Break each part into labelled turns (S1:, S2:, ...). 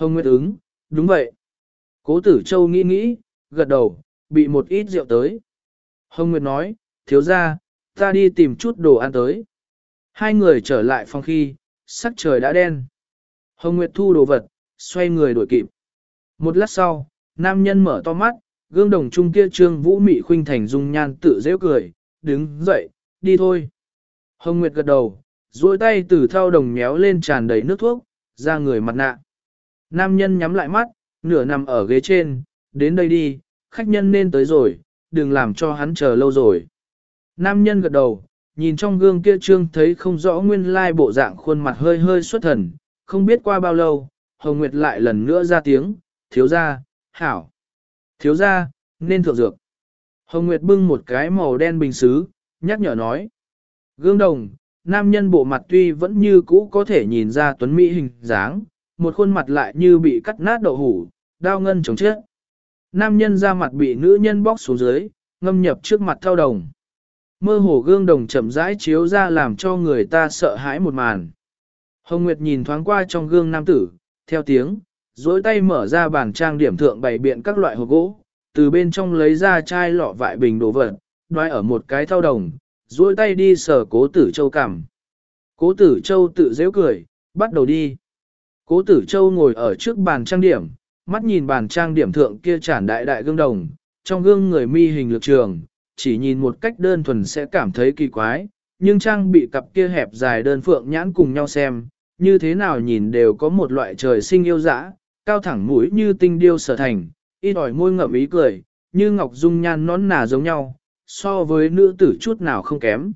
S1: Hồng Nguyệt ứng, đúng vậy. Cố tử châu nghĩ nghĩ, gật đầu, bị một ít rượu tới. Hồng Nguyệt nói, thiếu ra, ta đi tìm chút đồ ăn tới. Hai người trở lại phòng khi, sắc trời đã đen. Hồng Nguyệt thu đồ vật, xoay người đuổi kịp. Một lát sau, nam nhân mở to mắt, gương đồng trung kia trương vũ mị khuynh thành dung nhan tự dễ cười, đứng dậy, đi thôi. Hồng Nguyệt gật đầu, duỗi tay từ thao đồng méo lên tràn đầy nước thuốc, ra người mặt nạ. Nam nhân nhắm lại mắt, nửa nằm ở ghế trên, đến đây đi, khách nhân nên tới rồi, đừng làm cho hắn chờ lâu rồi. Nam nhân gật đầu, nhìn trong gương kia trương thấy không rõ nguyên lai bộ dạng khuôn mặt hơi hơi xuất thần, không biết qua bao lâu, Hồng Nguyệt lại lần nữa ra tiếng, thiếu ra, hảo. Thiếu ra, nên thượng dược. Hồng Nguyệt bưng một cái màu đen bình xứ, nhắc nhở nói. Gương đồng, nam nhân bộ mặt tuy vẫn như cũ có thể nhìn ra tuấn mỹ hình dáng, một khuôn mặt lại như bị cắt nát đậu hủ, đao ngân chống chết. Nam nhân ra mặt bị nữ nhân bóc xuống dưới, ngâm nhập trước mặt thao đồng. Mơ hồ gương đồng chậm rãi chiếu ra làm cho người ta sợ hãi một màn. Hồng Nguyệt nhìn thoáng qua trong gương nam tử, theo tiếng, dối tay mở ra bàn trang điểm thượng bày biện các loại hộp gỗ, từ bên trong lấy ra chai lọ vại bình đồ vật, đoái ở một cái thao đồng, dối tay đi sờ cố tử châu cằm. Cố tử châu tự dễ cười, bắt đầu đi. Cố tử châu ngồi ở trước bàn trang điểm, mắt nhìn bàn trang điểm thượng kia tràn đại đại gương đồng, trong gương người mi hình lược trường, chỉ nhìn một cách đơn thuần sẽ cảm thấy kỳ quái, nhưng trang bị cặp kia hẹp dài đơn phượng nhãn cùng nhau xem, như thế nào nhìn đều có một loại trời sinh yêu dã, cao thẳng mũi như tinh điêu sở thành, ít ỏi môi ngậm ý cười, như ngọc dung nhan nón nà giống nhau, so với nữ tử chút nào không kém.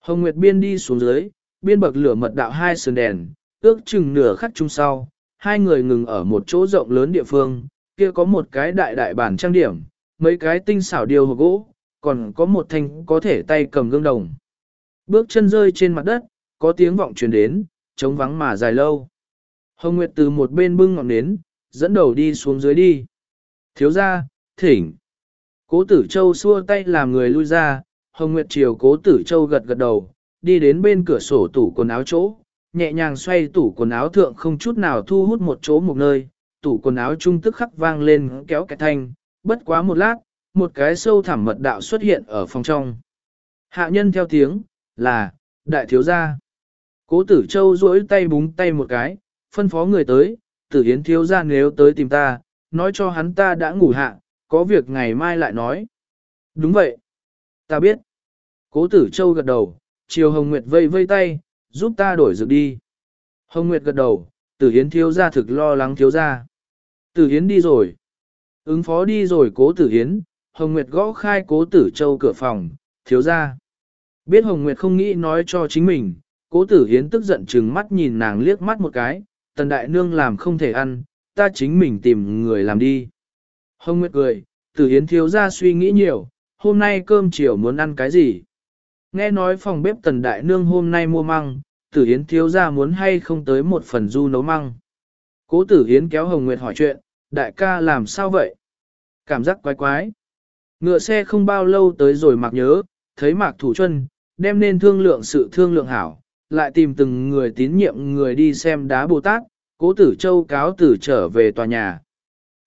S1: Hồng Nguyệt Biên đi xuống dưới, biên bậc lửa mật đạo hai sườn đèn, ước chừng nửa khắc chung sau, hai người ngừng ở một chỗ rộng lớn địa phương, kia có một cái đại đại bản trang điểm, mấy cái tinh xảo điều hộp gỗ, còn có một thanh có thể tay cầm gương đồng. Bước chân rơi trên mặt đất, có tiếng vọng truyền đến, trống vắng mà dài lâu. Hồng Nguyệt từ một bên bưng ngọn nến, dẫn đầu đi xuống dưới đi. Thiếu ra, thỉnh. Cố tử châu xua tay làm người lui ra, Hồng Nguyệt chiều cố tử châu gật gật đầu, đi đến bên cửa sổ tủ quần áo chỗ, nhẹ nhàng xoay tủ quần áo thượng không chút nào thu hút một chỗ một nơi, tủ quần áo trung tức khắc vang lên kéo cái thanh, bất quá một lát, một cái sâu thẳm mật đạo xuất hiện ở phòng trong. Hạ nhân theo tiếng, là, đại thiếu gia. Cố tử châu duỗi tay búng tay một cái, phân phó người tới, tử hiến thiếu gia nếu tới tìm ta, nói cho hắn ta đã ngủ hạ, có việc ngày mai lại nói. Đúng vậy. Ta biết. Cố tử châu gật đầu, chiều hồng nguyệt vây vây tay, giúp ta đổi dược đi. Hồng nguyệt gật đầu, tử hiến thiếu gia thực lo lắng thiếu gia. Tử hiến đi rồi. Ứng phó đi rồi cố tử hiến, Hồng Nguyệt gõ khai cố tử châu cửa phòng, thiếu ra. Biết Hồng Nguyệt không nghĩ nói cho chính mình, cố tử hiến tức giận chừng mắt nhìn nàng liếc mắt một cái, tần đại nương làm không thể ăn, ta chính mình tìm người làm đi. Hồng Nguyệt cười, tử hiến thiếu ra suy nghĩ nhiều, hôm nay cơm chiều muốn ăn cái gì? Nghe nói phòng bếp tần đại nương hôm nay mua măng, tử hiến thiếu ra muốn hay không tới một phần du nấu măng. Cố tử hiến kéo Hồng Nguyệt hỏi chuyện, đại ca làm sao vậy? Cảm giác quái quái. Ngựa xe không bao lâu tới rồi mặc nhớ, thấy mạc thủ chân, đem nên thương lượng sự thương lượng hảo, lại tìm từng người tín nhiệm người đi xem đá Bồ Tát, cố tử châu cáo tử trở về tòa nhà.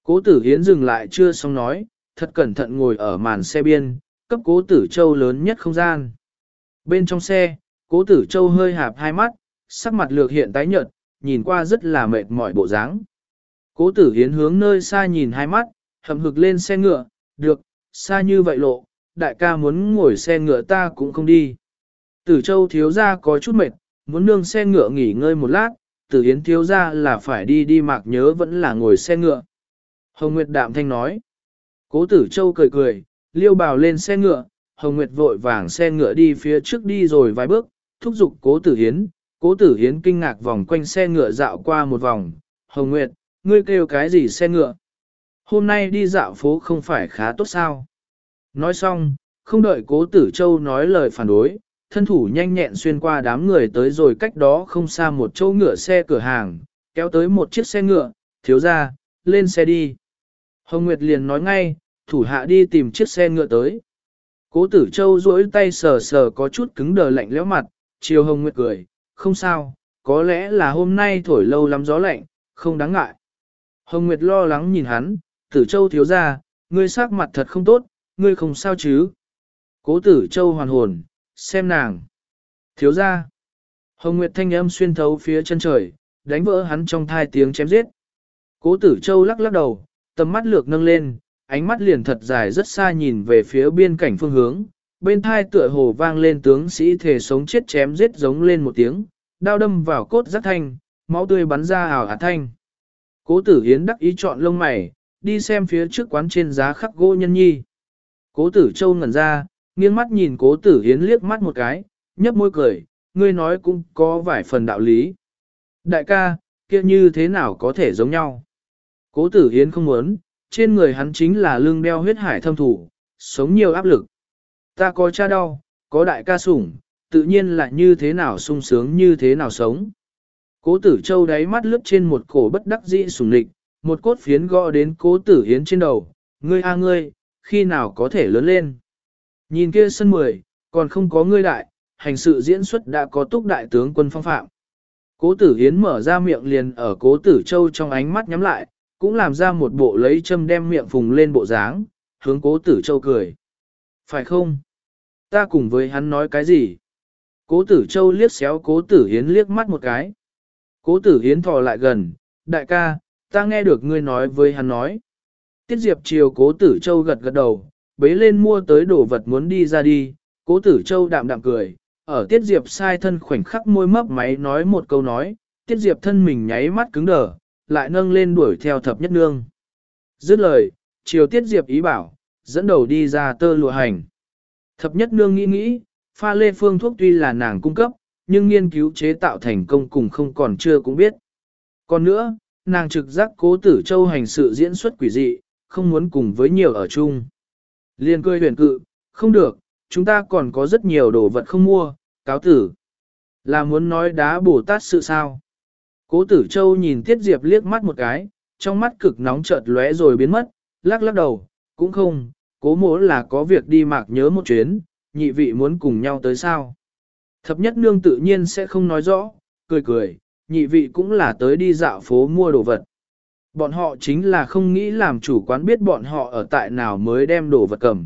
S1: Cố tử hiến dừng lại chưa xong nói, thật cẩn thận ngồi ở màn xe biên, cấp cố tử châu lớn nhất không gian. Bên trong xe, cố tử châu hơi hạp hai mắt, sắc mặt lược hiện tái nhợt, nhìn qua rất là mệt mỏi bộ dáng. Cố tử hiến hướng nơi xa nhìn hai mắt, hầm hực lên xe ngựa, được, xa như vậy lộ, đại ca muốn ngồi xe ngựa ta cũng không đi. Tử châu thiếu ra có chút mệt, muốn nương xe ngựa nghỉ ngơi một lát, tử hiến thiếu ra là phải đi đi mạc nhớ vẫn là ngồi xe ngựa. Hồng Nguyệt đạm thanh nói. Cố tử châu cười cười, liêu bào lên xe ngựa, Hồng Nguyệt vội vàng xe ngựa đi phía trước đi rồi vài bước, thúc giục cố tử hiến. Cố tử hiến kinh ngạc vòng quanh xe ngựa dạo qua một vòng. Hồng Nguyệt, ngươi kêu cái gì xe ngựa? Hôm nay đi dạo phố không phải khá tốt sao? Nói xong, không đợi cố tử châu nói lời phản đối, thân thủ nhanh nhẹn xuyên qua đám người tới rồi cách đó không xa một chỗ ngựa xe cửa hàng, kéo tới một chiếc xe ngựa, thiếu ra, lên xe đi. Hồng Nguyệt liền nói ngay, thủ hạ đi tìm chiếc xe ngựa tới. Cố tử châu duỗi tay sờ sờ có chút cứng đờ lạnh lẽo mặt, chiều Hồng Nguyệt cười, không sao, có lẽ là hôm nay thổi lâu lắm gió lạnh, không đáng ngại. Hồng Nguyệt lo lắng nhìn hắn, tử châu thiếu ra, ngươi sắc mặt thật không tốt, ngươi không sao chứ. Cố tử châu hoàn hồn, xem nàng. Thiếu ra. Hồng Nguyệt thanh âm xuyên thấu phía chân trời, đánh vỡ hắn trong thai tiếng chém giết. Cố tử châu lắc lắc đầu, tầm mắt lược nâng lên, ánh mắt liền thật dài rất xa nhìn về phía biên cảnh phương hướng. Bên thai tựa hồ vang lên tướng sĩ thể sống chết chém giết giống lên một tiếng, đao đâm vào cốt rất thanh, máu tươi bắn ra ảo hạt thanh. Cố tử hiến đắc ý chọn lông mày, đi xem phía trước quán trên giá khắc gỗ nhân nhi. Cố tử châu ngẩn ra, nghiêng mắt nhìn cố tử hiến liếc mắt một cái, nhấp môi cười, ngươi nói cũng có vài phần đạo lý. Đại ca, kia như thế nào có thể giống nhau? Cố tử hiến không muốn, trên người hắn chính là lương đeo huyết hải thâm thủ, sống nhiều áp lực. Ta có cha đau, có đại ca sủng, tự nhiên là như thế nào sung sướng như thế nào sống. Cố tử châu đáy mắt lướt trên một cổ bất đắc dĩ sủng lịch, một cốt phiến gõ đến cố tử hiến trên đầu, ngươi a ngươi, khi nào có thể lớn lên. Nhìn kia sân mười, còn không có ngươi đại, hành sự diễn xuất đã có túc đại tướng quân phong phạm. Cố tử hiến mở ra miệng liền ở cố tử châu trong ánh mắt nhắm lại, cũng làm ra một bộ lấy châm đem miệng phùng lên bộ dáng, hướng cố tử châu cười. Phải không? Ta cùng với hắn nói cái gì? Cố tử châu liếc xéo cố tử hiến liếc mắt một cái. Cố tử hiến thò lại gần, đại ca, ta nghe được ngươi nói với hắn nói. Tiết diệp chiều cố tử châu gật gật đầu, bế lên mua tới đồ vật muốn đi ra đi, cố tử châu đạm đạm cười, ở tiết diệp sai thân khoảnh khắc môi mấp máy nói một câu nói, tiết diệp thân mình nháy mắt cứng đờ, lại nâng lên đuổi theo thập nhất nương. Dứt lời, chiều tiết diệp ý bảo, dẫn đầu đi ra tơ lụa hành. Thập nhất nương nghĩ nghĩ, pha lê phương thuốc tuy là nàng cung cấp, nhưng nghiên cứu chế tạo thành công cùng không còn chưa cũng biết. Còn nữa, nàng trực giác cố tử châu hành sự diễn xuất quỷ dị, không muốn cùng với nhiều ở chung. Liên cười huyền cự, không được, chúng ta còn có rất nhiều đồ vật không mua, cáo tử. Là muốn nói đá Bồ Tát sự sao? Cố tử châu nhìn Tiết Diệp liếc mắt một cái, trong mắt cực nóng chợt lóe rồi biến mất, lắc lắc đầu, cũng không, cố mỗ là có việc đi mạc nhớ một chuyến, nhị vị muốn cùng nhau tới sao. Thập nhất nương tự nhiên sẽ không nói rõ, cười cười, nhị vị cũng là tới đi dạo phố mua đồ vật. Bọn họ chính là không nghĩ làm chủ quán biết bọn họ ở tại nào mới đem đồ vật cầm.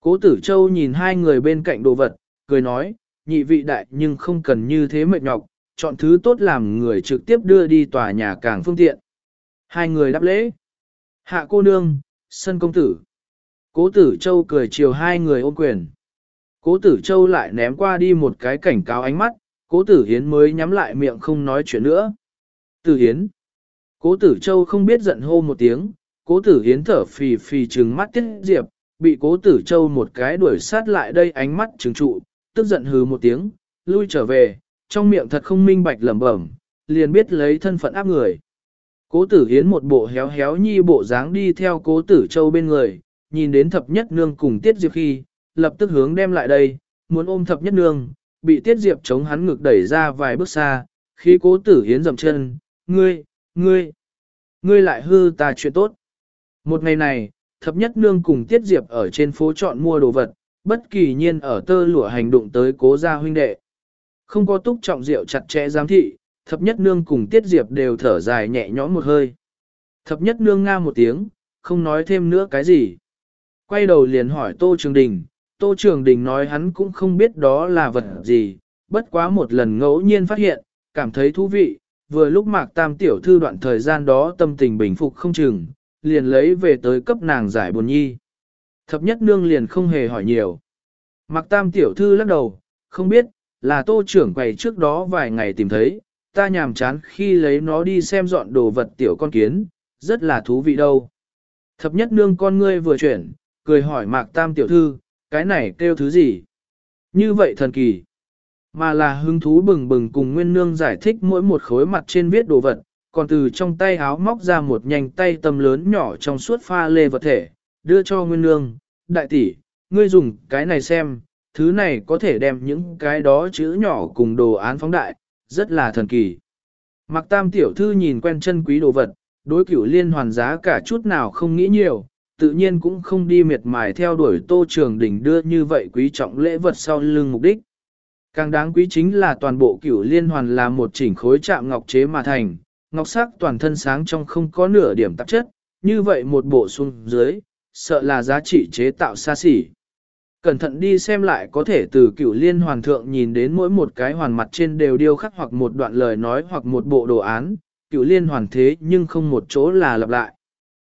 S1: Cố tử châu nhìn hai người bên cạnh đồ vật, cười nói, nhị vị đại nhưng không cần như thế mệt nhọc, chọn thứ tốt làm người trực tiếp đưa đi tòa nhà càng phương tiện. Hai người đáp lễ. Hạ cô nương, sân công tử. Cố tử châu cười chiều hai người ôm quyền. Cố tử châu lại ném qua đi một cái cảnh cáo ánh mắt, cố tử hiến mới nhắm lại miệng không nói chuyện nữa. Tử hiến. Cố tử châu không biết giận hô một tiếng, cố tử hiến thở phì phì trừng mắt tiết diệp, bị cố tử châu một cái đuổi sát lại đây ánh mắt trừng trụ, tức giận hừ một tiếng, lui trở về, trong miệng thật không minh bạch lẩm bẩm, liền biết lấy thân phận áp người. Cố tử hiến một bộ héo héo nhi bộ dáng đi theo cố tử châu bên người, nhìn đến thập nhất nương cùng tiết diệp khi, lập tức hướng đem lại đây, muốn ôm thập nhất nương, bị tiết diệp chống hắn ngực đẩy ra vài bước xa, khi cố tử hiến dầm chân, ngươi, ngươi, ngươi lại hư ta chuyện tốt. Một ngày này, thập nhất nương cùng tiết diệp ở trên phố chọn mua đồ vật, bất kỳ nhiên ở tơ lụa hành động tới cố gia huynh đệ. Không có túc trọng rượu chặt chẽ giám thị, thập nhất nương cùng tiết diệp đều thở dài nhẹ nhõm một hơi. Thập nhất nương nga một tiếng, không nói thêm nữa cái gì. Quay đầu liền hỏi Tô Trường Đình, Tô Trường Đình nói hắn cũng không biết đó là vật gì, bất quá một lần ngẫu nhiên phát hiện, cảm thấy thú vị, vừa lúc mạc tam tiểu thư đoạn thời gian đó tâm tình bình phục không chừng, liền lấy về tới cấp nàng giải buồn nhi. Thập nhất nương liền không hề hỏi nhiều. Mạc tam tiểu thư lắc đầu, không biết, là tô trưởng quầy trước đó vài ngày tìm thấy, ta nhàm chán khi lấy nó đi xem dọn đồ vật tiểu con kiến, rất là thú vị đâu. Thập nhất nương con ngươi vừa chuyển, cười hỏi mạc tam tiểu thư, cái này kêu thứ gì? Như vậy thần kỳ. Mà là hứng thú bừng bừng cùng nguyên nương giải thích mỗi một khối mặt trên viết đồ vật, còn từ trong tay áo móc ra một nhanh tay tầm lớn nhỏ trong suốt pha lê vật thể, đưa cho nguyên nương, đại tỷ, ngươi dùng cái này xem, thứ này có thể đem những cái đó chữ nhỏ cùng đồ án phóng đại, rất là thần kỳ. Mặc tam tiểu thư nhìn quen chân quý đồ vật, đối cửu liên hoàn giá cả chút nào không nghĩ nhiều, tự nhiên cũng không đi miệt mài theo đuổi tô trường đỉnh đưa như vậy quý trọng lễ vật sau lưng mục đích. Càng đáng quý chính là toàn bộ cửu liên hoàn là một chỉnh khối chạm ngọc chế mà thành, ngọc sắc toàn thân sáng trong không có nửa điểm tạp chất, như vậy một bộ xuống dưới, sợ là giá trị chế tạo xa xỉ. Cẩn thận đi xem lại có thể từ cửu liên hoàn thượng nhìn đến mỗi một cái hoàn mặt trên đều điêu khắc hoặc một đoạn lời nói hoặc một bộ đồ án, cửu liên hoàn thế nhưng không một chỗ là lặp lại.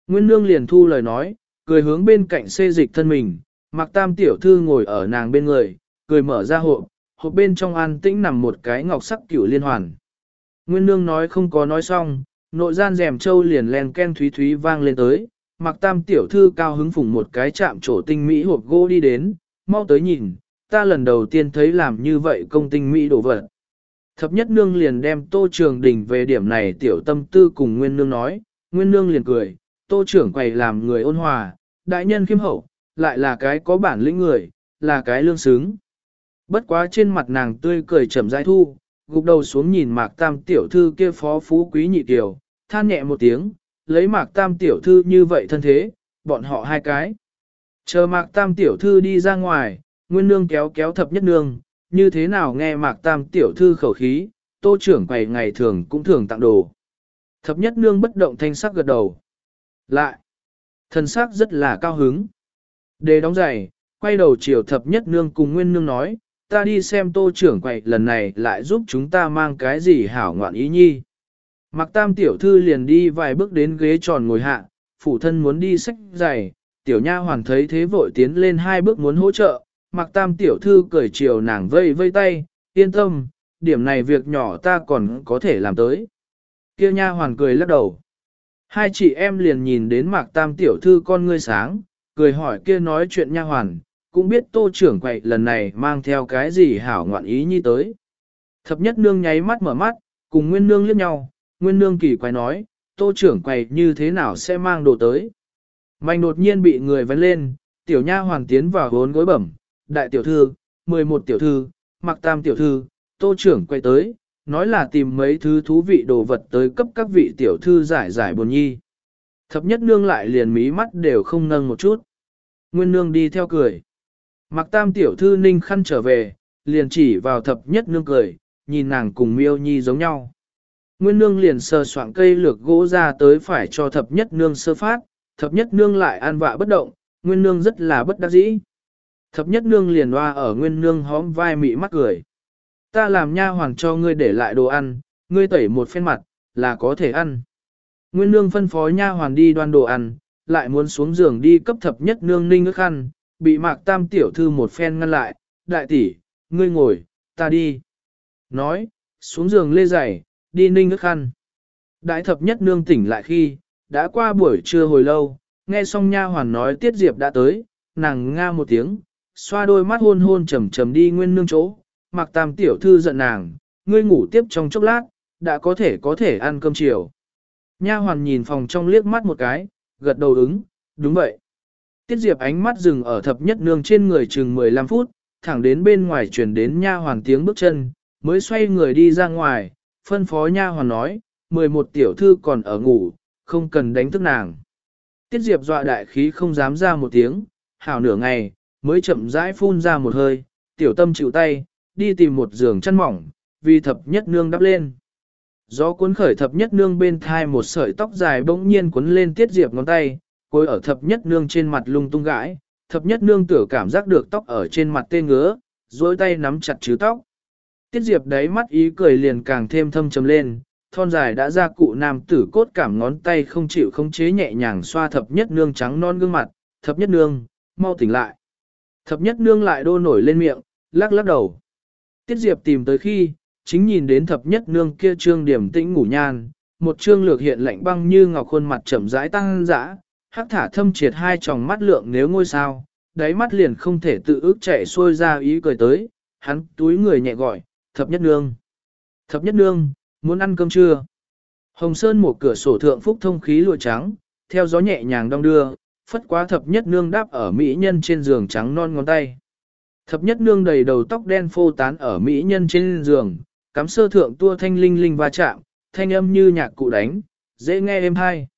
S1: Nguyên nương liền thu lời nói, cười hướng bên cạnh xê dịch thân mình, mặc tam tiểu thư ngồi ở nàng bên người, cười mở ra hộp, hộp bên trong an tĩnh nằm một cái ngọc sắc cửu liên hoàn. Nguyên nương nói không có nói xong, nội gian rèm châu liền len ken thúy thúy vang lên tới, mặc tam tiểu thư cao hứng phủng một cái chạm trổ tinh mỹ hộp gỗ đi đến, mau tới nhìn, ta lần đầu tiên thấy làm như vậy công tinh mỹ đổ vật. Thập nhất nương liền đem tô trường đình về điểm này tiểu tâm tư cùng nguyên nương nói, nguyên nương liền cười, tô trưởng quầy làm người ôn hòa, đại nhân khiêm hậu, lại là cái có bản lĩnh người, là cái lương xứng. Bất quá trên mặt nàng tươi cười chậm rãi thu, gục đầu xuống nhìn mạc tam tiểu thư kia phó phú quý nhị tiểu, than nhẹ một tiếng, lấy mạc tam tiểu thư như vậy thân thế, bọn họ hai cái. Chờ mạc tam tiểu thư đi ra ngoài, nguyên nương kéo kéo thập nhất nương, như thế nào nghe mạc tam tiểu thư khẩu khí, tô trưởng quầy ngày thường cũng thường tặng đồ. Thập nhất nương bất động thanh sắc gật đầu. Lại, thần sắc rất là cao hứng. Đề đóng giày, quay đầu chiều thập nhất nương cùng nguyên nương nói, ta đi xem tô trưởng quầy lần này lại giúp chúng ta mang cái gì hảo ngoạn ý nhi. Mạc tam tiểu thư liền đi vài bước đến ghế tròn ngồi hạ, phụ thân muốn đi sách giày, tiểu nha hoàn thấy thế vội tiến lên hai bước muốn hỗ trợ, Mạc tam tiểu thư cởi chiều nàng vây vây tay, yên tâm, điểm này việc nhỏ ta còn có thể làm tới. Kia nha hoàn cười lắc đầu. Hai chị em liền nhìn đến mạc tam tiểu thư con ngươi sáng, cười hỏi kia nói chuyện nha hoàn, cũng biết tô trưởng quậy lần này mang theo cái gì hảo ngoạn ý như tới. Thập nhất nương nháy mắt mở mắt, cùng nguyên nương liếc nhau, nguyên nương kỳ quái nói, tô trưởng quầy như thế nào sẽ mang đồ tới. Mạnh đột nhiên bị người vấn lên, tiểu nha hoàng tiến vào hốn gối bẩm, đại tiểu thư, 11 tiểu thư, mặc tam tiểu thư, tô trưởng quay tới, nói là tìm mấy thứ thú vị đồ vật tới cấp các vị tiểu thư giải giải buồn nhi. Thập nhất nương lại liền mí mắt đều không nâng một chút. Nguyên nương đi theo cười. Mặc tam tiểu thư ninh khăn trở về, liền chỉ vào thập nhất nương cười, nhìn nàng cùng miêu nhi giống nhau. Nguyên nương liền sờ soạn cây lược gỗ ra tới phải cho thập nhất nương sơ phát, thập nhất nương lại an vạ bất động, nguyên nương rất là bất đắc dĩ. Thập nhất nương liền hoa ở nguyên nương hóm vai mị mắt cười. Ta làm nha hoàng cho ngươi để lại đồ ăn, ngươi tẩy một phen mặt, là có thể ăn. Nguyên nương phân phó nha hoàn đi đoan đồ ăn, lại muốn xuống giường đi cấp thập nhất nương ninh ức khăn, bị mạc tam tiểu thư một phen ngăn lại, đại tỷ, ngươi ngồi, ta đi. Nói, xuống giường lê giày, đi ninh ước khăn. Đại thập nhất nương tỉnh lại khi, đã qua buổi trưa hồi lâu, nghe xong nha hoàn nói tiết diệp đã tới, nàng nga một tiếng, xoa đôi mắt hôn hôn trầm trầm đi nguyên nương chỗ, mặc tam tiểu thư giận nàng, ngươi ngủ tiếp trong chốc lát, đã có thể có thể ăn cơm chiều. Nha hoàn nhìn phòng trong liếc mắt một cái, gật đầu ứng, đúng vậy. Tiết Diệp ánh mắt dừng ở thập nhất nương trên người chừng 15 phút, thẳng đến bên ngoài chuyển đến nha hoàn tiếng bước chân, mới xoay người đi ra ngoài, phân phó nha hoàn nói, 11 tiểu thư còn ở ngủ, không cần đánh thức nàng. Tiết Diệp dọa đại khí không dám ra một tiếng, hảo nửa ngày, mới chậm rãi phun ra một hơi, tiểu tâm chịu tay, đi tìm một giường chăn mỏng, vì thập nhất nương đắp lên. Gió cuốn khởi thập nhất nương bên thai một sợi tóc dài bỗng nhiên cuốn lên Tiết Diệp ngón tay, cối ở thập nhất nương trên mặt lung tung gãi, thập nhất nương tưởng cảm giác được tóc ở trên mặt tê ngứa, dối tay nắm chặt chứ tóc. Tiết Diệp đáy mắt ý cười liền càng thêm thâm trầm lên, thon dài đã ra cụ nam tử cốt cảm ngón tay không chịu không chế nhẹ nhàng xoa thập nhất nương trắng non gương mặt, thập nhất nương, mau tỉnh lại. Thập nhất nương lại đô nổi lên miệng, lắc lắc đầu. Tiết Diệp tìm tới khi, chính nhìn đến thập nhất nương kia trương điểm tĩnh ngủ nhan, một trương lược hiện lạnh băng như ngọc khuôn mặt chậm rãi tăng dã, hắc thả thâm triệt hai tròng mắt lượng nếu ngôi sao, đáy mắt liền không thể tự ước chạy xuôi ra ý cười tới, hắn túi người nhẹ gọi, thập nhất nương. Thập nhất nương, muốn ăn cơm trưa? Hồng Sơn một cửa sổ thượng phúc thông khí lụa trắng, theo gió nhẹ nhàng đong đưa, phất quá thập nhất nương đáp ở mỹ nhân trên giường trắng non ngón tay. Thập nhất nương đầy đầu tóc đen phô tán ở mỹ nhân trên giường, cắm sơ thượng tua thanh linh linh va chạm, thanh âm như nhạc cụ đánh, dễ nghe êm hay.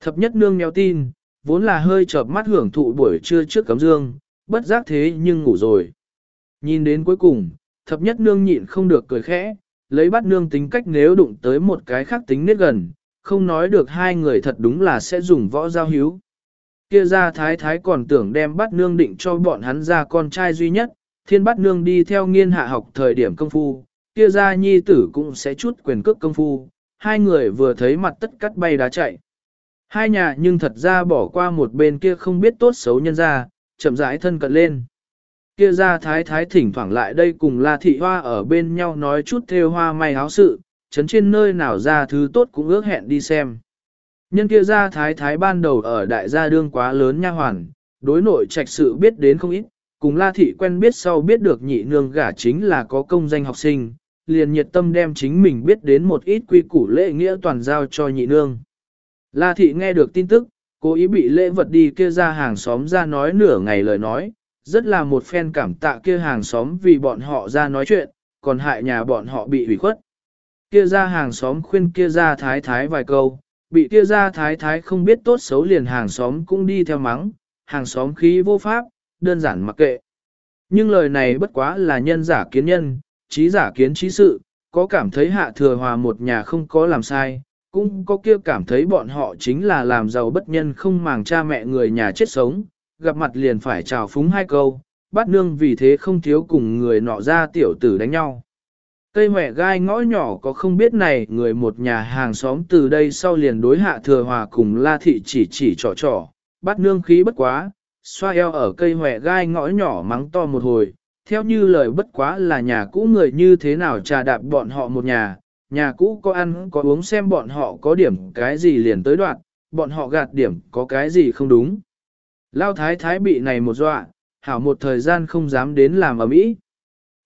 S1: Thập nhất nương nheo tin, vốn là hơi chợp mắt hưởng thụ buổi trưa trước cấm dương, bất giác thế nhưng ngủ rồi. Nhìn đến cuối cùng, thập nhất nương nhịn không được cười khẽ, lấy bắt nương tính cách nếu đụng tới một cái khác tính nết gần, không nói được hai người thật đúng là sẽ dùng võ giao hiếu Kia ra thái thái còn tưởng đem bắt nương định cho bọn hắn ra con trai duy nhất, thiên bắt nương đi theo nghiên hạ học thời điểm công phu, kia ra nhi tử cũng sẽ chút quyền cước công phu, hai người vừa thấy mặt tất cắt bay đá chạy. Hai nhà nhưng thật ra bỏ qua một bên kia không biết tốt xấu nhân ra, chậm rãi thân cận lên. Kia ra thái thái thỉnh thoảng lại đây cùng La Thị Hoa ở bên nhau nói chút theo hoa may áo sự, chấn trên nơi nào ra thứ tốt cũng ước hẹn đi xem. Nhân kia ra thái thái ban đầu ở đại gia đương quá lớn nha hoàn, đối nội trạch sự biết đến không ít, cùng La Thị quen biết sau biết được nhị nương gả chính là có công danh học sinh, liền nhiệt tâm đem chính mình biết đến một ít quy củ lễ nghĩa toàn giao cho nhị nương. La Thị nghe được tin tức, cố ý bị lễ vật đi kia ra hàng xóm ra nói nửa ngày lời nói, rất là một phen cảm tạ kia hàng xóm vì bọn họ ra nói chuyện, còn hại nhà bọn họ bị hủy khuất. Kia ra hàng xóm khuyên kia ra thái thái vài câu, bị kia ra thái thái không biết tốt xấu liền hàng xóm cũng đi theo mắng, hàng xóm khí vô pháp, đơn giản mặc kệ. Nhưng lời này bất quá là nhân giả kiến nhân, trí giả kiến trí sự, có cảm thấy hạ thừa hòa một nhà không có làm sai, cũng có kia cảm thấy bọn họ chính là làm giàu bất nhân không màng cha mẹ người nhà chết sống, gặp mặt liền phải chào phúng hai câu, bắt nương vì thế không thiếu cùng người nọ ra tiểu tử đánh nhau. Cây mẹ gai ngõ nhỏ có không biết này người một nhà hàng xóm từ đây sau liền đối hạ thừa hòa cùng la thị chỉ chỉ trò trò, bắt nương khí bất quá, xoa eo ở cây mẹ gai ngõ nhỏ mắng to một hồi, theo như lời bất quá là nhà cũ người như thế nào trà đạp bọn họ một nhà, nhà cũ có ăn có uống xem bọn họ có điểm cái gì liền tới đoạn, bọn họ gạt điểm có cái gì không đúng. Lao thái thái bị này một dọa, hảo một thời gian không dám đến làm ở mỹ.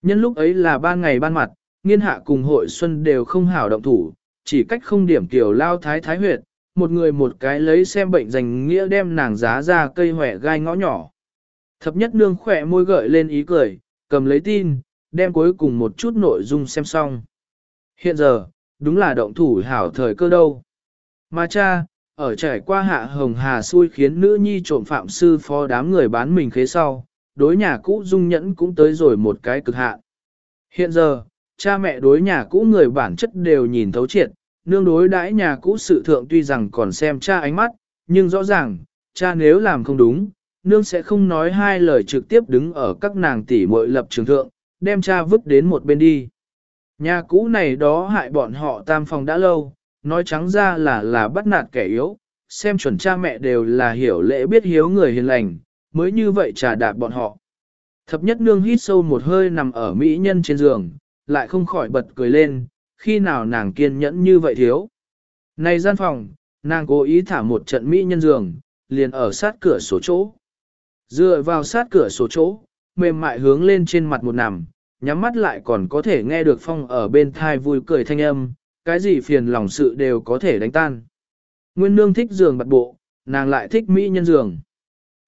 S1: Nhân lúc ấy là ban ngày ban mặt, nghiên hạ cùng hội xuân đều không hảo động thủ, chỉ cách không điểm tiểu lao thái thái huyệt, một người một cái lấy xem bệnh dành nghĩa đem nàng giá ra cây hỏe gai ngõ nhỏ. Thập nhất nương khỏe môi gợi lên ý cười, cầm lấy tin, đem cuối cùng một chút nội dung xem xong. Hiện giờ, đúng là động thủ hảo thời cơ đâu. Mà cha, ở trải qua hạ hồng hà xui khiến nữ nhi trộm phạm sư phó đám người bán mình khế sau, đối nhà cũ dung nhẫn cũng tới rồi một cái cực hạn. Hiện giờ, cha mẹ đối nhà cũ người bản chất đều nhìn thấu triệt, nương đối đãi nhà cũ sự thượng tuy rằng còn xem cha ánh mắt, nhưng rõ ràng, cha nếu làm không đúng, nương sẽ không nói hai lời trực tiếp đứng ở các nàng tỷ muội lập trường thượng, đem cha vứt đến một bên đi. Nhà cũ này đó hại bọn họ tam phòng đã lâu, nói trắng ra là là bắt nạt kẻ yếu, xem chuẩn cha mẹ đều là hiểu lễ biết hiếu người hiền lành, mới như vậy trà đạp bọn họ. Thập nhất nương hít sâu một hơi nằm ở mỹ nhân trên giường, lại không khỏi bật cười lên, khi nào nàng kiên nhẫn như vậy thiếu. Này gian phòng, nàng cố ý thả một trận mỹ nhân giường, liền ở sát cửa sổ chỗ. Dựa vào sát cửa sổ chỗ, mềm mại hướng lên trên mặt một nằm, nhắm mắt lại còn có thể nghe được phong ở bên thai vui cười thanh âm, cái gì phiền lòng sự đều có thể đánh tan. Nguyên nương thích giường bật bộ, nàng lại thích mỹ nhân giường.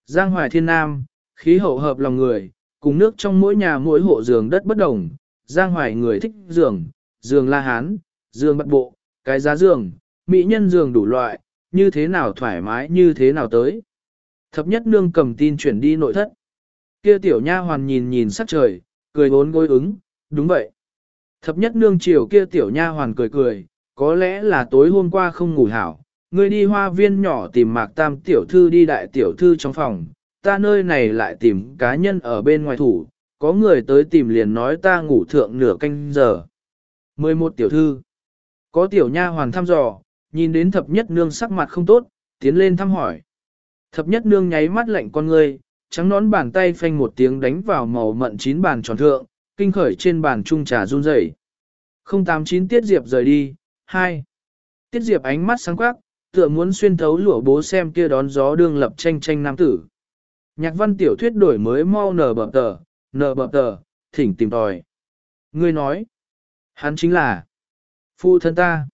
S1: Giang hoài thiên nam, khí hậu hợp lòng người, cùng nước trong mỗi nhà mỗi hộ giường đất bất đồng. Giang hoài người thích giường, giường la hán, giường bật bộ, cái giá giường, mỹ nhân giường đủ loại, như thế nào thoải mái như thế nào tới. Thập nhất nương cầm tin chuyển đi nội thất. Kia tiểu nha hoàn nhìn nhìn sắc trời, cười bốn gối ứng, đúng vậy. Thập nhất nương chiều kia tiểu nha hoàn cười cười, có lẽ là tối hôm qua không ngủ hảo, ngươi đi hoa viên nhỏ tìm mạc tam tiểu thư đi đại tiểu thư trong phòng, ta nơi này lại tìm cá nhân ở bên ngoài thủ, có người tới tìm liền nói ta ngủ thượng nửa canh giờ. 11 tiểu thư, có tiểu nha hoàn thăm dò, nhìn đến thập nhất nương sắc mặt không tốt, tiến lên thăm hỏi. Thập nhất nương nháy mắt lạnh con ngươi, trắng nón bàn tay phanh một tiếng đánh vào màu mận chín bàn tròn thượng, kinh khởi trên bàn trung trà run rẩy. 089 Tiết Diệp rời đi, 2. Tiết Diệp ánh mắt sáng quắc, tựa muốn xuyên thấu lụa bố xem kia đón gió đương lập tranh tranh nam tử. Nhạc văn tiểu thuyết đổi mới mau nở bập tờ, nở bập tờ, thỉnh tìm tòi. Ngươi nói, hắn chính là phụ thân ta.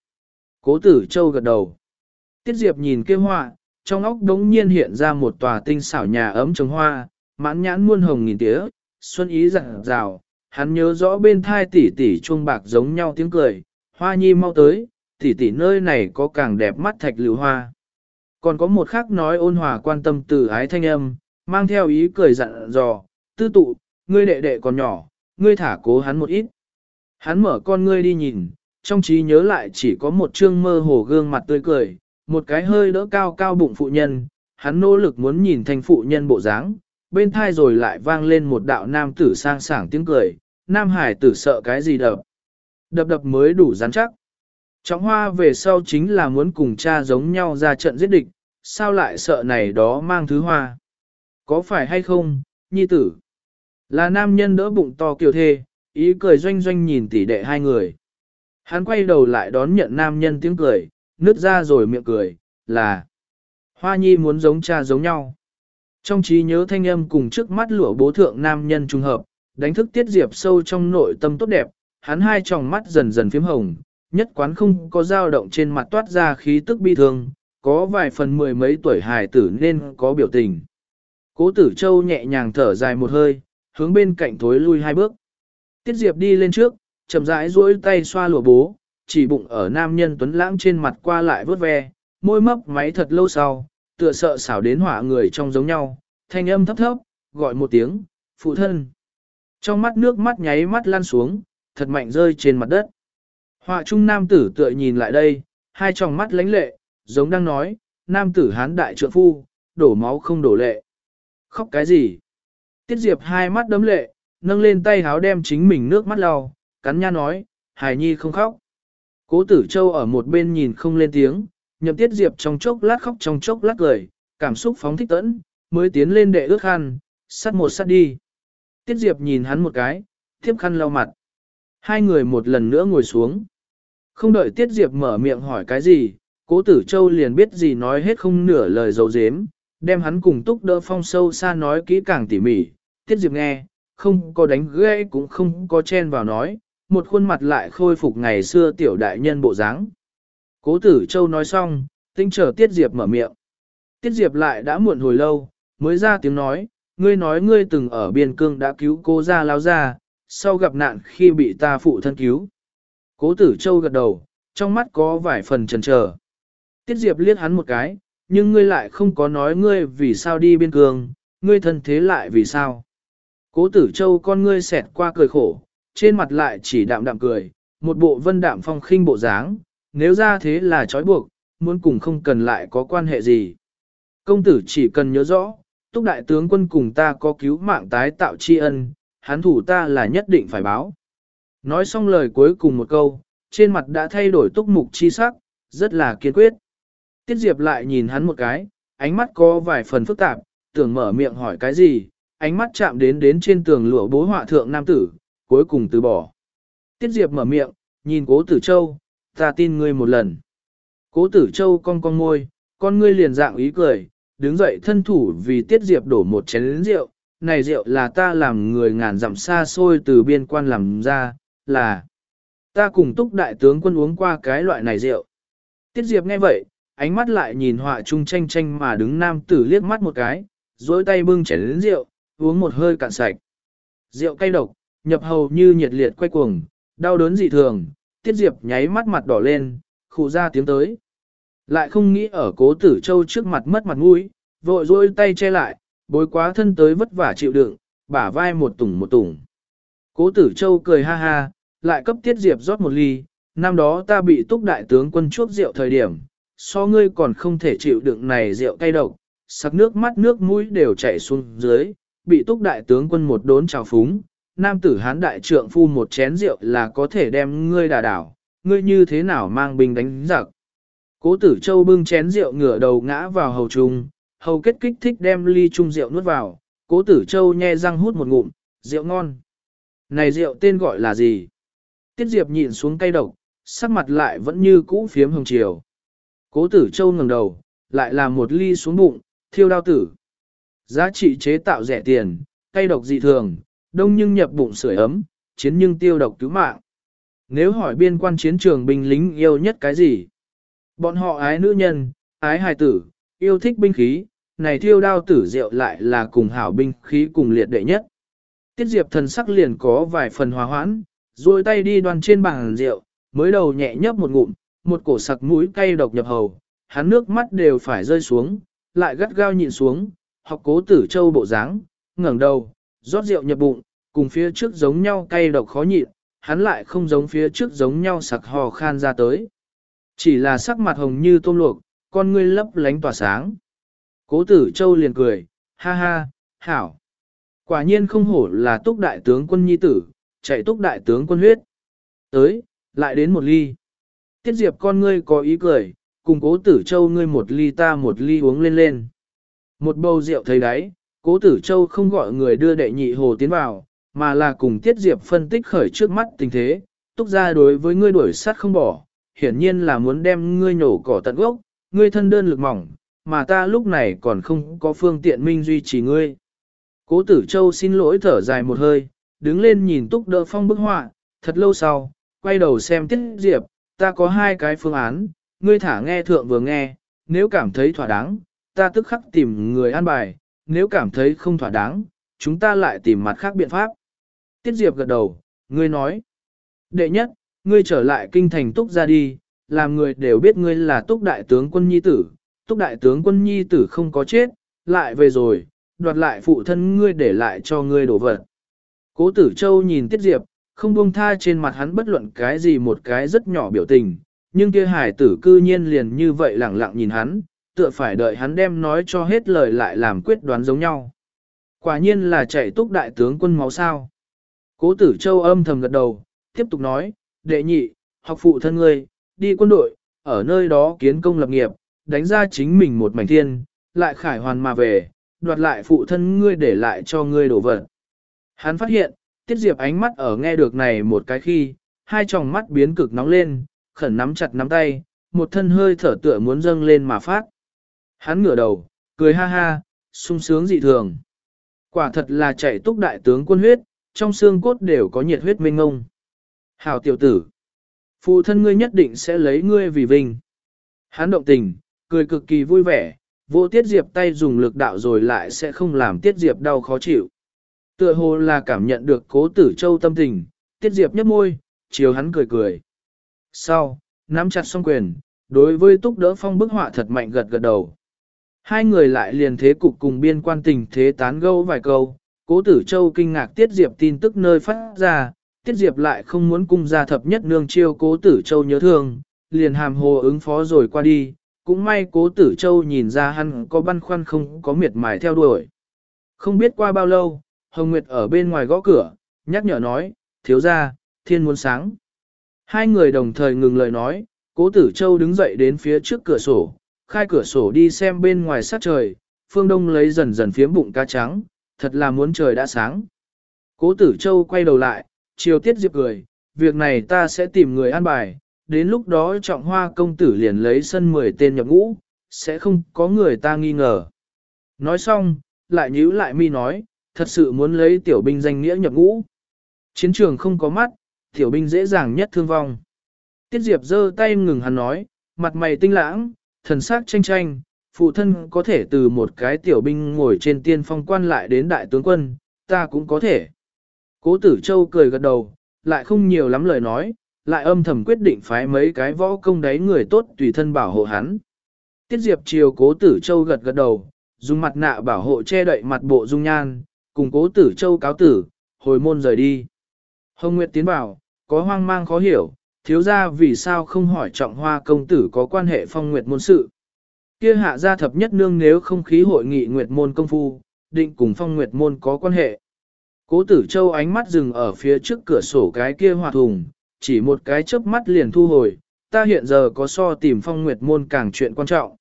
S1: Cố tử châu gật đầu. Tiết Diệp nhìn kia họa, trong óc đống nhiên hiện ra một tòa tinh xảo nhà ấm trồng hoa, mãn nhãn muôn hồng nghìn tía, xuân ý rạng rào, hắn nhớ rõ bên thai tỷ tỷ chuông bạc giống nhau tiếng cười, hoa nhi mau tới, tỷ tỷ nơi này có càng đẹp mắt thạch lưu hoa. Còn có một khác nói ôn hòa quan tâm từ ái thanh âm, mang theo ý cười dặn dò, tư tụ, ngươi đệ đệ còn nhỏ, ngươi thả cố hắn một ít. Hắn mở con ngươi đi nhìn, trong trí nhớ lại chỉ có một trương mơ hồ gương mặt tươi cười, một cái hơi đỡ cao cao bụng phụ nhân, hắn nỗ lực muốn nhìn thành phụ nhân bộ dáng, bên thai rồi lại vang lên một đạo nam tử sang sảng tiếng cười, nam hải tử sợ cái gì đập. Đập đập mới đủ rắn chắc. Trọng hoa về sau chính là muốn cùng cha giống nhau ra trận giết địch, sao lại sợ này đó mang thứ hoa. Có phải hay không, nhi tử? Là nam nhân đỡ bụng to kiều thê, ý cười doanh doanh nhìn tỉ đệ hai người. Hắn quay đầu lại đón nhận nam nhân tiếng cười, nứt ra rồi miệng cười, là Hoa nhi muốn giống cha giống nhau. Trong trí nhớ thanh âm cùng trước mắt lửa bố thượng nam nhân trùng hợp, đánh thức tiết diệp sâu trong nội tâm tốt đẹp, hắn hai tròng mắt dần dần phím hồng, nhất quán không có dao động trên mặt toát ra khí tức bi thương, có vài phần mười mấy tuổi hài tử nên có biểu tình. Cố tử châu nhẹ nhàng thở dài một hơi, hướng bên cạnh thối lui hai bước. Tiết diệp đi lên trước, chậm rãi duỗi tay xoa lụa bố, chỉ bụng ở nam nhân tuấn lãng trên mặt qua lại vớt ve, môi mấp máy thật lâu sau, tựa sợ xảo đến hỏa người trong giống nhau, thanh âm thấp thấp, gọi một tiếng, phụ thân. Trong mắt nước mắt nháy mắt lan xuống, thật mạnh rơi trên mặt đất. Họa trung nam tử tựa nhìn lại đây, hai tròng mắt lánh lệ, giống đang nói, nam tử hán đại trượng phu, đổ máu không đổ lệ. Khóc cái gì? Tiết Diệp hai mắt đấm lệ, nâng lên tay háo đem chính mình nước mắt lau, cắn nha nói, hài nhi không khóc. Cố tử châu ở một bên nhìn không lên tiếng, nhậm tiết diệp trong chốc lát khóc trong chốc lát cười, cảm xúc phóng thích tẫn, mới tiến lên đệ ước khăn, sắt một sắt đi. Tiết diệp nhìn hắn một cái, tiếp khăn lau mặt. Hai người một lần nữa ngồi xuống. Không đợi tiết diệp mở miệng hỏi cái gì, cố tử châu liền biết gì nói hết không nửa lời dấu dếm, đem hắn cùng túc đỡ phong sâu xa nói kỹ càng tỉ mỉ. Tiết diệp nghe, không có đánh ghê cũng không có chen vào nói, một khuôn mặt lại khôi phục ngày xưa tiểu đại nhân bộ dáng. Cố tử châu nói xong, tinh chờ Tiết Diệp mở miệng. Tiết Diệp lại đã muộn hồi lâu, mới ra tiếng nói, ngươi nói ngươi từng ở biên cương đã cứu cô ra lao ra, sau gặp nạn khi bị ta phụ thân cứu. Cố tử châu gật đầu, trong mắt có vài phần chần chờ. Tiết Diệp liếc hắn một cái, nhưng ngươi lại không có nói ngươi vì sao đi biên cương, ngươi thân thế lại vì sao. Cố tử châu con ngươi xẹt qua cười khổ, trên mặt lại chỉ đạm đạm cười, một bộ vân đạm phong khinh bộ dáng, nếu ra thế là trói buộc, muốn cùng không cần lại có quan hệ gì. Công tử chỉ cần nhớ rõ, túc đại tướng quân cùng ta có cứu mạng tái tạo tri ân, hắn thủ ta là nhất định phải báo. Nói xong lời cuối cùng một câu, trên mặt đã thay đổi túc mục chi sắc, rất là kiên quyết. Tiết Diệp lại nhìn hắn một cái, ánh mắt có vài phần phức tạp, tưởng mở miệng hỏi cái gì, ánh mắt chạm đến đến trên tường lụa bố họa thượng nam tử, cuối cùng từ bỏ. Tiết Diệp mở miệng, nhìn cố tử châu, ta tin ngươi một lần. Cố tử châu cong cong môi, con ngươi liền dạng ý cười, đứng dậy thân thủ vì tiết diệp đổ một chén rượu, này rượu là ta làm người ngàn dặm xa xôi từ biên quan làm ra, là ta cùng túc đại tướng quân uống qua cái loại này rượu. Tiết diệp nghe vậy, ánh mắt lại nhìn họa trung tranh tranh mà đứng nam tử liếc mắt một cái, dối tay bưng chén rượu, uống một hơi cạn sạch. Rượu cay độc, nhập hầu như nhiệt liệt quay cuồng, đau đớn dị thường, Tiết Diệp nháy mắt mặt đỏ lên, khụ ra tiếng tới. Lại không nghĩ ở cố tử châu trước mặt mất mặt mũi, vội dôi tay che lại, bối quá thân tới vất vả chịu đựng, bả vai một tủng một tủng. Cố tử châu cười ha ha, lại cấp Tiết Diệp rót một ly, năm đó ta bị túc đại tướng quân chuốc rượu thời điểm, so ngươi còn không thể chịu đựng này rượu cay độc, sặc nước mắt nước mũi đều chảy xuống dưới, bị túc đại tướng quân một đốn trào phúng, nam tử hán đại trượng phu một chén rượu là có thể đem ngươi đà đảo, ngươi như thế nào mang binh đánh giặc. Cố tử châu bưng chén rượu ngửa đầu ngã vào hầu trung, hầu kết kích thích đem ly chung rượu nuốt vào, cố tử châu nhe răng hút một ngụm, rượu ngon. Này rượu tên gọi là gì? Tiết diệp nhịn xuống cay độc, sắc mặt lại vẫn như cũ phiếm hồng chiều. Cố tử châu ngẩng đầu, lại là một ly xuống bụng, thiêu đao tử. Giá trị chế tạo rẻ tiền, cay độc dị thường, đông nhưng nhập bụng sưởi ấm, chiến nhưng tiêu độc cứu mạng. Nếu hỏi biên quan chiến trường binh lính yêu nhất cái gì? Bọn họ ái nữ nhân, ái hài tử, yêu thích binh khí, này thiêu đao tử rượu lại là cùng hảo binh khí cùng liệt đệ nhất. Tiết diệp thần sắc liền có vài phần hòa hoãn, rồi tay đi đoan trên bàn rượu, mới đầu nhẹ nhấp một ngụm, một cổ sặc mũi cay độc nhập hầu, hắn nước mắt đều phải rơi xuống, lại gắt gao nhìn xuống, học cố tử châu bộ dáng, ngẩng đầu, rót rượu nhập bụng, cùng phía trước giống nhau cay độc khó nhịn, hắn lại không giống phía trước giống nhau sặc hò khan ra tới. Chỉ là sắc mặt hồng như tôm luộc, con ngươi lấp lánh tỏa sáng. Cố tử châu liền cười, ha ha, hảo. Quả nhiên không hổ là túc đại tướng quân nhi tử, chạy túc đại tướng quân huyết. Tới, lại đến một ly. Tiết diệp con ngươi có ý cười, cùng cố tử châu ngươi một ly ta một ly uống lên lên. Một bầu rượu thấy đáy, cố tử châu không gọi người đưa đệ nhị hồ tiến vào, mà là cùng tiết diệp phân tích khởi trước mắt tình thế, túc ra đối với ngươi đuổi sát không bỏ, hiển nhiên là muốn đem ngươi nhổ cỏ tận gốc, ngươi thân đơn lực mỏng, mà ta lúc này còn không có phương tiện minh duy trì ngươi. Cố tử châu xin lỗi thở dài một hơi, đứng lên nhìn túc đỡ phong bức họa, thật lâu sau, quay đầu xem tiết diệp, ta có hai cái phương án, ngươi thả nghe thượng vừa nghe, nếu cảm thấy thỏa đáng, ta tức khắc tìm người an bài, nếu cảm thấy không thỏa đáng, chúng ta lại tìm mặt khác biện pháp. Tiết Diệp gật đầu, ngươi nói. Đệ nhất, ngươi trở lại kinh thành túc ra đi, làm người đều biết ngươi là túc đại tướng quân nhi tử, túc đại tướng quân nhi tử không có chết, lại về rồi, đoạt lại phụ thân ngươi để lại cho ngươi đổ vật. Cố tử châu nhìn Tiết Diệp, không buông tha trên mặt hắn bất luận cái gì một cái rất nhỏ biểu tình, nhưng kia hải tử cư nhiên liền như vậy lẳng lặng nhìn hắn, tựa phải đợi hắn đem nói cho hết lời lại làm quyết đoán giống nhau. Quả nhiên là chạy túc đại tướng quân máu sao. Cố tử châu âm thầm gật đầu, tiếp tục nói, đệ nhị, học phụ thân ngươi, đi quân đội, ở nơi đó kiến công lập nghiệp, đánh ra chính mình một mảnh thiên, lại khải hoàn mà về, đoạt lại phụ thân ngươi để lại cho ngươi đổ vật. Hắn phát hiện, Tiết Diệp ánh mắt ở nghe được này một cái khi, hai tròng mắt biến cực nóng lên, khẩn nắm chặt nắm tay, một thân hơi thở tựa muốn dâng lên mà phát. Hắn ngửa đầu, cười ha ha, sung sướng dị thường. Quả thật là chạy túc đại tướng quân huyết, trong xương cốt đều có nhiệt huyết mênh ngông. Hảo tiểu tử, phụ thân ngươi nhất định sẽ lấy ngươi vì vinh. Hắn động tình, cười cực kỳ vui vẻ, vô tiết diệp tay dùng lực đạo rồi lại sẽ không làm tiết diệp đau khó chịu. Tựa hồ là cảm nhận được cố tử châu tâm tình, tiết diệp nhấp môi, chiều hắn cười cười. Sau, nắm chặt song quyền, đối với túc đỡ phong bức họa thật mạnh gật gật đầu. Hai người lại liền thế cục cùng biên quan tình thế tán gẫu vài câu, cố tử châu kinh ngạc tiết diệp tin tức nơi phát ra, tiết diệp lại không muốn cung ra thập nhất nương chiêu cố tử châu nhớ thương, liền hàm hồ ứng phó rồi qua đi, cũng may cố tử châu nhìn ra hắn có băn khoăn không có miệt mài theo đuổi. Không biết qua bao lâu, Hồng Nguyệt ở bên ngoài gõ cửa, nhắc nhở nói, thiếu ra, thiên muốn sáng. Hai người đồng thời ngừng lời nói, cố tử châu đứng dậy đến phía trước cửa sổ, khai cửa sổ đi xem bên ngoài sát trời, phương đông lấy dần dần phiếm bụng cá trắng, thật là muốn trời đã sáng. Cố tử châu quay đầu lại, chiều tiết diệp cười, việc này ta sẽ tìm người an bài, đến lúc đó trọng hoa công tử liền lấy sân 10 tên nhập ngũ, sẽ không có người ta nghi ngờ. Nói xong, lại nhíu lại mi nói, thật sự muốn lấy tiểu binh danh nghĩa nhập ngũ. Chiến trường không có mắt, tiểu binh dễ dàng nhất thương vong. Tiết Diệp giơ tay ngừng hắn nói, mặt mày tinh lãng, thần sắc tranh tranh, phụ thân có thể từ một cái tiểu binh ngồi trên tiên phong quan lại đến đại tướng quân, ta cũng có thể. Cố tử châu cười gật đầu, lại không nhiều lắm lời nói, lại âm thầm quyết định phái mấy cái võ công đấy người tốt tùy thân bảo hộ hắn. Tiết Diệp chiều cố tử châu gật gật đầu, dùng mặt nạ bảo hộ che đậy mặt bộ dung nhan, cùng cố tử châu cáo tử, hồi môn rời đi. Hồng Nguyệt tiến bảo, có hoang mang khó hiểu, thiếu ra vì sao không hỏi trọng hoa công tử có quan hệ phong nguyệt môn sự. Kia hạ gia thập nhất nương nếu không khí hội nghị nguyệt môn công phu, định cùng phong nguyệt môn có quan hệ. Cố tử châu ánh mắt dừng ở phía trước cửa sổ cái kia hòa thùng, chỉ một cái chớp mắt liền thu hồi, ta hiện giờ có so tìm phong nguyệt môn càng chuyện quan trọng.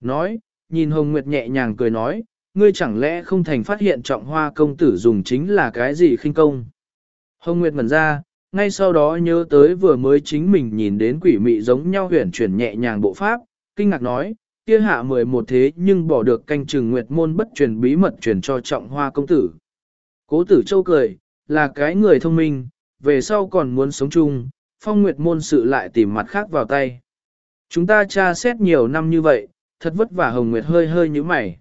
S1: Nói, nhìn hồng nguyệt nhẹ nhàng cười nói, ngươi chẳng lẽ không thành phát hiện trọng hoa công tử dùng chính là cái gì khinh công. Hồng nguyệt ngẩn ra, ngay sau đó nhớ tới vừa mới chính mình nhìn đến quỷ mị giống nhau huyển chuyển nhẹ nhàng bộ pháp, kinh ngạc nói, kia hạ mười một thế nhưng bỏ được canh chừng nguyệt môn bất truyền bí mật truyền cho trọng hoa công tử. Cố tử châu cười, là cái người thông minh, về sau còn muốn sống chung, phong nguyệt môn sự lại tìm mặt khác vào tay. Chúng ta tra xét nhiều năm như vậy, thật vất vả hồng nguyệt hơi hơi như mày.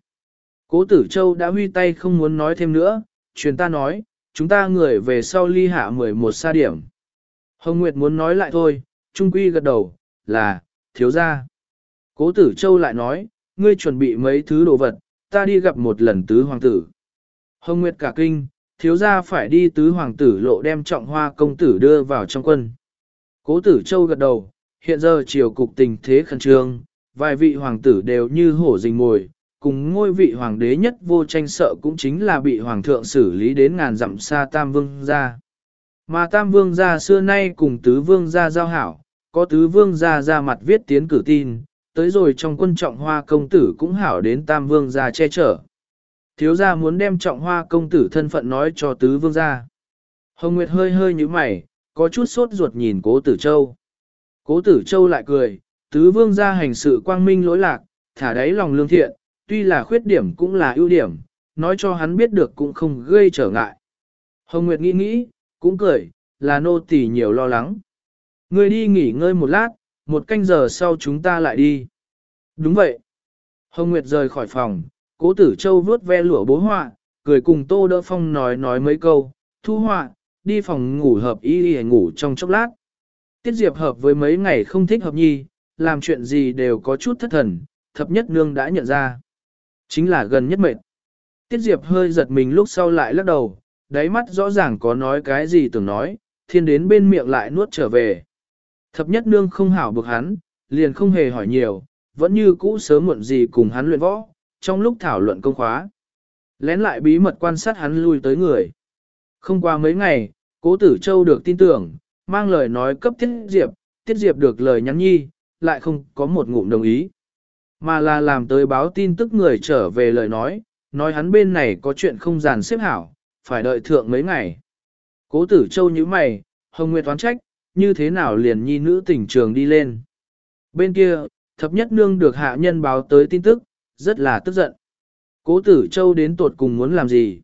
S1: Cố tử châu đã huy tay không muốn nói thêm nữa, truyền ta nói, chúng ta người về sau ly hạ 11 xa điểm. Hồng Nguyệt muốn nói lại thôi, Trung Quy gật đầu, là, thiếu ra. Cố tử Châu lại nói, ngươi chuẩn bị mấy thứ đồ vật, ta đi gặp một lần tứ hoàng tử. Hồng Nguyệt cả kinh, thiếu gia phải đi tứ hoàng tử lộ đem trọng hoa công tử đưa vào trong quân. Cố tử châu gật đầu, hiện giờ triều cục tình thế khẩn trương, vài vị hoàng tử đều như hổ rình mồi, cùng ngôi vị hoàng đế nhất vô tranh sợ cũng chính là bị hoàng thượng xử lý đến ngàn dặm xa Tam Vương gia. Mà Tam Vương gia xưa nay cùng Tứ Vương gia giao hảo, có Tứ Vương gia ra mặt viết tiến cử tin, tới rồi trong quân trọng hoa công tử cũng hảo đến Tam Vương gia che chở. Thiếu gia muốn đem trọng hoa công tử thân phận nói cho Tứ Vương gia. Hồng Nguyệt hơi hơi như mày, có chút sốt ruột nhìn Cố Tử Châu. Cố Tử Châu lại cười, Tứ Vương gia hành sự quang minh lỗi lạc, thả đáy lòng lương thiện, tuy là khuyết điểm cũng là ưu điểm, nói cho hắn biết được cũng không gây trở ngại. Hồng Nguyệt nghĩ nghĩ, cũng cười, là nô tỳ nhiều lo lắng. Ngươi đi nghỉ ngơi một lát, một canh giờ sau chúng ta lại đi. Đúng vậy. Hồng Nguyệt rời khỏi phòng, cố tử châu vớt ve lụa bố họa, cười cùng Tô Đỡ Phong nói nói mấy câu, thu họa, đi phòng ngủ hợp y y ngủ trong chốc lát. Tiết Diệp hợp với mấy ngày không thích hợp nhi, làm chuyện gì đều có chút thất thần, thập nhất nương đã nhận ra. Chính là gần nhất mệt. Tiết Diệp hơi giật mình lúc sau lại lắc đầu, đáy mắt rõ ràng có nói cái gì tưởng nói, thiên đến bên miệng lại nuốt trở về. Thập nhất nương không hảo bực hắn, liền không hề hỏi nhiều, vẫn như cũ sớm muộn gì cùng hắn luyện võ, trong lúc thảo luận công khóa. Lén lại bí mật quan sát hắn lui tới người. Không qua mấy ngày, cố tử châu được tin tưởng, mang lời nói cấp tiết diệp, tiết diệp được lời nhắn nhi, lại không có một ngụm đồng ý. Mà là làm tới báo tin tức người trở về lời nói, nói hắn bên này có chuyện không giàn xếp hảo, phải đợi thượng mấy ngày. Cố tử châu như mày, hồng nguyệt toán trách, như thế nào liền nhi nữ tỉnh trường đi lên. Bên kia, thập nhất nương được hạ nhân báo tới tin tức, rất là tức giận. Cố tử châu đến tột cùng muốn làm gì?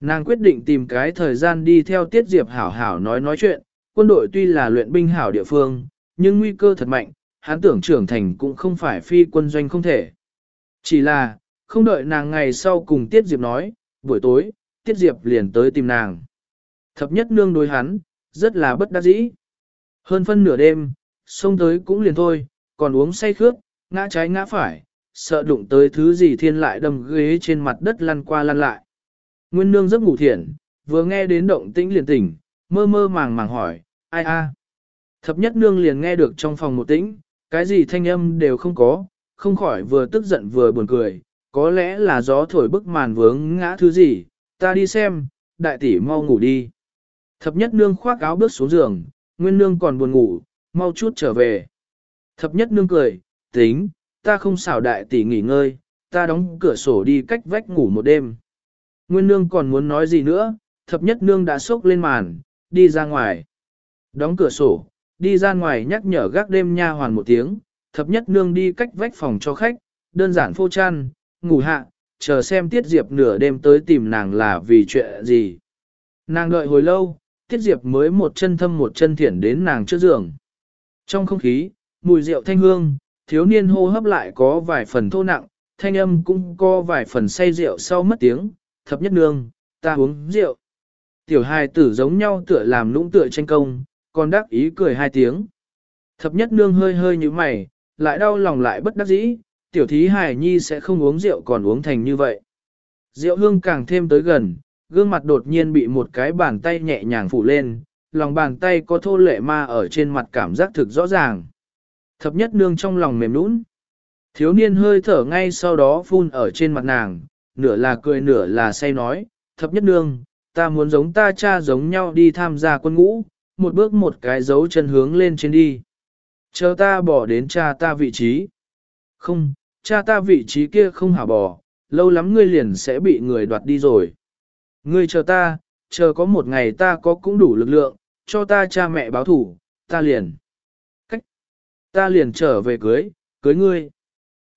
S1: Nàng quyết định tìm cái thời gian đi theo tiết diệp hảo hảo nói nói chuyện, quân đội tuy là luyện binh hảo địa phương, nhưng nguy cơ thật mạnh, hắn tưởng trưởng thành cũng không phải phi quân doanh không thể. Chỉ là, không đợi nàng ngày sau cùng tiết diệp nói, buổi tối, tiết diệp liền tới tìm nàng. Thập nhất nương đối hắn, rất là bất đắc dĩ. Hơn phân nửa đêm, xông tới cũng liền thôi, còn uống say khước, ngã trái ngã phải, sợ đụng tới thứ gì thiên lại đâm ghế trên mặt đất lăn qua lăn lại. Nguyên nương giấc ngủ thiện, vừa nghe đến động tĩnh liền tỉnh, mơ mơ màng màng hỏi, ai a? Thập nhất nương liền nghe được trong phòng một tĩnh, cái gì thanh âm đều không có, không khỏi vừa tức giận vừa buồn cười, có lẽ là gió thổi bức màn vướng ngã thứ gì, ta đi xem, đại tỷ mau ngủ đi. Thập nhất nương khoác áo bước xuống giường, nguyên nương còn buồn ngủ, mau chút trở về. Thập nhất nương cười, tính, ta không xảo đại tỷ nghỉ ngơi, ta đóng cửa sổ đi cách vách ngủ một đêm. Nguyên nương còn muốn nói gì nữa, thập nhất nương đã sốc lên màn, đi ra ngoài. Đóng cửa sổ, đi ra ngoài nhắc nhở gác đêm nha hoàn một tiếng, thập nhất nương đi cách vách phòng cho khách, đơn giản phô chăn, ngủ hạ, chờ xem Tiết Diệp nửa đêm tới tìm nàng là vì chuyện gì. Nàng đợi hồi lâu, Tiết Diệp mới một chân thâm một chân thiển đến nàng trước giường. Trong không khí, mùi rượu thanh hương, thiếu niên hô hấp lại có vài phần thô nặng, thanh âm cũng có vài phần say rượu sau mất tiếng, thập nhất nương, ta uống rượu. Tiểu hài tử giống nhau tựa làm lũng tựa tranh công, còn đắc ý cười hai tiếng. Thập nhất nương hơi hơi như mày, lại đau lòng lại bất đắc dĩ, tiểu thí hài nhi sẽ không uống rượu còn uống thành như vậy. Rượu hương càng thêm tới gần, gương mặt đột nhiên bị một cái bàn tay nhẹ nhàng phủ lên, lòng bàn tay có thô lệ ma ở trên mặt cảm giác thực rõ ràng. Thập nhất nương trong lòng mềm nũng. Thiếu niên hơi thở ngay sau đó phun ở trên mặt nàng, nửa là cười nửa là say nói, thập nhất nương, ta muốn giống ta cha giống nhau đi tham gia quân ngũ, một bước một cái dấu chân hướng lên trên đi. Chờ ta bỏ đến cha ta vị trí. Không, cha ta vị trí kia không hả bỏ, lâu lắm ngươi liền sẽ bị người đoạt đi rồi. Ngươi chờ ta, chờ có một ngày ta có cũng đủ lực lượng, cho ta cha mẹ báo thủ, ta liền. Ta liền trở về cưới, cưới ngươi.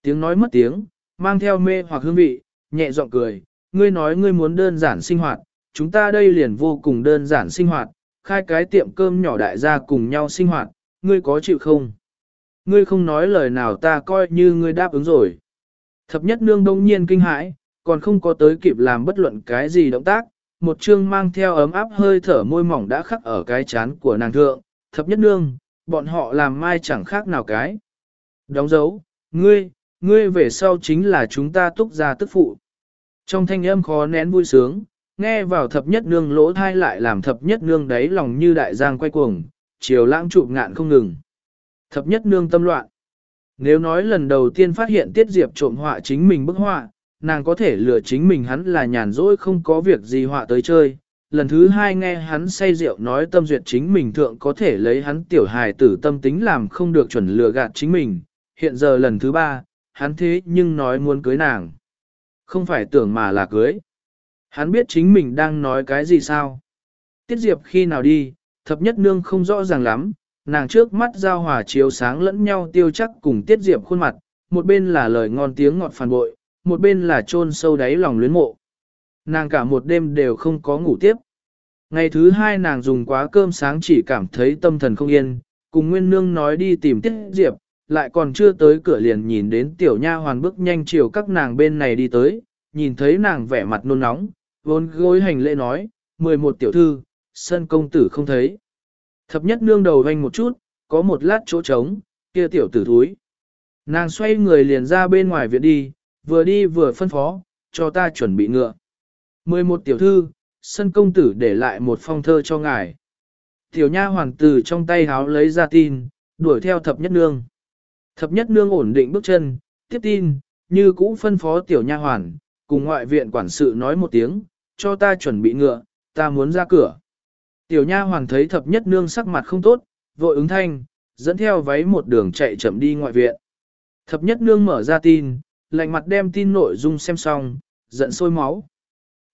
S1: Tiếng nói mất tiếng, mang theo mê hoặc hương vị, nhẹ giọng cười, ngươi nói ngươi muốn đơn giản sinh hoạt, chúng ta đây liền vô cùng đơn giản sinh hoạt, khai cái tiệm cơm nhỏ đại gia cùng nhau sinh hoạt, ngươi có chịu không? Ngươi không nói lời nào ta coi như ngươi đáp ứng rồi. Thập nhất nương đông nhiên kinh hãi, còn không có tới kịp làm bất luận cái gì động tác, một chương mang theo ấm áp hơi thở môi mỏng đã khắc ở cái chán của nàng thượng, thập nhất nương, bọn họ làm mai chẳng khác nào cái. Đóng dấu, ngươi, ngươi về sau chính là chúng ta túc gia tức phụ. Trong thanh âm khó nén vui sướng, nghe vào thập nhất nương lỗ thai lại làm thập nhất nương đấy lòng như đại giang quay cuồng, chiều lãng chụp ngạn không ngừng. Thập nhất nương tâm loạn. Nếu nói lần đầu tiên phát hiện Tiết Diệp trộm họa chính mình bức họa, nàng có thể lừa chính mình hắn là nhàn rỗi không có việc gì họa tới chơi. Lần thứ hai nghe hắn say rượu nói tâm duyệt chính mình thượng có thể lấy hắn tiểu hài tử tâm tính làm không được chuẩn lừa gạt chính mình. Hiện giờ lần thứ ba, hắn thế nhưng nói muốn cưới nàng. Không phải tưởng mà là cưới. Hắn biết chính mình đang nói cái gì sao. Tiết Diệp khi nào đi, thập nhất nương không rõ ràng lắm, nàng trước mắt giao hòa chiếu sáng lẫn nhau tiêu chắc cùng Tiết Diệp khuôn mặt, một bên là lời ngon tiếng ngọt phản bội, một bên là chôn sâu đáy lòng luyến mộ. Nàng cả một đêm đều không có ngủ tiếp. Ngày thứ hai nàng dùng quá cơm sáng chỉ cảm thấy tâm thần không yên, cùng Nguyên Nương nói đi tìm Tiết Diệp, lại còn chưa tới cửa liền nhìn đến tiểu nha hoàn bước nhanh chiều các nàng bên này đi tới, nhìn thấy nàng vẻ mặt nôn nóng, vốn gối hành lễ nói, 11 tiểu thư, sân công tử không thấy. Thập nhất nương đầu vanh một chút, có một lát chỗ trống, kia tiểu tử thúi. Nàng xoay người liền ra bên ngoài viện đi, vừa đi vừa phân phó, cho ta chuẩn bị ngựa. 11 tiểu thư, sân công tử để lại một phong thơ cho ngài. Tiểu nha hoàng tử trong tay háo lấy ra tin, đuổi theo thập nhất nương. Thập nhất nương ổn định bước chân, tiếp tin, như cũ phân phó tiểu nha hoàn, cùng ngoại viện quản sự nói một tiếng, cho ta chuẩn bị ngựa, ta muốn ra cửa. Tiểu nha hoàn thấy thập nhất nương sắc mặt không tốt, vội ứng thanh, dẫn theo váy một đường chạy chậm đi ngoại viện. Thập nhất nương mở ra tin, lạnh mặt đem tin nội dung xem xong, giận sôi máu.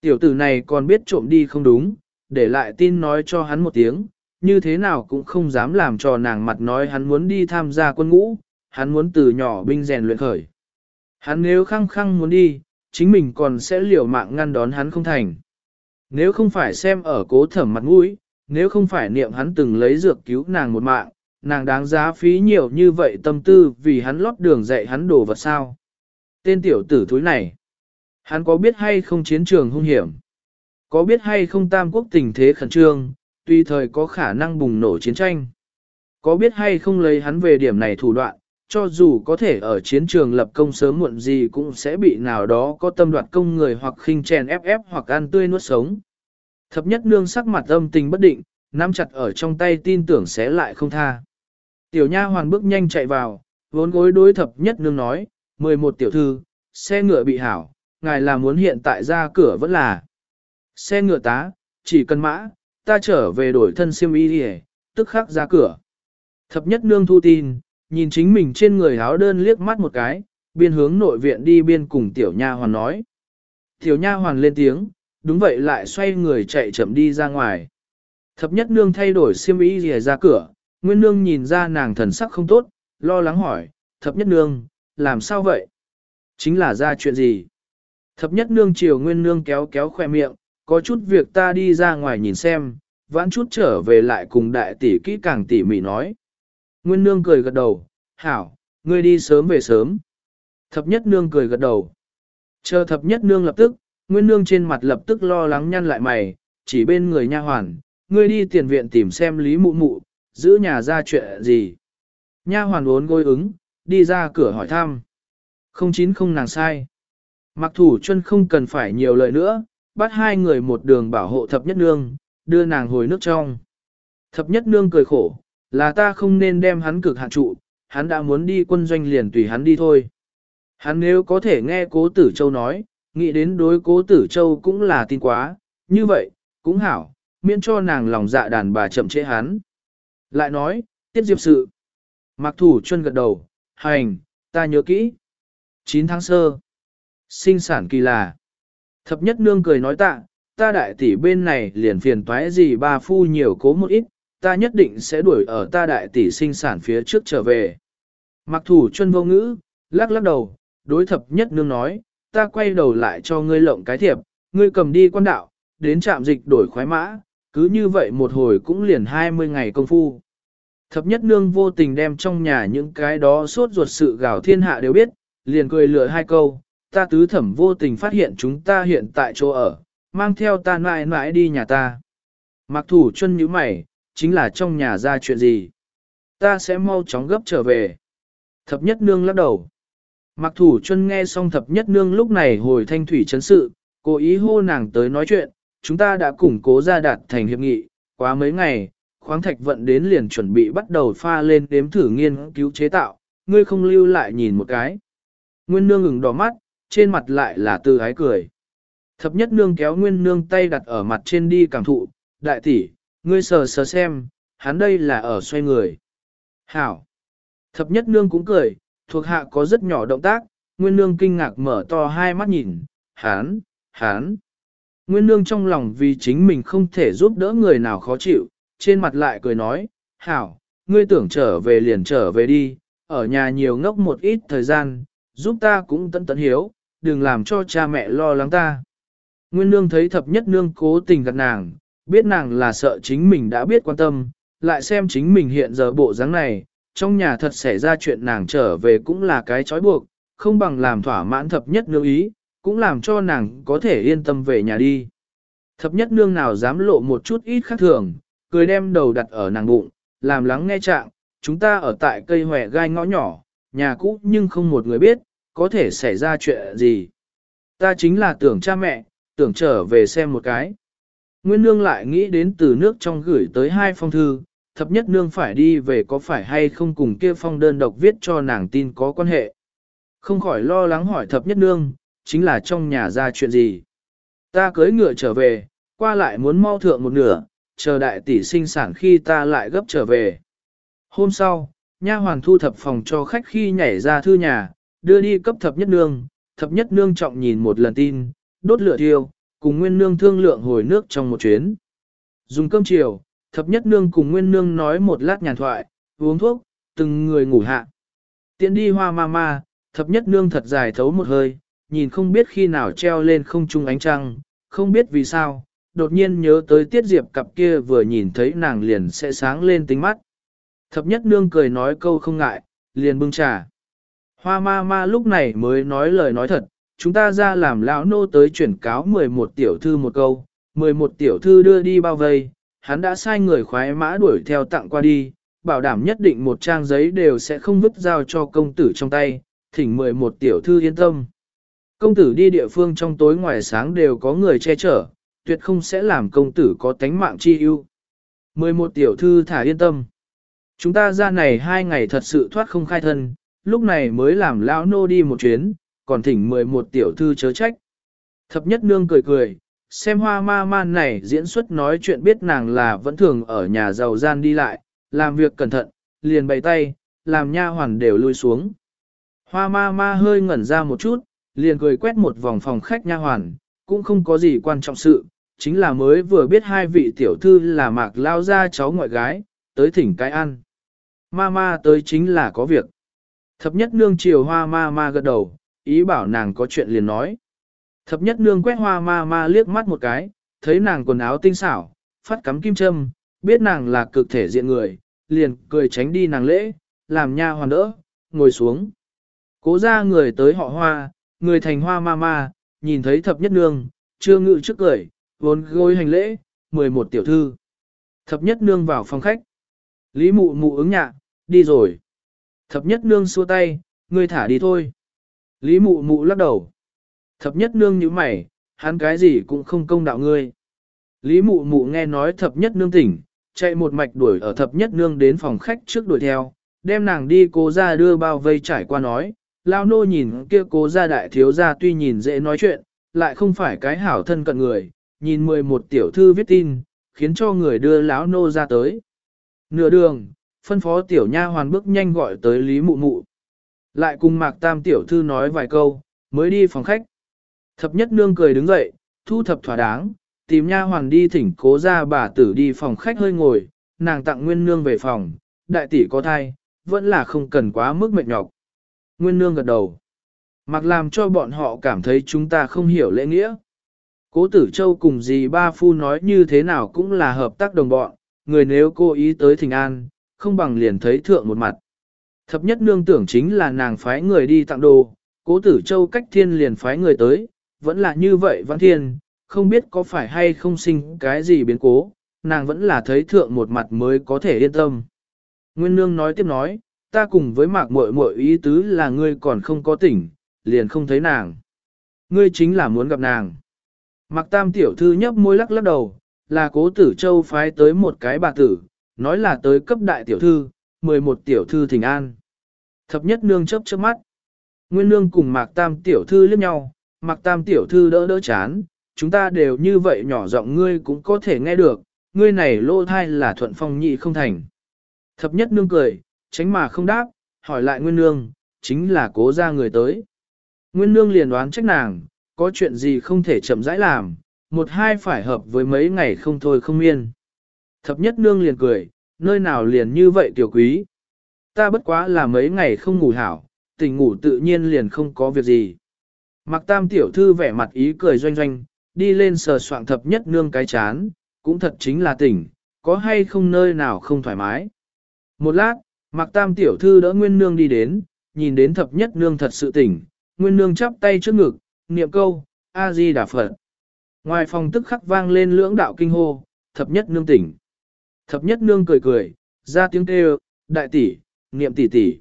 S1: Tiểu tử này còn biết trộm đi không đúng, để lại tin nói cho hắn một tiếng, như thế nào cũng không dám làm cho nàng mặt nói hắn muốn đi tham gia quân ngũ, hắn muốn từ nhỏ binh rèn luyện khởi. Hắn nếu khăng khăng muốn đi, chính mình còn sẽ liều mạng ngăn đón hắn không thành. Nếu không phải xem ở cố thẩm mặt mũi, nếu không phải niệm hắn từng lấy dược cứu nàng một mạng, nàng đáng giá phí nhiều như vậy tâm tư vì hắn lót đường dạy hắn đổ vật sao. Tên tiểu tử thúi này, hắn có biết hay không chiến trường hung hiểm? Có biết hay không tam quốc tình thế khẩn trương, tùy thời có khả năng bùng nổ chiến tranh? Có biết hay không lấy hắn về điểm này thủ đoạn, cho dù có thể ở chiến trường lập công sớm muộn gì cũng sẽ bị nào đó có tâm đoạt công người hoặc khinh chèn ép ép hoặc ăn tươi nuốt sống. Thập nhất nương sắc mặt âm tình bất định, nắm chặt ở trong tay tin tưởng sẽ lại không tha. Tiểu nha hoàn bước nhanh chạy vào, vốn gối đối thập nhất nương nói, 11 tiểu thư, xe ngựa bị hảo, ngài là muốn hiện tại ra cửa vẫn là. Xe ngựa tá, chỉ cần mã, ta trở về đổi thân siêm y đi tức khắc ra cửa. Thập nhất nương thu tin, nhìn chính mình trên người áo đơn liếc mắt một cái, biên hướng nội viện đi biên cùng tiểu nha hoàn nói. Tiểu nha hoàn lên tiếng, đúng vậy lại xoay người chạy chậm đi ra ngoài. Thập nhất nương thay đổi xiêm y rìa ra cửa, nguyên nương nhìn ra nàng thần sắc không tốt, lo lắng hỏi, thập nhất nương, làm sao vậy? Chính là ra chuyện gì? Thập nhất nương chiều nguyên nương kéo kéo khoe miệng, có chút việc ta đi ra ngoài nhìn xem, vãn chút trở về lại cùng đại tỷ kỹ càng tỉ mỉ nói. Nguyên nương cười gật đầu, hảo, ngươi đi sớm về sớm. Thập nhất nương cười gật đầu. Chờ thập nhất nương lập tức, nguyên nương trên mặt lập tức lo lắng nhăn lại mày, chỉ bên người nha hoàn, ngươi đi tiền viện tìm xem lý mụ mụ, giữ nhà ra chuyện gì. Nha hoàn uốn gối ứng, đi ra cửa hỏi thăm. Không chín không nàng sai. Mặc thủ chân không cần phải nhiều lời nữa, bắt hai người một đường bảo hộ thập nhất nương, đưa nàng hồi nước trong. Thập nhất nương cười khổ, là ta không nên đem hắn cực hạn trụ, hắn đã muốn đi quân doanh liền tùy hắn đi thôi. Hắn nếu có thể nghe cố tử châu nói, nghĩ đến đối cố tử châu cũng là tin quá, như vậy, cũng hảo, miễn cho nàng lòng dạ đàn bà chậm chế hắn. Lại nói, tiết diệp sự. Mặc thủ chân gật đầu, hành, ta nhớ kỹ. 9 tháng sơ. Sinh sản kỳ là. Thập nhất nương cười nói tạ, ta đại tỷ bên này liền phiền toái gì ba phu nhiều cố một ít, ta nhất định sẽ đuổi ở ta đại tỷ sinh sản phía trước trở về. Mặc thủ chân vô ngữ, lắc lắc đầu, đối thập nhất nương nói, ta quay đầu lại cho ngươi lộng cái thiệp, ngươi cầm đi quan đạo, đến trạm dịch đổi khoái mã, cứ như vậy một hồi cũng liền 20 ngày công phu. Thập nhất nương vô tình đem trong nhà những cái đó suốt ruột sự gào thiên hạ đều biết, liền cười lựa hai câu, ta tứ thẩm vô tình phát hiện chúng ta hiện tại chỗ ở, mang theo ta mãi mãi đi nhà ta. Mặc thủ chân như mày, chính là trong nhà ra chuyện gì. Ta sẽ mau chóng gấp trở về. Thập nhất nương lắc đầu. Mặc thủ chân nghe xong thập nhất nương lúc này hồi thanh thủy chấn sự, cố ý hô nàng tới nói chuyện, chúng ta đã củng cố ra đạt thành hiệp nghị, quá mấy ngày, khoáng thạch vận đến liền chuẩn bị bắt đầu pha lên đếm thử nghiên cứu chế tạo, ngươi không lưu lại nhìn một cái. Nguyên nương ngừng đỏ mắt, trên mặt lại là từ ái cười. Thập nhất nương kéo nguyên nương tay đặt ở mặt trên đi cảm thụ, đại tỷ, ngươi sờ sờ xem, hắn đây là ở xoay người. Hảo. Thập nhất nương cũng cười, thuộc hạ có rất nhỏ động tác, nguyên nương kinh ngạc mở to hai mắt nhìn, hắn, hắn. Nguyên nương trong lòng vì chính mình không thể giúp đỡ người nào khó chịu, trên mặt lại cười nói, hảo, ngươi tưởng trở về liền trở về đi, ở nhà nhiều ngốc một ít thời gian, giúp ta cũng tận tận hiếu, đừng làm cho cha mẹ lo lắng ta. Nguyên nương thấy thập nhất nương cố tình gạt nàng, biết nàng là sợ chính mình đã biết quan tâm, lại xem chính mình hiện giờ bộ dáng này, trong nhà thật xảy ra chuyện nàng trở về cũng là cái trói buộc, không bằng làm thỏa mãn thập nhất nương ý, cũng làm cho nàng có thể yên tâm về nhà đi. Thập nhất nương nào dám lộ một chút ít khác thường, cười đem đầu đặt ở nàng bụng, làm lắng nghe trạng, chúng ta ở tại cây hòe gai ngõ nhỏ, nhà cũ nhưng không một người biết, có thể xảy ra chuyện gì. Ta chính là tưởng cha mẹ, tưởng trở về xem một cái. Nguyên nương lại nghĩ đến từ nước trong gửi tới hai phong thư, thập nhất nương phải đi về có phải hay không cùng kia phong đơn độc viết cho nàng tin có quan hệ. Không khỏi lo lắng hỏi thập nhất nương, chính là trong nhà ra chuyện gì. Ta cưới ngựa trở về, qua lại muốn mau thượng một nửa, chờ đại tỷ sinh sản khi ta lại gấp trở về. Hôm sau, nha hoàn thu thập phòng cho khách khi nhảy ra thư nhà, đưa đi cấp thập nhất nương, thập nhất nương trọng nhìn một lần tin, đốt lửa thiêu, cùng nguyên nương thương lượng hồi nước trong một chuyến. Dùng cơm chiều, thập nhất nương cùng nguyên nương nói một lát nhàn thoại, uống thuốc, từng người ngủ hạ. Tiện đi hoa ma ma, thập nhất nương thật dài thấu một hơi, nhìn không biết khi nào treo lên không trung ánh trăng, không biết vì sao, đột nhiên nhớ tới tiết diệp cặp kia vừa nhìn thấy nàng liền sẽ sáng lên tính mắt. Thập nhất nương cười nói câu không ngại, liền bưng trà. Hoa ma ma lúc này mới nói lời nói thật, chúng ta ra làm lão nô tới chuyển cáo 11 tiểu thư một câu, 11 tiểu thư đưa đi bao vây, hắn đã sai người khoái mã đuổi theo tặng qua đi, bảo đảm nhất định một trang giấy đều sẽ không vứt giao cho công tử trong tay, thỉnh 11 tiểu thư yên tâm. Công tử đi địa phương trong tối ngoài sáng đều có người che chở, tuyệt không sẽ làm công tử có tánh mạng chi ưu. 11 tiểu thư thả yên tâm. Chúng ta ra này hai ngày thật sự thoát không khai thân, lúc này mới làm lão nô đi một chuyến, còn thỉnh 11 tiểu thư chớ trách. Thập nhất nương cười cười, xem hoa ma man này diễn xuất nói chuyện biết nàng là vẫn thường ở nhà giàu gian đi lại, làm việc cẩn thận, liền bày tay, làm nha hoàn đều lui xuống. Hoa ma ma hơi ngẩn ra một chút, liền cười quét một vòng phòng khách nha hoàn, cũng không có gì quan trọng sự, chính là mới vừa biết hai vị tiểu thư là mạc lao ra cháu ngoại gái, tới thỉnh cái ăn. Ma ma tới chính là có việc. Thập nhất nương chiều hoa ma ma gật đầu, ý bảo nàng có chuyện liền nói. Thập nhất nương quét hoa ma ma liếc mắt một cái, thấy nàng quần áo tinh xảo, phát cắm kim châm, biết nàng là cực thể diện người, liền cười tránh đi nàng lễ, làm nha hoàn đỡ, ngồi xuống. Cố ra người tới họ hoa, người thành hoa ma ma, nhìn thấy thập nhất nương, chưa ngự trước cười, vốn gối hành lễ, 11 tiểu thư. Thập nhất nương vào phòng khách. Lý mụ mụ ứng nhạ, đi rồi. Thập nhất nương xua tay, ngươi thả đi thôi. Lý mụ mụ lắc đầu. Thập nhất nương như mày, hắn cái gì cũng không công đạo ngươi. Lý mụ mụ nghe nói thập nhất nương tỉnh, chạy một mạch đuổi ở thập nhất nương đến phòng khách trước đuổi theo, đem nàng đi cố ra đưa bao vây trải qua nói. Lao nô nhìn kia cố ra đại thiếu ra tuy nhìn dễ nói chuyện, lại không phải cái hảo thân cận người, nhìn 11 tiểu thư viết tin, khiến cho người đưa lão nô ra tới. Nửa đường, phân phó tiểu nha hoàn bước nhanh gọi tới Lý Mụ Mụ. Lại cùng Mạc Tam tiểu thư nói vài câu, mới đi phòng khách. Thập nhất nương cười đứng dậy, thu thập thỏa đáng, tìm nha hoàn đi thỉnh cố ra bà tử đi phòng khách hơi ngồi, nàng tặng nguyên nương về phòng, đại tỷ có thai, vẫn là không cần quá mức mệt nhọc. Nguyên nương gật đầu. Mặc làm cho bọn họ cảm thấy chúng ta không hiểu lễ nghĩa. Cố tử châu cùng dì ba phu nói như thế nào cũng là hợp tác đồng bọn, người nếu cố ý tới thỉnh an, không bằng liền thấy thượng một mặt. Thập nhất nương tưởng chính là nàng phái người đi tặng đồ, cố tử châu cách thiên liền phái người tới, vẫn là như vậy văn thiên, không biết có phải hay không sinh cái gì biến cố, nàng vẫn là thấy thượng một mặt mới có thể yên tâm. Nguyên nương nói tiếp nói, ta cùng với mạc muội muội ý tứ là ngươi còn không có tỉnh, liền không thấy nàng. Ngươi chính là muốn gặp nàng. Mặc tam tiểu thư nhấp môi lắc lắc đầu, là cố tử châu phái tới một cái bà tử, nói là tới cấp đại tiểu thư, 11 tiểu thư thỉnh an. Thập nhất nương chớp chớp mắt. Nguyên nương cùng mạc tam tiểu thư liếc nhau, mạc tam tiểu thư đỡ đỡ chán, chúng ta đều như vậy nhỏ giọng ngươi cũng có thể nghe được, ngươi này lô thai là thuận phong nhị không thành. Thập nhất nương cười, tránh mà không đáp, hỏi lại nguyên nương, chính là cố ra người tới. Nguyên nương liền đoán trách nàng, có chuyện gì không thể chậm rãi làm, một hai phải hợp với mấy ngày không thôi không miên. Thập nhất nương liền cười, nơi nào liền như vậy tiểu quý. Ta bất quá là mấy ngày không ngủ hảo, tỉnh ngủ tự nhiên liền không có việc gì. Mặc tam tiểu thư vẻ mặt ý cười doanh doanh, đi lên sờ soạn thập nhất nương cái chán, cũng thật chính là tỉnh, có hay không nơi nào không thoải mái. Một lát, mặc tam tiểu thư đỡ nguyên nương đi đến, nhìn đến thập nhất nương thật sự tỉnh, nguyên nương chắp tay trước ngực, niệm câu, A-di đà Phật. Ngoài phòng tức khắc vang lên lưỡng đạo kinh hô, thập nhất nương tỉnh. Thập nhất nương cười cười, ra tiếng kêu, đại tỷ, niệm tỷ tỷ.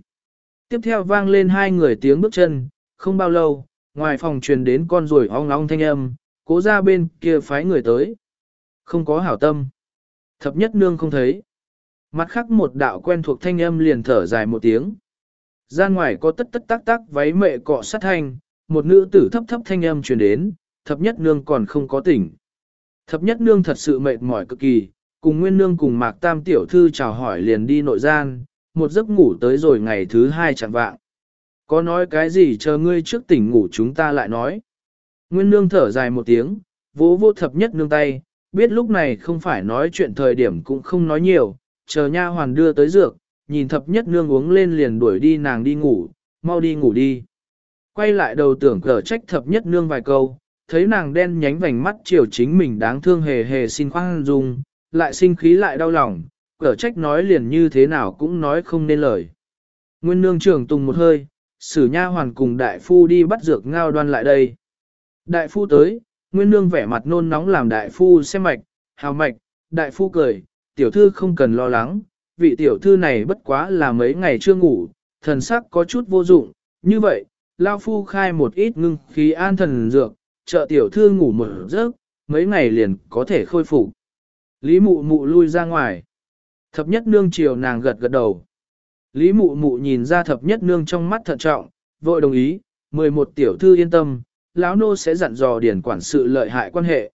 S1: Tiếp theo vang lên hai người tiếng bước chân, không bao lâu, ngoài phòng truyền đến con ruồi ong ong thanh âm, cố ra bên kia phái người tới. Không có hảo tâm. Thập nhất nương không thấy. Mặt khác một đạo quen thuộc thanh âm liền thở dài một tiếng. Ra ngoài có tất tất tác tác váy mệ cọ sát thanh, một nữ tử thấp thấp thanh âm truyền đến, thập nhất nương còn không có tỉnh. Thập nhất nương thật sự mệt mỏi cực kỳ, cùng nguyên nương cùng mạc tam tiểu thư chào hỏi liền đi nội gian, một giấc ngủ tới rồi ngày thứ hai chẳng vạng. Có nói cái gì chờ ngươi trước tỉnh ngủ chúng ta lại nói. Nguyên nương thở dài một tiếng, vỗ vô thập nhất nương tay, biết lúc này không phải nói chuyện thời điểm cũng không nói nhiều, chờ nha hoàn đưa tới dược, nhìn thập nhất nương uống lên liền đuổi đi nàng đi ngủ, mau đi ngủ đi. Quay lại đầu tưởng cờ trách thập nhất nương vài câu, thấy nàng đen nhánh vành mắt chiều chính mình đáng thương hề hề xin khoan dung, lại sinh khí lại đau lòng, cở trách nói liền như thế nào cũng nói không nên lời. Nguyên nương trưởng tùng một hơi, sử nha hoàn cùng đại phu đi bắt dược ngao đoan lại đây. Đại phu tới, nguyên nương vẻ mặt nôn nóng làm đại phu xem mạch, hào mạch, đại phu cười, tiểu thư không cần lo lắng, vị tiểu thư này bất quá là mấy ngày chưa ngủ, thần sắc có chút vô dụng, như vậy, lao phu khai một ít ngưng khí an thần dược, trợ tiểu thư ngủ một giấc, mấy ngày liền có thể khôi phục. Lý mụ mụ lui ra ngoài. Thập nhất nương chiều nàng gật gật đầu. Lý mụ mụ nhìn ra thập nhất nương trong mắt thận trọng, vội đồng ý, 11 tiểu thư yên tâm, lão nô sẽ dặn dò điển quản sự lợi hại quan hệ.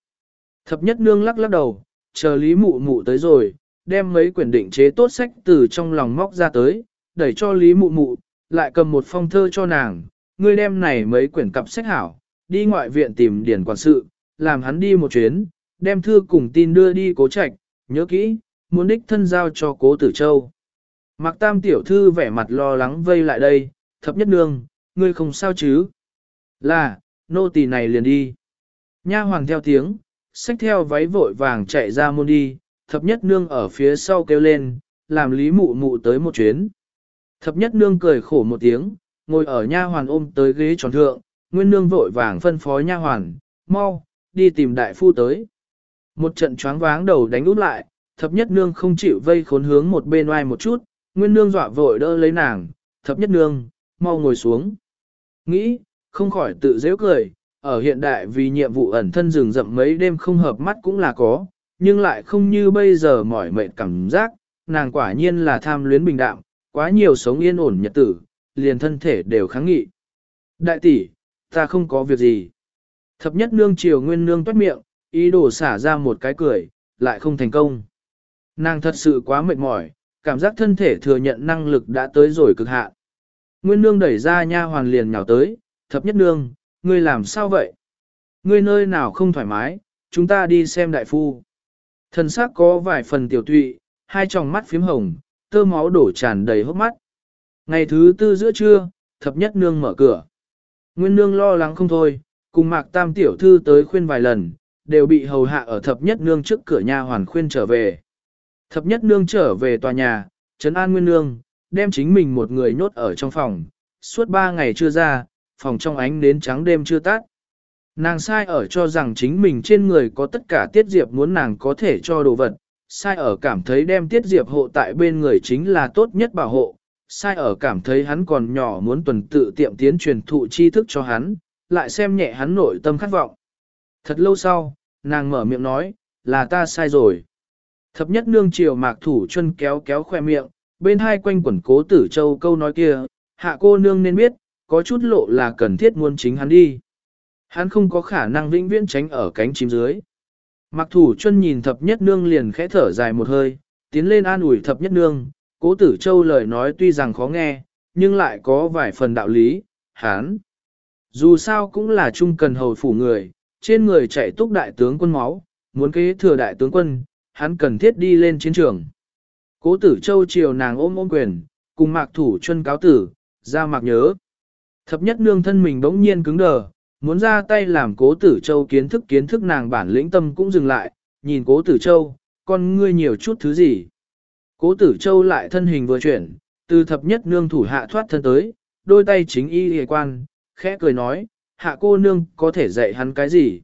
S1: Thập nhất nương lắc lắc đầu, chờ lý mụ mụ tới rồi, đem mấy quyển định chế tốt sách từ trong lòng móc ra tới, đẩy cho lý mụ mụ, lại cầm một phong thơ cho nàng, ngươi đem này mấy quyển cặp sách hảo, đi ngoại viện tìm điển quản sự, làm hắn đi một chuyến, đem thư cùng tin đưa đi cố trạch, nhớ kỹ, muốn đích thân giao cho cố tử châu. Mạc tam tiểu thư vẻ mặt lo lắng vây lại đây, thập nhất nương, ngươi không sao chứ? Là, nô tỳ này liền đi. Nha hoàng theo tiếng, xách theo váy vội vàng chạy ra môn đi, thập nhất nương ở phía sau kêu lên, làm lý mụ mụ tới một chuyến. Thập nhất nương cười khổ một tiếng, ngồi ở nha hoàn ôm tới ghế tròn thượng, nguyên nương vội vàng phân phó nha hoàn, mau, đi tìm đại phu tới. Một trận choáng váng đầu đánh út lại, thập nhất nương không chịu vây khốn hướng một bên oai một chút, nguyên nương dọa vội đỡ lấy nàng, thập nhất nương, mau ngồi xuống. Nghĩ, không khỏi tự dễ cười, ở hiện đại vì nhiệm vụ ẩn thân rừng rậm mấy đêm không hợp mắt cũng là có, nhưng lại không như bây giờ mỏi mệt cảm giác, nàng quả nhiên là tham luyến bình đạm, quá nhiều sống yên ổn nhật tử, liền thân thể đều kháng nghị. Đại tỷ, ta không có việc gì. Thập nhất nương chiều nguyên nương toát miệng, ý đồ xả ra một cái cười, lại không thành công. Nàng thật sự quá mệt mỏi, cảm giác thân thể thừa nhận năng lực đã tới rồi cực hạn. Nguyên nương đẩy ra nha hoàn liền nhào tới, thập nhất nương, ngươi làm sao vậy? Ngươi nơi nào không thoải mái, chúng ta đi xem đại phu. Thần sắc có vài phần tiểu tụy, hai tròng mắt phím hồng, tơ máu đổ tràn đầy hốc mắt. Ngày thứ tư giữa trưa, thập nhất nương mở cửa. Nguyên nương lo lắng không thôi, cùng mạc tam tiểu thư tới khuyên vài lần, đều bị hầu hạ ở thập nhất nương trước cửa nhà hoàn khuyên trở về. Thập nhất nương trở về tòa nhà, trấn an nguyên nương, đem chính mình một người nhốt ở trong phòng, suốt ba ngày chưa ra, phòng trong ánh đến trắng đêm chưa tắt. Nàng sai ở cho rằng chính mình trên người có tất cả tiết diệp muốn nàng có thể cho đồ vật, sai ở cảm thấy đem tiết diệp hộ tại bên người chính là tốt nhất bảo hộ, sai ở cảm thấy hắn còn nhỏ muốn tuần tự tiệm tiến truyền thụ tri thức cho hắn, lại xem nhẹ hắn nội tâm khát vọng. Thật lâu sau, nàng mở miệng nói, là ta sai rồi. Thập nhất nương chiều mạc thủ chân kéo kéo khoe miệng, bên hai quanh quẩn cố tử châu câu nói kia, hạ cô nương nên biết, có chút lộ là cần thiết muốn chính hắn đi. Hắn không có khả năng vĩnh viễn tránh ở cánh chim dưới. Mạc thủ chân nhìn thập nhất nương liền khẽ thở dài một hơi, tiến lên an ủi thập nhất nương, cố tử châu lời nói tuy rằng khó nghe, nhưng lại có vài phần đạo lý, hắn. Dù sao cũng là trung cần hầu phủ người, trên người chạy túc đại tướng quân máu, muốn kế thừa đại tướng quân, hắn cần thiết đi lên chiến trường. Cố tử châu chiều nàng ôm ôm quyền, cùng mạc thủ chân cáo tử, ra mạc nhớ. Thập nhất nương thân mình bỗng nhiên cứng đờ, muốn ra tay làm cố tử châu kiến thức kiến thức nàng bản lĩnh tâm cũng dừng lại, nhìn cố tử châu, con ngươi nhiều chút thứ gì. Cố tử châu lại thân hình vừa chuyển, từ thập nhất nương thủ hạ thoát thân tới, đôi tay chính y hề quan, khẽ cười nói, hạ cô nương có thể dạy hắn cái gì.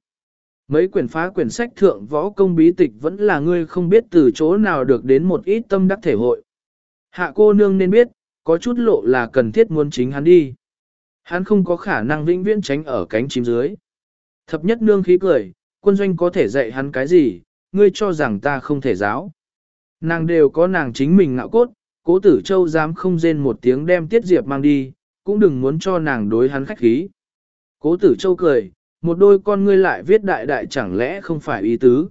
S1: Mấy quyển phá quyển sách thượng võ công bí tịch vẫn là ngươi không biết từ chỗ nào được đến một ít tâm đắc thể hội. Hạ cô nương nên biết, có chút lộ là cần thiết muốn chính hắn đi. Hắn không có khả năng vĩnh viễn tránh ở cánh chim dưới. Thập nhất nương khí cười, quân doanh có thể dạy hắn cái gì, ngươi cho rằng ta không thể giáo. Nàng đều có nàng chính mình ngạo cốt, cố tử châu dám không rên một tiếng đem tiết diệp mang đi, cũng đừng muốn cho nàng đối hắn khách khí. Cố tử châu cười, một đôi con ngươi lại viết đại đại chẳng lẽ không phải ý tứ.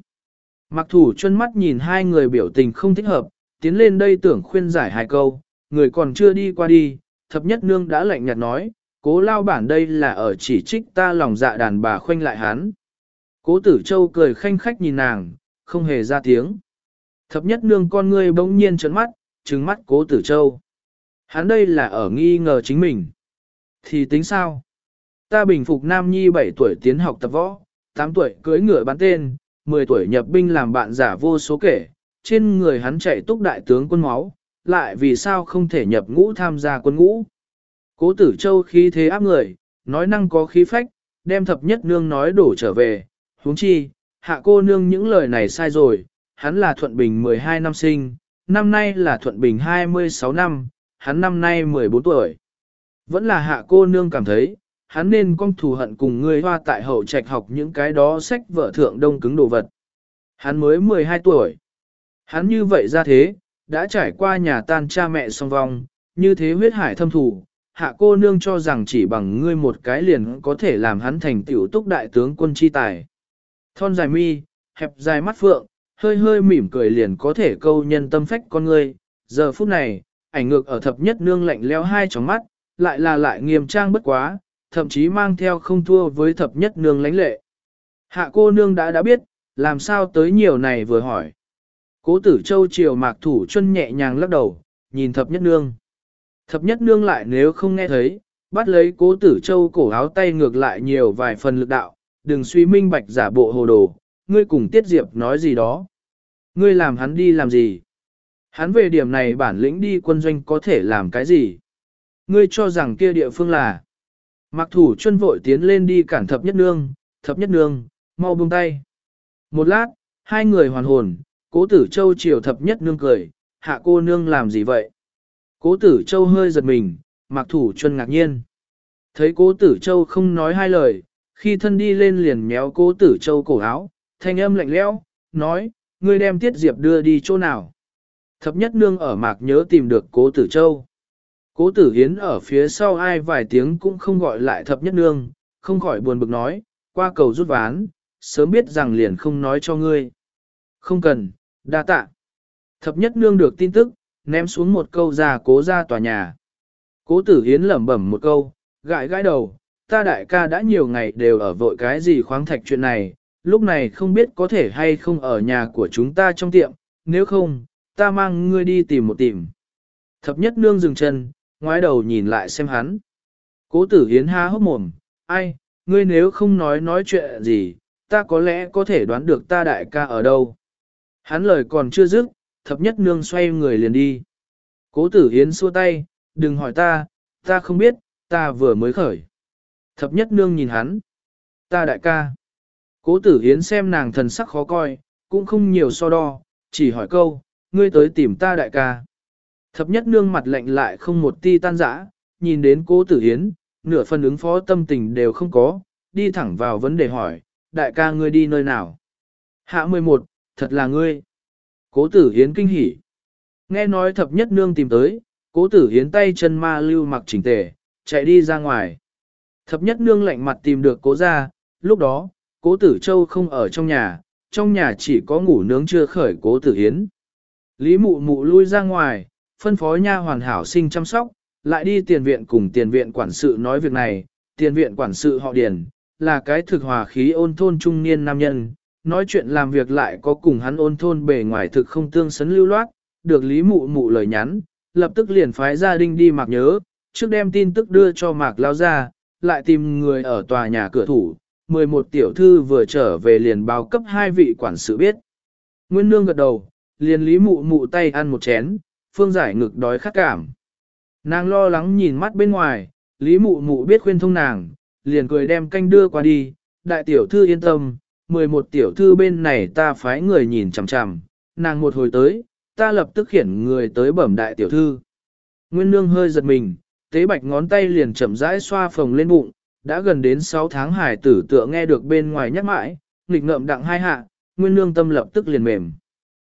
S1: Mặc thủ chân mắt nhìn hai người biểu tình không thích hợp, tiến lên đây tưởng khuyên giải hai câu, người còn chưa đi qua đi, thập nhất nương đã lạnh nhạt nói, cố lao bản đây là ở chỉ trích ta lòng dạ đàn bà khoanh lại hắn. Cố tử châu cười khanh khách nhìn nàng, không hề ra tiếng. Thập nhất nương con ngươi bỗng nhiên trấn mắt, trừng mắt cố tử châu. Hắn đây là ở nghi ngờ chính mình. Thì tính sao? Ta bình phục Nam Nhi 7 tuổi tiến học tập võ, 8 tuổi cưới ngựa bán tên, 10 tuổi nhập binh làm bạn giả vô số kể, trên người hắn chạy túc đại tướng quân máu, lại vì sao không thể nhập ngũ tham gia quân ngũ. Cố tử châu khí thế áp người, nói năng có khí phách, đem thập nhất nương nói đổ trở về, huống chi, hạ cô nương những lời này sai rồi, hắn là thuận bình 12 năm sinh, năm nay là thuận bình 26 năm, hắn năm nay 14 tuổi. Vẫn là hạ cô nương cảm thấy, hắn nên con thù hận cùng người hoa tại hậu trạch học những cái đó sách vợ thượng đông cứng đồ vật. Hắn mới 12 tuổi. Hắn như vậy ra thế, đã trải qua nhà tan cha mẹ song vong, như thế huyết hải thâm thủ, hạ cô nương cho rằng chỉ bằng ngươi một cái liền có thể làm hắn thành tiểu túc đại tướng quân chi tài. Thon dài mi, hẹp dài mắt phượng, hơi hơi mỉm cười liền có thể câu nhân tâm phách con ngươi. Giờ phút này, ảnh ngược ở thập nhất nương lạnh leo hai tròng mắt, lại là lại nghiêm trang bất quá, thậm chí mang theo không thua với thập nhất nương lãnh lệ. Hạ cô nương đã đã biết, làm sao tới nhiều này vừa hỏi. Cố tử châu chiều mạc thủ chân nhẹ nhàng lắc đầu, nhìn thập nhất nương. Thập nhất nương lại nếu không nghe thấy, bắt lấy cố tử châu cổ áo tay ngược lại nhiều vài phần lực đạo, đừng suy minh bạch giả bộ hồ đồ, ngươi cùng tiết diệp nói gì đó. Ngươi làm hắn đi làm gì? Hắn về điểm này bản lĩnh đi quân doanh có thể làm cái gì? Ngươi cho rằng kia địa phương là Mạc thủ chân vội tiến lên đi cản thập nhất nương, thập nhất nương, mau buông tay. Một lát, hai người hoàn hồn, cố tử châu chiều thập nhất nương cười, hạ cô nương làm gì vậy? Cố tử châu hơi giật mình, Mạc thủ chân ngạc nhiên. Thấy cố tử châu không nói hai lời, khi thân đi lên liền méo cố tử châu cổ áo, thanh âm lạnh lẽo, nói, ngươi đem tiết diệp đưa đi chỗ nào? Thập nhất nương ở mạc nhớ tìm được cố tử châu. Cố tử hiến ở phía sau ai vài tiếng cũng không gọi lại thập nhất nương, không khỏi buồn bực nói, qua cầu rút ván, sớm biết rằng liền không nói cho ngươi. Không cần, đa tạ. Thập nhất nương được tin tức, ném xuống một câu ra cố ra tòa nhà. Cố tử hiến lẩm bẩm một câu, gãi gãi đầu, ta đại ca đã nhiều ngày đều ở vội cái gì khoáng thạch chuyện này, lúc này không biết có thể hay không ở nhà của chúng ta trong tiệm, nếu không, ta mang ngươi đi tìm một tìm. Thập nhất nương dừng chân, ngoái đầu nhìn lại xem hắn. Cố tử hiến ha hốc mồm, ai, ngươi nếu không nói nói chuyện gì, ta có lẽ có thể đoán được ta đại ca ở đâu. Hắn lời còn chưa dứt, thập nhất nương xoay người liền đi. Cố tử hiến xua tay, đừng hỏi ta, ta không biết, ta vừa mới khởi. Thập nhất nương nhìn hắn. Ta đại ca. Cố tử hiến xem nàng thần sắc khó coi, cũng không nhiều so đo, chỉ hỏi câu, ngươi tới tìm ta đại ca. Thập nhất nương mặt lạnh lại không một ti tan giã, nhìn đến cố tử hiến, nửa phần ứng phó tâm tình đều không có, đi thẳng vào vấn đề hỏi, đại ca ngươi đi nơi nào? Hạ 11, thật là ngươi. Cố tử hiến kinh hỉ. Nghe nói thập nhất nương tìm tới, cố tử hiến tay chân ma lưu mặc chỉnh tề, chạy đi ra ngoài. Thập nhất nương lạnh mặt tìm được cố ra, lúc đó, cố tử châu không ở trong nhà, trong nhà chỉ có ngủ nướng chưa khởi cố tử hiến. Lý mụ mụ lui ra ngoài, phân phó nha hoàn hảo sinh chăm sóc, lại đi tiền viện cùng tiền viện quản sự nói việc này, tiền viện quản sự họ điền, là cái thực hòa khí ôn thôn trung niên nam nhân, nói chuyện làm việc lại có cùng hắn ôn thôn bề ngoài thực không tương sấn lưu loát, được lý mụ mụ lời nhắn, lập tức liền phái gia đình đi mạc nhớ, trước đem tin tức đưa cho mạc lao ra, lại tìm người ở tòa nhà cửa thủ, 11 tiểu thư vừa trở về liền báo cấp hai vị quản sự biết. Nguyên nương gật đầu, liền lý mụ mụ tay ăn một chén, phương giải ngực đói khát cảm. Nàng lo lắng nhìn mắt bên ngoài, lý mụ mụ biết khuyên thông nàng, liền cười đem canh đưa qua đi, đại tiểu thư yên tâm, 11 tiểu thư bên này ta phái người nhìn chằm chằm, nàng một hồi tới, ta lập tức khiển người tới bẩm đại tiểu thư. Nguyên nương hơi giật mình, tế bạch ngón tay liền chậm rãi xoa phồng lên bụng, đã gần đến 6 tháng hải tử tựa nghe được bên ngoài nhắc mãi, nghịch ngợm đặng hai hạ, nguyên nương tâm lập tức liền mềm.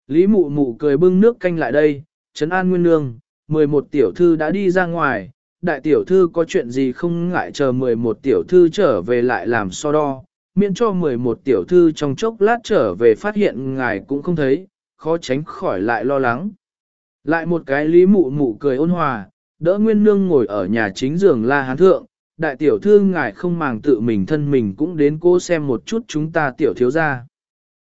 S1: Lý mụ mụ cười bưng nước canh lại đây, trấn an nguyên nương, 11 tiểu thư đã đi ra ngoài, đại tiểu thư có chuyện gì không ngại chờ 11 tiểu thư trở về lại làm so đo, miễn cho 11 tiểu thư trong chốc lát trở về phát hiện ngài cũng không thấy, khó tránh khỏi lại lo lắng. Lại một cái lý mụ mụ cười ôn hòa, đỡ nguyên nương ngồi ở nhà chính giường la hán thượng, đại tiểu thư ngài không màng tự mình thân mình cũng đến cô xem một chút chúng ta tiểu thiếu ra.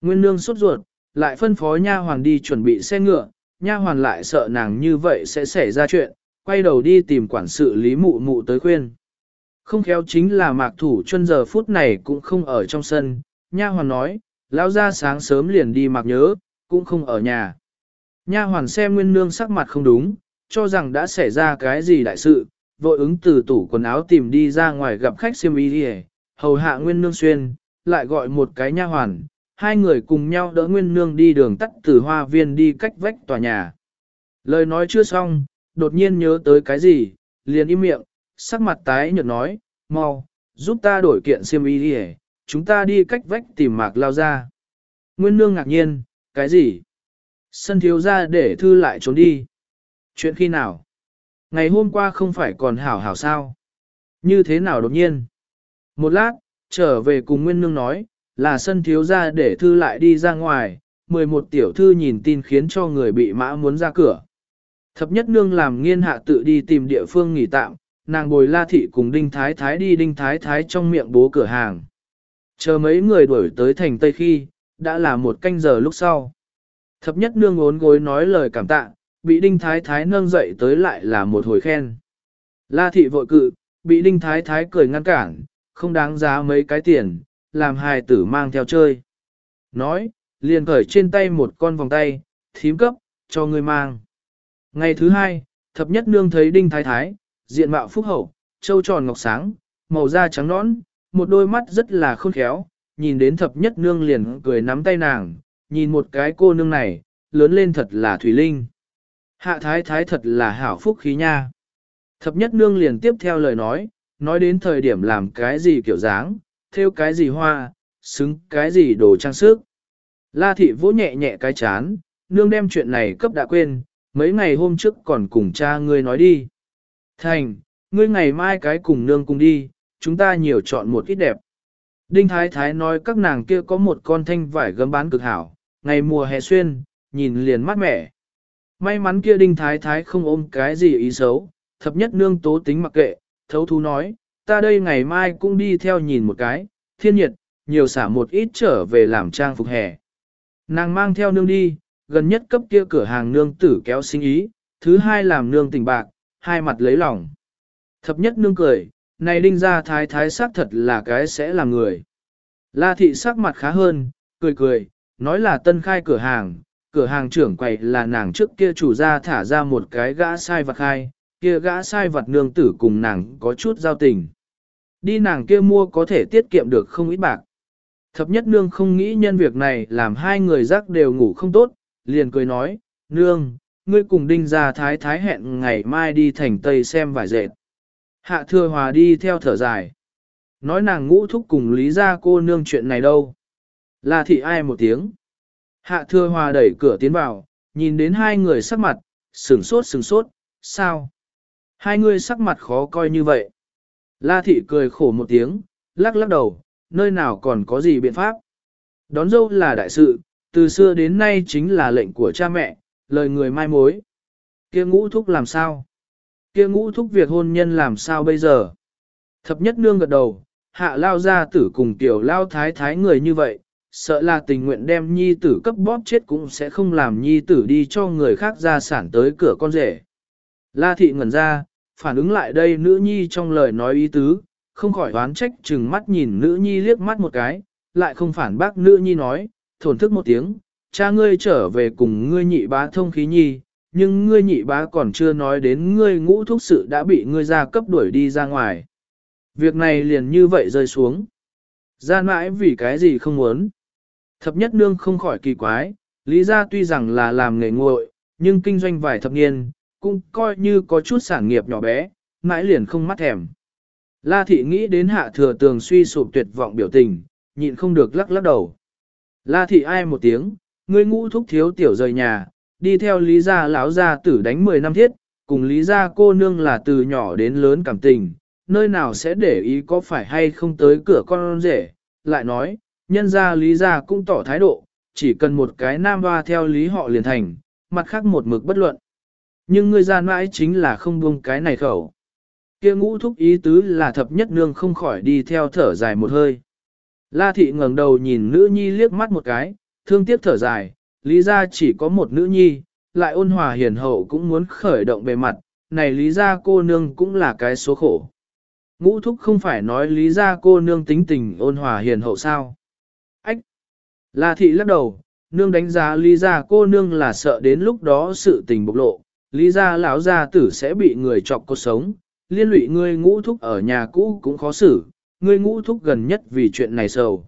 S1: Nguyên nương sốt ruột, lại phân phó nha hoàng đi chuẩn bị xe ngựa, nha hoàn lại sợ nàng như vậy sẽ xảy ra chuyện, quay đầu đi tìm quản sự lý mụ mụ tới khuyên. Không khéo chính là mạc thủ chân giờ phút này cũng không ở trong sân, nha hoàn nói, lão ra sáng sớm liền đi mạc nhớ, cũng không ở nhà. Nha hoàn xem nguyên nương sắc mặt không đúng, cho rằng đã xảy ra cái gì đại sự, vội ứng từ tủ quần áo tìm đi ra ngoài gặp khách siêm y đi hầu hạ nguyên nương xuyên, lại gọi một cái nha hoàn, hai người cùng nhau đỡ nguyên nương đi đường tắt từ hoa viên đi cách vách tòa nhà. Lời nói chưa xong, đột nhiên nhớ tới cái gì, liền im miệng, sắc mặt tái nhợt nói, mau, giúp ta đổi kiện xiêm y đi chúng ta đi cách vách tìm mạc lao ra. Nguyên nương ngạc nhiên, cái gì? Sân thiếu ra để thư lại trốn đi. Chuyện khi nào? Ngày hôm qua không phải còn hảo hảo sao? Như thế nào đột nhiên? Một lát, trở về cùng Nguyên Nương nói, là sân thiếu ra để thư lại đi ra ngoài, 11 tiểu thư nhìn tin khiến cho người bị mã muốn ra cửa. Thập nhất nương làm nghiên hạ tự đi tìm địa phương nghỉ tạm, nàng bồi la thị cùng đinh thái thái đi đinh thái thái trong miệng bố cửa hàng. Chờ mấy người đuổi tới thành Tây khi, đã là một canh giờ lúc sau. Thập nhất nương ốn gối nói lời cảm tạ, bị đinh thái thái nâng dậy tới lại là một hồi khen. La thị vội cự, bị đinh thái thái cười ngăn cản, không đáng giá mấy cái tiền, làm hài tử mang theo chơi. Nói, liền khởi trên tay một con vòng tay, thím cấp, cho người mang. Ngày thứ hai, thập nhất nương thấy đinh thái thái, diện mạo phúc hậu, trâu tròn ngọc sáng, màu da trắng nõn, một đôi mắt rất là khôn khéo, nhìn đến thập nhất nương liền cười nắm tay nàng, nhìn một cái cô nương này, lớn lên thật là thủy linh. Hạ thái thái thật là hảo phúc khí nha. Thập nhất nương liền tiếp theo lời nói, nói đến thời điểm làm cái gì kiểu dáng, theo cái gì hoa, xứng cái gì đồ trang sức. La thị vỗ nhẹ nhẹ cái chán, nương đem chuyện này cấp đã quên, mấy ngày hôm trước còn cùng cha ngươi nói đi. Thành, ngươi ngày mai cái cùng nương cùng đi, chúng ta nhiều chọn một ít đẹp. Đinh Thái Thái nói các nàng kia có một con thanh vải gấm bán cực hảo, ngày mùa hè xuyên, nhìn liền mát mẻ. May mắn kia Đinh Thái Thái không ôm cái gì ý xấu, thập nhất nương tố tính mặc kệ, thấu thú nói, ta đây ngày mai cũng đi theo nhìn một cái, thiên nhiệt, nhiều xả một ít trở về làm trang phục hè. Nàng mang theo nương đi, gần nhất cấp kia cửa hàng nương tử kéo sinh ý, thứ hai làm nương tình bạc, hai mặt lấy lòng. Thập nhất nương cười, này đinh ra thái thái xác thật là cái sẽ là người. La thị sắc mặt khá hơn, cười cười, nói là tân khai cửa hàng, cửa hàng trưởng quầy là nàng trước kia chủ gia thả ra một cái gã sai vật khai, kia gã sai vật nương tử cùng nàng có chút giao tình. Đi nàng kia mua có thể tiết kiệm được không ít bạc. Thập nhất nương không nghĩ nhân việc này làm hai người rắc đều ngủ không tốt, liền cười nói, nương, ngươi cùng đinh ra thái thái hẹn ngày mai đi thành Tây xem vải dệt. Hạ thừa hòa đi theo thở dài. Nói nàng ngũ thúc cùng lý ra cô nương chuyện này đâu. là thị ai một tiếng. Hạ thừa hòa đẩy cửa tiến vào, nhìn đến hai người sắc mặt, sừng sốt sừng sốt, sao? Hai người sắc mặt khó coi như vậy. La thị cười khổ một tiếng, lắc lắc đầu, nơi nào còn có gì biện pháp. Đón dâu là đại sự, từ xưa đến nay chính là lệnh của cha mẹ, lời người mai mối. Kia ngũ thúc làm sao? Kia ngũ thúc việc hôn nhân làm sao bây giờ? Thập nhất nương gật đầu, hạ lao gia tử cùng tiểu lao thái thái người như vậy, sợ là tình nguyện đem nhi tử cấp bóp chết cũng sẽ không làm nhi tử đi cho người khác ra sản tới cửa con rể. La thị ngẩn ra, phản ứng lại đây nữ nhi trong lời nói ý tứ, không khỏi đoán trách chừng mắt nhìn nữ nhi liếc mắt một cái, lại không phản bác nữ nhi nói, thổn thức một tiếng, cha ngươi trở về cùng ngươi nhị bá thông khí nhi, nhưng ngươi nhị bá còn chưa nói đến ngươi ngũ thúc sự đã bị ngươi ra cấp đuổi đi ra ngoài. Việc này liền như vậy rơi xuống. gian mãi vì cái gì không muốn. Thập nhất nương không khỏi kỳ quái, lý ra tuy rằng là làm nghề nguội, nhưng kinh doanh vài thập niên, cũng coi như có chút sản nghiệp nhỏ bé, mãi liền không mắt thèm. La thị nghĩ đến hạ thừa tường suy sụp tuyệt vọng biểu tình, nhịn không được lắc lắc đầu. La thị ai một tiếng, ngươi ngũ thúc thiếu tiểu rời nhà, đi theo lý gia lão gia tử đánh 10 năm thiết, cùng lý gia cô nương là từ nhỏ đến lớn cảm tình, nơi nào sẽ để ý có phải hay không tới cửa con rể, lại nói, nhân gia lý gia cũng tỏ thái độ, chỉ cần một cái nam hoa theo lý họ liền thành, mặt khác một mực bất luận. Nhưng ngươi gian mãi chính là không buông cái này khẩu. kia ngũ thúc ý tứ là thập nhất nương không khỏi đi theo thở dài một hơi. La thị ngẩng đầu nhìn nữ nhi liếc mắt một cái, thương tiếc thở dài, lý ra chỉ có một nữ nhi, lại ôn hòa hiền hậu cũng muốn khởi động bề mặt, này lý ra cô nương cũng là cái số khổ. Ngũ thúc không phải nói lý ra cô nương tính tình ôn hòa hiền hậu sao. Ách! La thị lắc đầu, nương đánh giá lý ra cô nương là sợ đến lúc đó sự tình bộc lộ, lý ra lão gia tử sẽ bị người chọc cuộc sống, liên lụy ngươi ngũ thúc ở nhà cũ cũng khó xử, ngươi ngũ thúc gần nhất vì chuyện này sầu.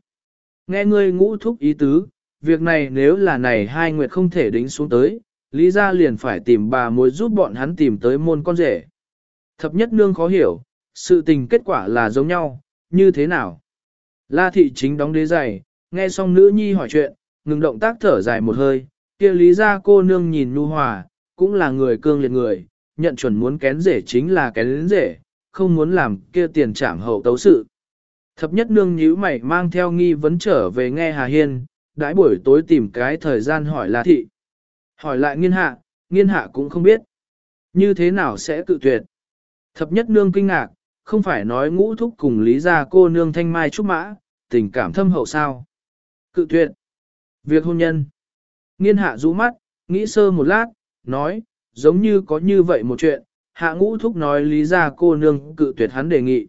S1: Nghe ngươi ngũ thúc ý tứ, việc này nếu là này hai nguyệt không thể đính xuống tới, lý ra liền phải tìm bà mối giúp bọn hắn tìm tới môn con rể. Thập nhất nương khó hiểu, sự tình kết quả là giống nhau, như thế nào? La thị chính đóng đế giày, nghe xong nữ nhi hỏi chuyện, ngừng động tác thở dài một hơi, kia lý ra cô nương nhìn nu hòa, cũng là người cương liệt người, nhận chuẩn muốn kén rể chính là kén rể, không muốn làm kia tiền trảm hậu tấu sự. Thập nhất nương nhíu mày mang theo nghi vấn trở về nghe Hà Hiên, đãi buổi tối tìm cái thời gian hỏi là Thị. Hỏi lại nghiên hạ, nghiên hạ cũng không biết. Như thế nào sẽ cự tuyệt? Thập nhất nương kinh ngạc, không phải nói ngũ thúc cùng lý gia cô nương thanh mai trúc mã, tình cảm thâm hậu sao? Cự tuyệt. Việc hôn nhân. Nghiên hạ rũ mắt, nghĩ sơ một lát, nói, giống như có như vậy một chuyện, hạ ngũ thúc nói lý ra cô nương cự tuyệt hắn đề nghị.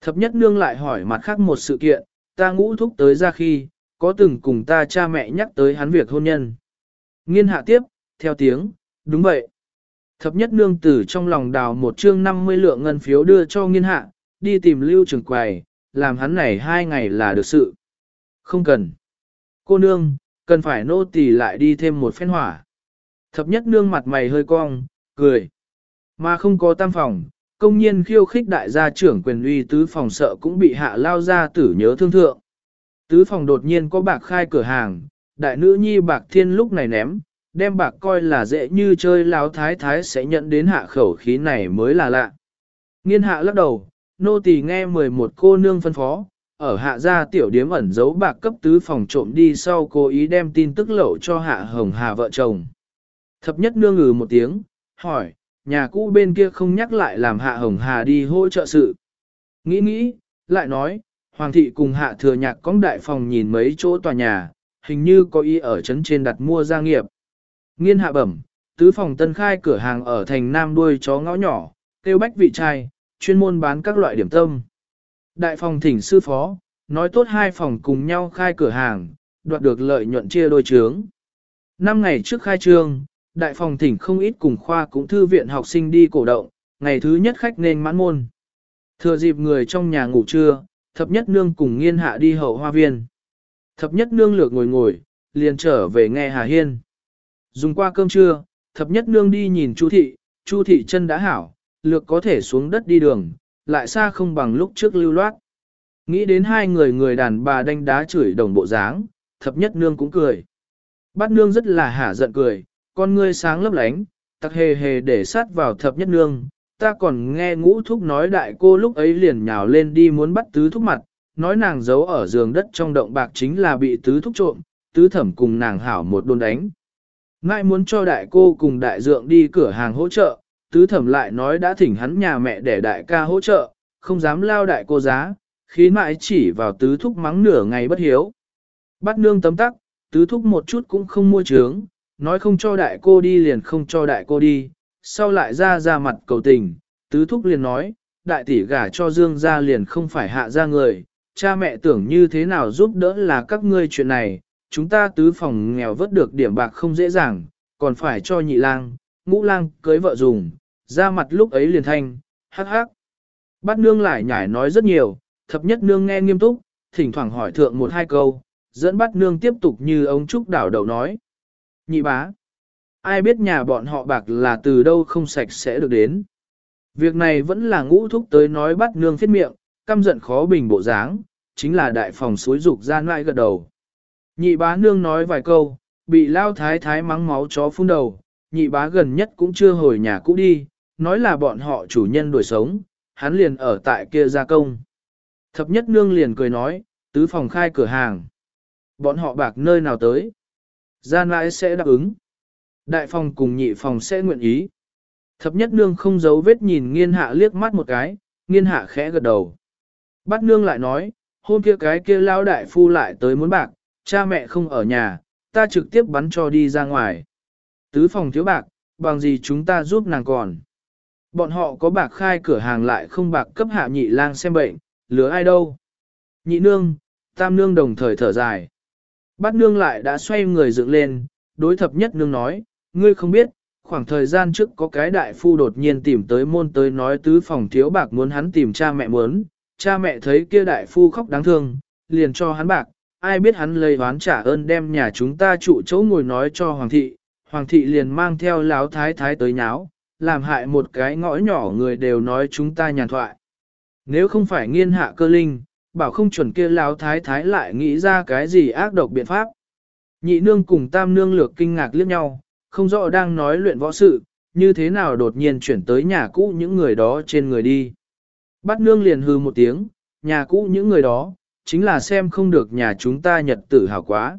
S1: Thập nhất nương lại hỏi mặt khác một sự kiện, ta ngũ thúc tới ra khi, có từng cùng ta cha mẹ nhắc tới hắn việc hôn nhân. Nghiên hạ tiếp, theo tiếng, đúng vậy. Thập nhất nương tử trong lòng đào một chương 50 lượng ngân phiếu đưa cho nghiên hạ, đi tìm lưu trường quầy, làm hắn này hai ngày là được sự. Không cần. Cô nương, cần phải nô tỳ lại đi thêm một phen hỏa. Thập nhất nương mặt mày hơi cong, cười. Mà không có tam phòng, công nhiên khiêu khích đại gia trưởng quyền uy tứ phòng sợ cũng bị hạ lao ra tử nhớ thương thượng. Tứ phòng đột nhiên có bạc khai cửa hàng, đại nữ nhi bạc thiên lúc này ném, đem bạc coi là dễ như chơi láo thái thái sẽ nhận đến hạ khẩu khí này mới là lạ. Nghiên hạ lắc đầu, nô tỳ nghe 11 cô nương phân phó, ở hạ gia tiểu điếm ẩn giấu bạc cấp tứ phòng trộm đi sau cố ý đem tin tức lậu cho hạ hồng hà vợ chồng. Thập nhất nương ngừ một tiếng, hỏi, nhà cũ bên kia không nhắc lại làm hạ hồng hà đi hỗ trợ sự. Nghĩ nghĩ, lại nói, hoàng thị cùng hạ thừa nhạc cóng đại phòng nhìn mấy chỗ tòa nhà, hình như có ý ở trấn trên đặt mua gia nghiệp. Nghiên hạ bẩm, tứ phòng tân khai cửa hàng ở thành nam đuôi chó ngõ nhỏ, tiêu bách vị trai, chuyên môn bán các loại điểm tâm. Đại phòng thỉnh sư phó, nói tốt hai phòng cùng nhau khai cửa hàng, đoạt được lợi nhuận chia đôi trướng. Năm ngày trước khai trương, đại phòng thỉnh không ít cùng khoa cũng thư viện học sinh đi cổ động, ngày thứ nhất khách nên mãn môn. Thừa dịp người trong nhà ngủ trưa, thập nhất nương cùng nghiên hạ đi hậu hoa viên. Thập nhất nương lược ngồi ngồi, liền trở về nghe Hà Hiên. Dùng qua cơm trưa, thập nhất nương đi nhìn Chu thị, Chu thị chân đã hảo, lược có thể xuống đất đi đường, lại xa không bằng lúc trước lưu loát. Nghĩ đến hai người người đàn bà đánh đá chửi đồng bộ dáng, thập nhất nương cũng cười. Bát nương rất là hả giận cười, con ngươi sáng lấp lánh, tặc hề hề để sát vào thập nhất nương. Ta còn nghe ngũ thúc nói đại cô lúc ấy liền nhào lên đi muốn bắt tứ thúc mặt, nói nàng giấu ở giường đất trong động bạc chính là bị tứ thúc trộm, tứ thẩm cùng nàng hảo một đôn đánh. Ngại muốn cho đại cô cùng đại dượng đi cửa hàng hỗ trợ, tứ thẩm lại nói đã thỉnh hắn nhà mẹ để đại ca hỗ trợ, không dám lao đại cô giá, khí mãi chỉ vào tứ thúc mắng nửa ngày bất hiếu. Bắt nương tấm tắc, tứ thúc một chút cũng không mua trướng, nói không cho đại cô đi liền không cho đại cô đi, sau lại ra ra mặt cầu tình, tứ thúc liền nói, đại tỷ gả cho dương ra liền không phải hạ ra người, cha mẹ tưởng như thế nào giúp đỡ là các ngươi chuyện này, chúng ta tứ phòng nghèo vớt được điểm bạc không dễ dàng, còn phải cho nhị lang, ngũ lang cưới vợ dùng, ra mặt lúc ấy liền thanh, hắc hắc. Bát nương lại nhải nói rất nhiều, thập nhất nương nghe nghiêm túc, thỉnh thoảng hỏi thượng một hai câu, dẫn bát nương tiếp tục như ông Trúc đảo đầu nói. Nhị bá, ai biết nhà bọn họ bạc là từ đâu không sạch sẽ được đến. Việc này vẫn là ngũ thúc tới nói bắt nương phiết miệng, căm giận khó bình bộ dáng, chính là đại phòng suối dục gian lại gật đầu. Nhị bá nương nói vài câu, bị lao thái thái mắng máu chó phun đầu, nhị bá gần nhất cũng chưa hồi nhà cũ đi, nói là bọn họ chủ nhân đuổi sống, hắn liền ở tại kia gia công. Thập nhất nương liền cười nói, tứ phòng khai cửa hàng. Bọn họ bạc nơi nào tới? Gian lại sẽ đáp ứng. Đại phòng cùng nhị phòng sẽ nguyện ý. Thập nhất nương không giấu vết nhìn nghiên hạ liếc mắt một cái, nghiên hạ khẽ gật đầu. Bắt nương lại nói, hôm kia cái kia lao đại phu lại tới muốn bạc, cha mẹ không ở nhà, ta trực tiếp bắn cho đi ra ngoài. Tứ phòng thiếu bạc, bằng gì chúng ta giúp nàng còn. Bọn họ có bạc khai cửa hàng lại không bạc cấp hạ nhị lang xem bệnh, lứa ai đâu. Nhị nương, tam nương đồng thời thở dài. Bát nương lại đã xoay người dựng lên, đối thập nhất nương nói, ngươi không biết, khoảng thời gian trước có cái đại phu đột nhiên tìm tới môn tới nói tứ phòng thiếu bạc muốn hắn tìm cha mẹ muốn, cha mẹ thấy kia đại phu khóc đáng thương, liền cho hắn bạc, ai biết hắn lấy oán trả ơn đem nhà chúng ta trụ chỗ ngồi nói cho hoàng thị, hoàng thị liền mang theo láo thái thái tới nháo, làm hại một cái ngõ nhỏ người đều nói chúng ta nhàn thoại. Nếu không phải nghiên hạ cơ linh, bảo không chuẩn kia lão thái thái lại nghĩ ra cái gì ác độc biện pháp. Nhị nương cùng tam nương lược kinh ngạc liếc nhau, không rõ đang nói luyện võ sự, như thế nào đột nhiên chuyển tới nhà cũ những người đó trên người đi. Bắt nương liền hư một tiếng, nhà cũ những người đó, chính là xem không được nhà chúng ta nhật tử hào quá.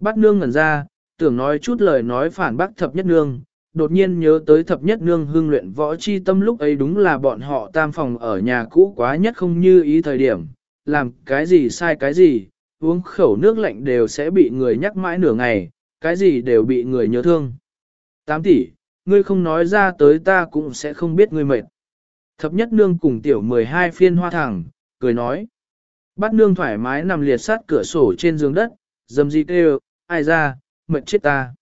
S1: Bắt nương ngẩn ra, tưởng nói chút lời nói phản bác thập nhất nương, đột nhiên nhớ tới thập nhất nương hương luyện võ chi tâm lúc ấy đúng là bọn họ tam phòng ở nhà cũ quá nhất không như ý thời điểm, làm cái gì sai cái gì, uống khẩu nước lạnh đều sẽ bị người nhắc mãi nửa ngày, cái gì đều bị người nhớ thương. Tám tỷ, ngươi không nói ra tới ta cũng sẽ không biết ngươi mệt. Thập nhất nương cùng tiểu 12 phiên hoa thẳng, cười nói. Bắt nương thoải mái nằm liệt sát cửa sổ trên giường đất, dầm gì kêu, ai ra, mệt chết ta.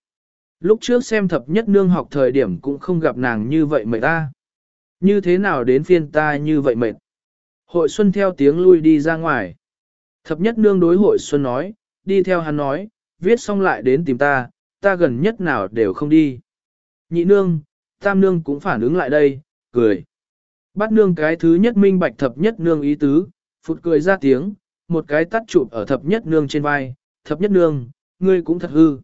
S1: Lúc trước xem thập nhất nương học thời điểm cũng không gặp nàng như vậy mệt ta. Như thế nào đến phiên ta như vậy mệt. Hội Xuân theo tiếng lui đi ra ngoài. Thập nhất nương đối hội Xuân nói, đi theo hắn nói, viết xong lại đến tìm ta, ta gần nhất nào đều không đi. Nhị nương, tam nương cũng phản ứng lại đây, cười. Bắt nương cái thứ nhất minh bạch thập nhất nương ý tứ, phụt cười ra tiếng, một cái tắt chụp ở thập nhất nương trên vai, thập nhất nương, ngươi cũng thật hư.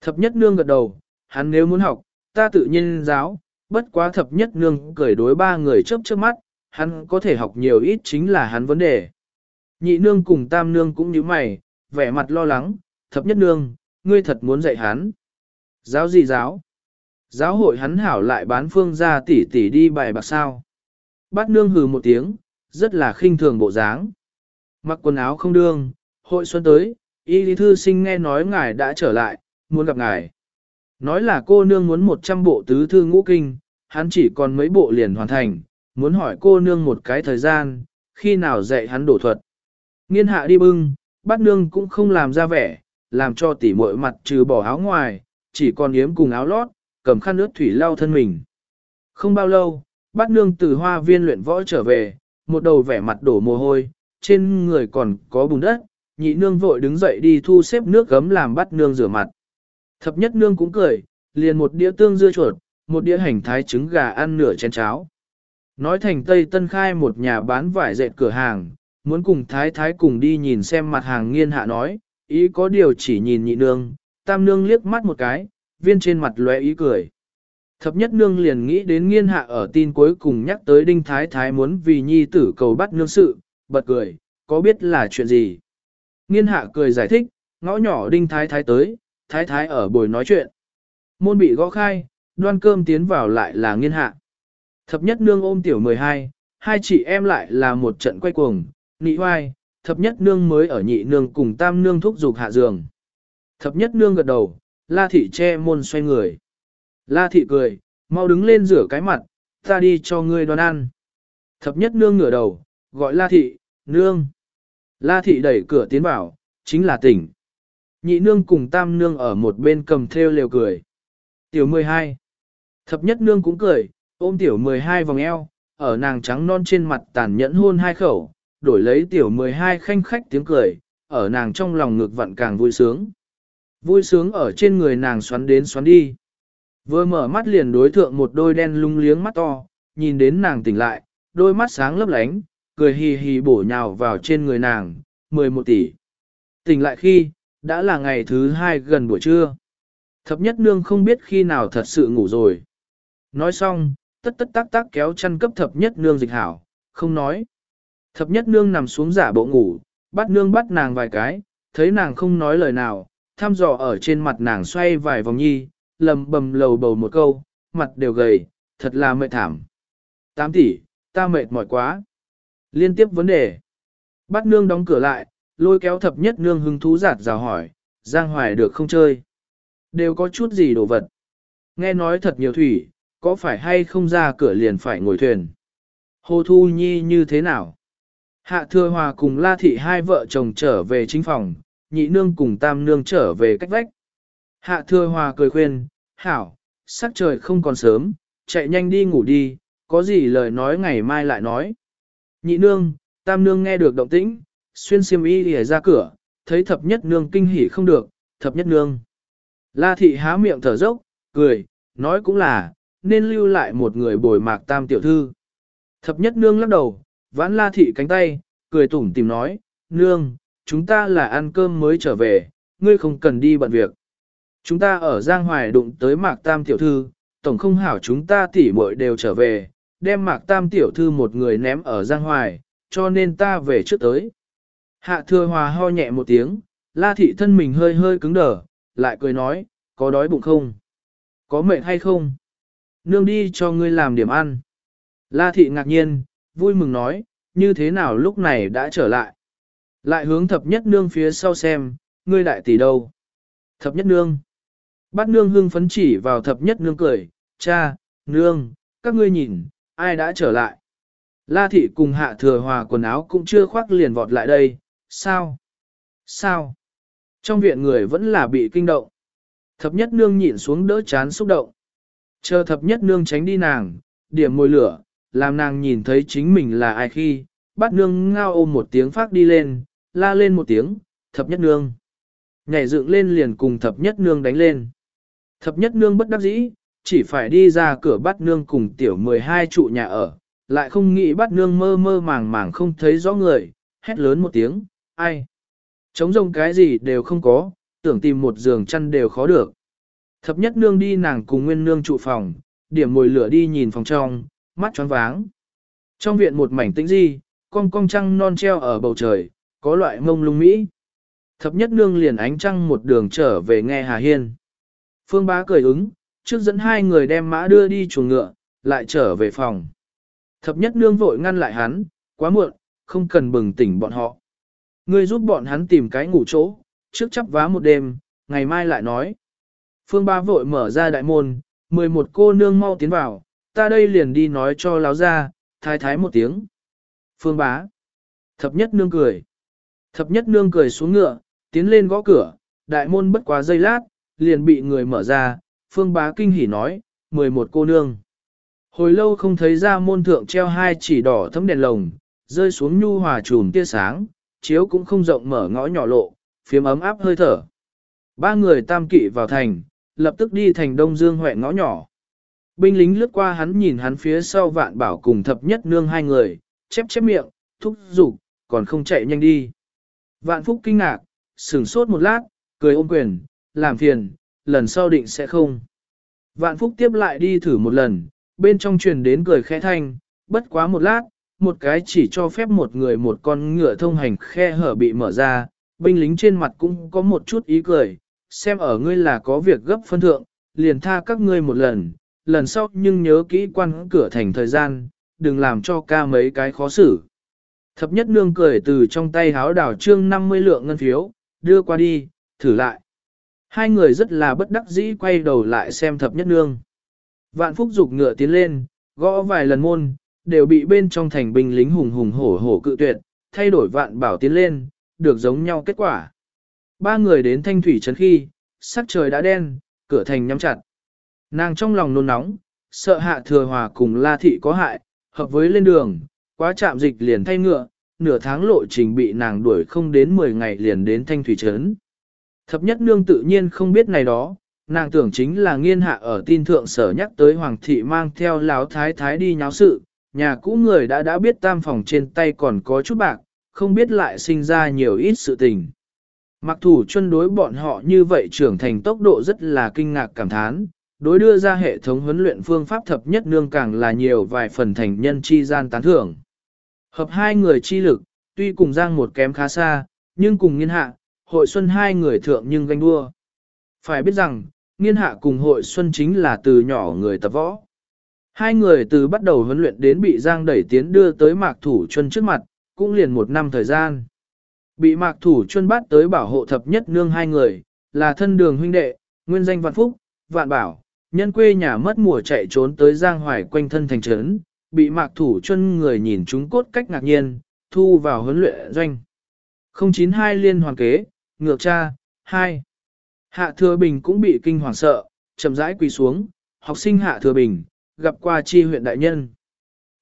S1: Thập nhất nương gật đầu, hắn nếu muốn học, ta tự nhiên giáo, bất quá thập nhất nương cười đối ba người chớp chớp mắt, hắn có thể học nhiều ít chính là hắn vấn đề. Nhị nương cùng tam nương cũng như mày, vẻ mặt lo lắng, thập nhất nương, ngươi thật muốn dạy hắn. Giáo gì giáo? Giáo hội hắn hảo lại bán phương ra tỷ tỷ đi bài bạc sao. Bát nương hừ một tiếng, rất là khinh thường bộ dáng. Mặc quần áo không đương, hội xuân tới, y lý thư sinh nghe nói ngài đã trở lại, muốn gặp ngài. Nói là cô nương muốn 100 bộ tứ thư ngũ kinh, hắn chỉ còn mấy bộ liền hoàn thành, muốn hỏi cô nương một cái thời gian, khi nào dạy hắn đổ thuật. Nghiên hạ đi bưng, bát nương cũng không làm ra vẻ, làm cho tỉ muội mặt trừ bỏ áo ngoài, chỉ còn yếm cùng áo lót, cầm khăn ướt thủy lau thân mình. Không bao lâu, bát nương từ hoa viên luyện võ trở về, một đầu vẻ mặt đổ mồ hôi, trên người còn có bùn đất, nhị nương vội đứng dậy đi thu xếp nước gấm làm bát nương rửa mặt. Thập nhất nương cũng cười, liền một đĩa tương dưa chuột, một đĩa hành thái trứng gà ăn nửa chén cháo. Nói thành Tây Tân khai một nhà bán vải dệt cửa hàng, muốn cùng thái thái cùng đi nhìn xem mặt hàng nghiên hạ nói, ý có điều chỉ nhìn nhị nương, tam nương liếc mắt một cái, viên trên mặt lóe ý cười. Thập nhất nương liền nghĩ đến nghiên hạ ở tin cuối cùng nhắc tới đinh thái thái muốn vì nhi tử cầu bắt nương sự, bật cười, có biết là chuyện gì. Nghiên hạ cười giải thích, ngõ nhỏ đinh thái thái tới, thái thái ở bồi nói chuyện. Môn bị gõ khai, đoan cơm tiến vào lại là nghiên hạ. Thập nhất nương ôm tiểu 12, hai chị em lại là một trận quay cuồng, nị hoai, thập nhất nương mới ở nhị nương cùng tam nương thúc giục hạ giường. Thập nhất nương gật đầu, la thị che môn xoay người. La thị cười, mau đứng lên rửa cái mặt, ta đi cho ngươi đoan ăn. Thập nhất nương ngửa đầu, gọi la thị, nương. La thị đẩy cửa tiến vào, chính là tỉnh. Nhị nương cùng tam nương ở một bên cầm theo lều cười. Tiểu 12. Thập nhất nương cũng cười, ôm tiểu 12 vòng eo, ở nàng trắng non trên mặt tàn nhẫn hôn hai khẩu, đổi lấy tiểu 12 khanh khách tiếng cười, ở nàng trong lòng ngực vặn càng vui sướng. Vui sướng ở trên người nàng xoắn đến xoắn đi. Vừa mở mắt liền đối thượng một đôi đen lung liếng mắt to, nhìn đến nàng tỉnh lại, đôi mắt sáng lấp lánh, cười hì hì bổ nhào vào trên người nàng, 11 tỷ. Tỉnh lại khi, đã là ngày thứ hai gần buổi trưa. Thập nhất nương không biết khi nào thật sự ngủ rồi. Nói xong, tất tất tác tác kéo chăn cấp thập nhất nương dịch hảo, không nói. Thập nhất nương nằm xuống giả bộ ngủ, bắt nương bắt nàng vài cái, thấy nàng không nói lời nào, thăm dò ở trên mặt nàng xoay vài vòng nhi, lầm bầm lầu bầu một câu, mặt đều gầy, thật là mệt thảm. Tám tỷ, ta mệt mỏi quá. Liên tiếp vấn đề. Bắt nương đóng cửa lại, lôi kéo thập nhất nương hứng thú giạt rào hỏi, Giang Hoài được không chơi? Đều có chút gì đồ vật. Nghe nói thật nhiều thủy, có phải hay không ra cửa liền phải ngồi thuyền? Hồ Thu Nhi như thế nào? Hạ Thừa Hòa cùng La Thị hai vợ chồng trở về chính phòng, nhị nương cùng tam nương trở về cách vách. Hạ Thừa Hòa cười khuyên, hảo, sắc trời không còn sớm, chạy nhanh đi ngủ đi, có gì lời nói ngày mai lại nói. Nhị nương, tam nương nghe được động tĩnh, xuyên xiêm y lìa ra cửa, thấy thập nhất nương kinh hỉ không được, thập nhất nương. La thị há miệng thở dốc, cười, nói cũng là, nên lưu lại một người bồi mạc tam tiểu thư. Thập nhất nương lắc đầu, vãn la thị cánh tay, cười tủm tìm nói, nương, chúng ta là ăn cơm mới trở về, ngươi không cần đi bận việc. Chúng ta ở Giang Hoài đụng tới mạc tam tiểu thư, tổng không hảo chúng ta tỉ muội đều trở về, đem mạc tam tiểu thư một người ném ở Giang Hoài, cho nên ta về trước tới. Hạ thừa hòa ho nhẹ một tiếng, la thị thân mình hơi hơi cứng đờ, lại cười nói, có đói bụng không? Có mệt hay không? Nương đi cho ngươi làm điểm ăn. La thị ngạc nhiên, vui mừng nói, như thế nào lúc này đã trở lại. Lại hướng thập nhất nương phía sau xem, ngươi đại tỷ đâu? Thập nhất nương. Bát nương hưng phấn chỉ vào thập nhất nương cười, cha, nương, các ngươi nhìn, ai đã trở lại. La thị cùng hạ thừa hòa quần áo cũng chưa khoác liền vọt lại đây, sao? Sao? Trong viện người vẫn là bị kinh động. Thập nhất nương nhịn xuống đỡ chán xúc động. Chờ thập nhất nương tránh đi nàng, điểm môi lửa, làm nàng nhìn thấy chính mình là ai khi, bắt nương ngao ôm một tiếng phát đi lên, la lên một tiếng, thập nhất nương. Nhảy dựng lên liền cùng thập nhất nương đánh lên. Thập nhất nương bất đắc dĩ, chỉ phải đi ra cửa bắt nương cùng tiểu 12 trụ nhà ở, lại không nghĩ bắt nương mơ mơ màng màng không thấy rõ người, hét lớn một tiếng, ai? Chống rông cái gì đều không có, tưởng tìm một giường chăn đều khó được. Thập nhất nương đi nàng cùng nguyên nương trụ phòng, điểm mồi lửa đi nhìn phòng trong, mắt choáng váng. Trong viện một mảnh tĩnh di, con cong trăng non treo ở bầu trời, có loại mông lung mỹ. Thập nhất nương liền ánh trăng một đường trở về nghe Hà Hiên. Phương bá cười ứng, trước dẫn hai người đem mã đưa đi chuồng ngựa, lại trở về phòng. Thập nhất nương vội ngăn lại hắn, quá muộn, không cần bừng tỉnh bọn họ. Ngươi giúp bọn hắn tìm cái ngủ chỗ, trước chắp vá một đêm, ngày mai lại nói. Phương ba vội mở ra đại môn, 11 cô nương mau tiến vào, ta đây liền đi nói cho láo ra, thái thái một tiếng. Phương bá. Thập nhất nương cười. Thập nhất nương cười xuống ngựa, tiến lên gõ cửa, đại môn bất quá giây lát, liền bị người mở ra, phương bá kinh hỉ nói, 11 cô nương. Hồi lâu không thấy ra môn thượng treo hai chỉ đỏ thấm đèn lồng, rơi xuống nhu hòa trùm tia sáng, chiếu cũng không rộng mở ngõ nhỏ lộ, phiếm ấm áp hơi thở. Ba người tam kỵ vào thành, lập tức đi thành Đông Dương Huệ ngõ nhỏ. Binh lính lướt qua hắn nhìn hắn phía sau vạn bảo cùng thập nhất nương hai người, chép chép miệng, thúc giục, còn không chạy nhanh đi. Vạn Phúc kinh ngạc, sửng sốt một lát, cười ôm quyền, làm phiền, lần sau định sẽ không. Vạn Phúc tiếp lại đi thử một lần, bên trong truyền đến cười khẽ thanh, bất quá một lát, một cái chỉ cho phép một người một con ngựa thông hành khe hở bị mở ra, binh lính trên mặt cũng có một chút ý cười, xem ở ngươi là có việc gấp phân thượng, liền tha các ngươi một lần, lần sau nhưng nhớ kỹ quan cửa thành thời gian, đừng làm cho ca mấy cái khó xử. Thập nhất nương cười từ trong tay háo đảo trương 50 lượng ngân phiếu, đưa qua đi, thử lại. Hai người rất là bất đắc dĩ quay đầu lại xem thập nhất nương. Vạn phúc dục ngựa tiến lên, gõ vài lần môn, đều bị bên trong thành binh lính hùng hùng hổ hổ cự tuyệt, thay đổi vạn bảo tiến lên, được giống nhau kết quả. Ba người đến thanh thủy trấn khi, sắc trời đã đen, cửa thành nhắm chặt. Nàng trong lòng nôn nóng, sợ hạ thừa hòa cùng la thị có hại, hợp với lên đường, quá chạm dịch liền thay ngựa, nửa tháng lộ trình bị nàng đuổi không đến 10 ngày liền đến thanh thủy trấn. Thập nhất nương tự nhiên không biết này đó, nàng tưởng chính là nghiên hạ ở tin thượng sở nhắc tới hoàng thị mang theo láo thái thái đi nháo sự, nhà cũ người đã đã biết tam phòng trên tay còn có chút bạc, không biết lại sinh ra nhiều ít sự tình. Mặc thủ chân đối bọn họ như vậy trưởng thành tốc độ rất là kinh ngạc cảm thán, đối đưa ra hệ thống huấn luyện phương pháp thập nhất nương càng là nhiều vài phần thành nhân chi gian tán thưởng. Hợp hai người chi lực, tuy cùng giang một kém khá xa, nhưng cùng nghiên hạ, hội xuân hai người thượng nhưng ganh đua. Phải biết rằng, nghiên hạ cùng hội xuân chính là từ nhỏ người tập võ. Hai người từ bắt đầu huấn luyện đến bị giang đẩy tiến đưa tới mạc thủ chân trước mặt, cũng liền một năm thời gian. Bị mạc thủ chuyên bắt tới bảo hộ thập nhất nương hai người, là thân đường huynh đệ, nguyên danh vạn phúc, vạn bảo, nhân quê nhà mất mùa chạy trốn tới giang hoài quanh thân thành trấn, bị mạc thủ chuyên người nhìn chúng cốt cách ngạc nhiên, thu vào huấn luyện doanh. 092 liên hoàn kế, ngược cha, 2. Hạ thừa bình cũng bị kinh hoàng sợ, chậm rãi quỳ xuống, học sinh hạ thừa bình, gặp qua chi huyện đại nhân.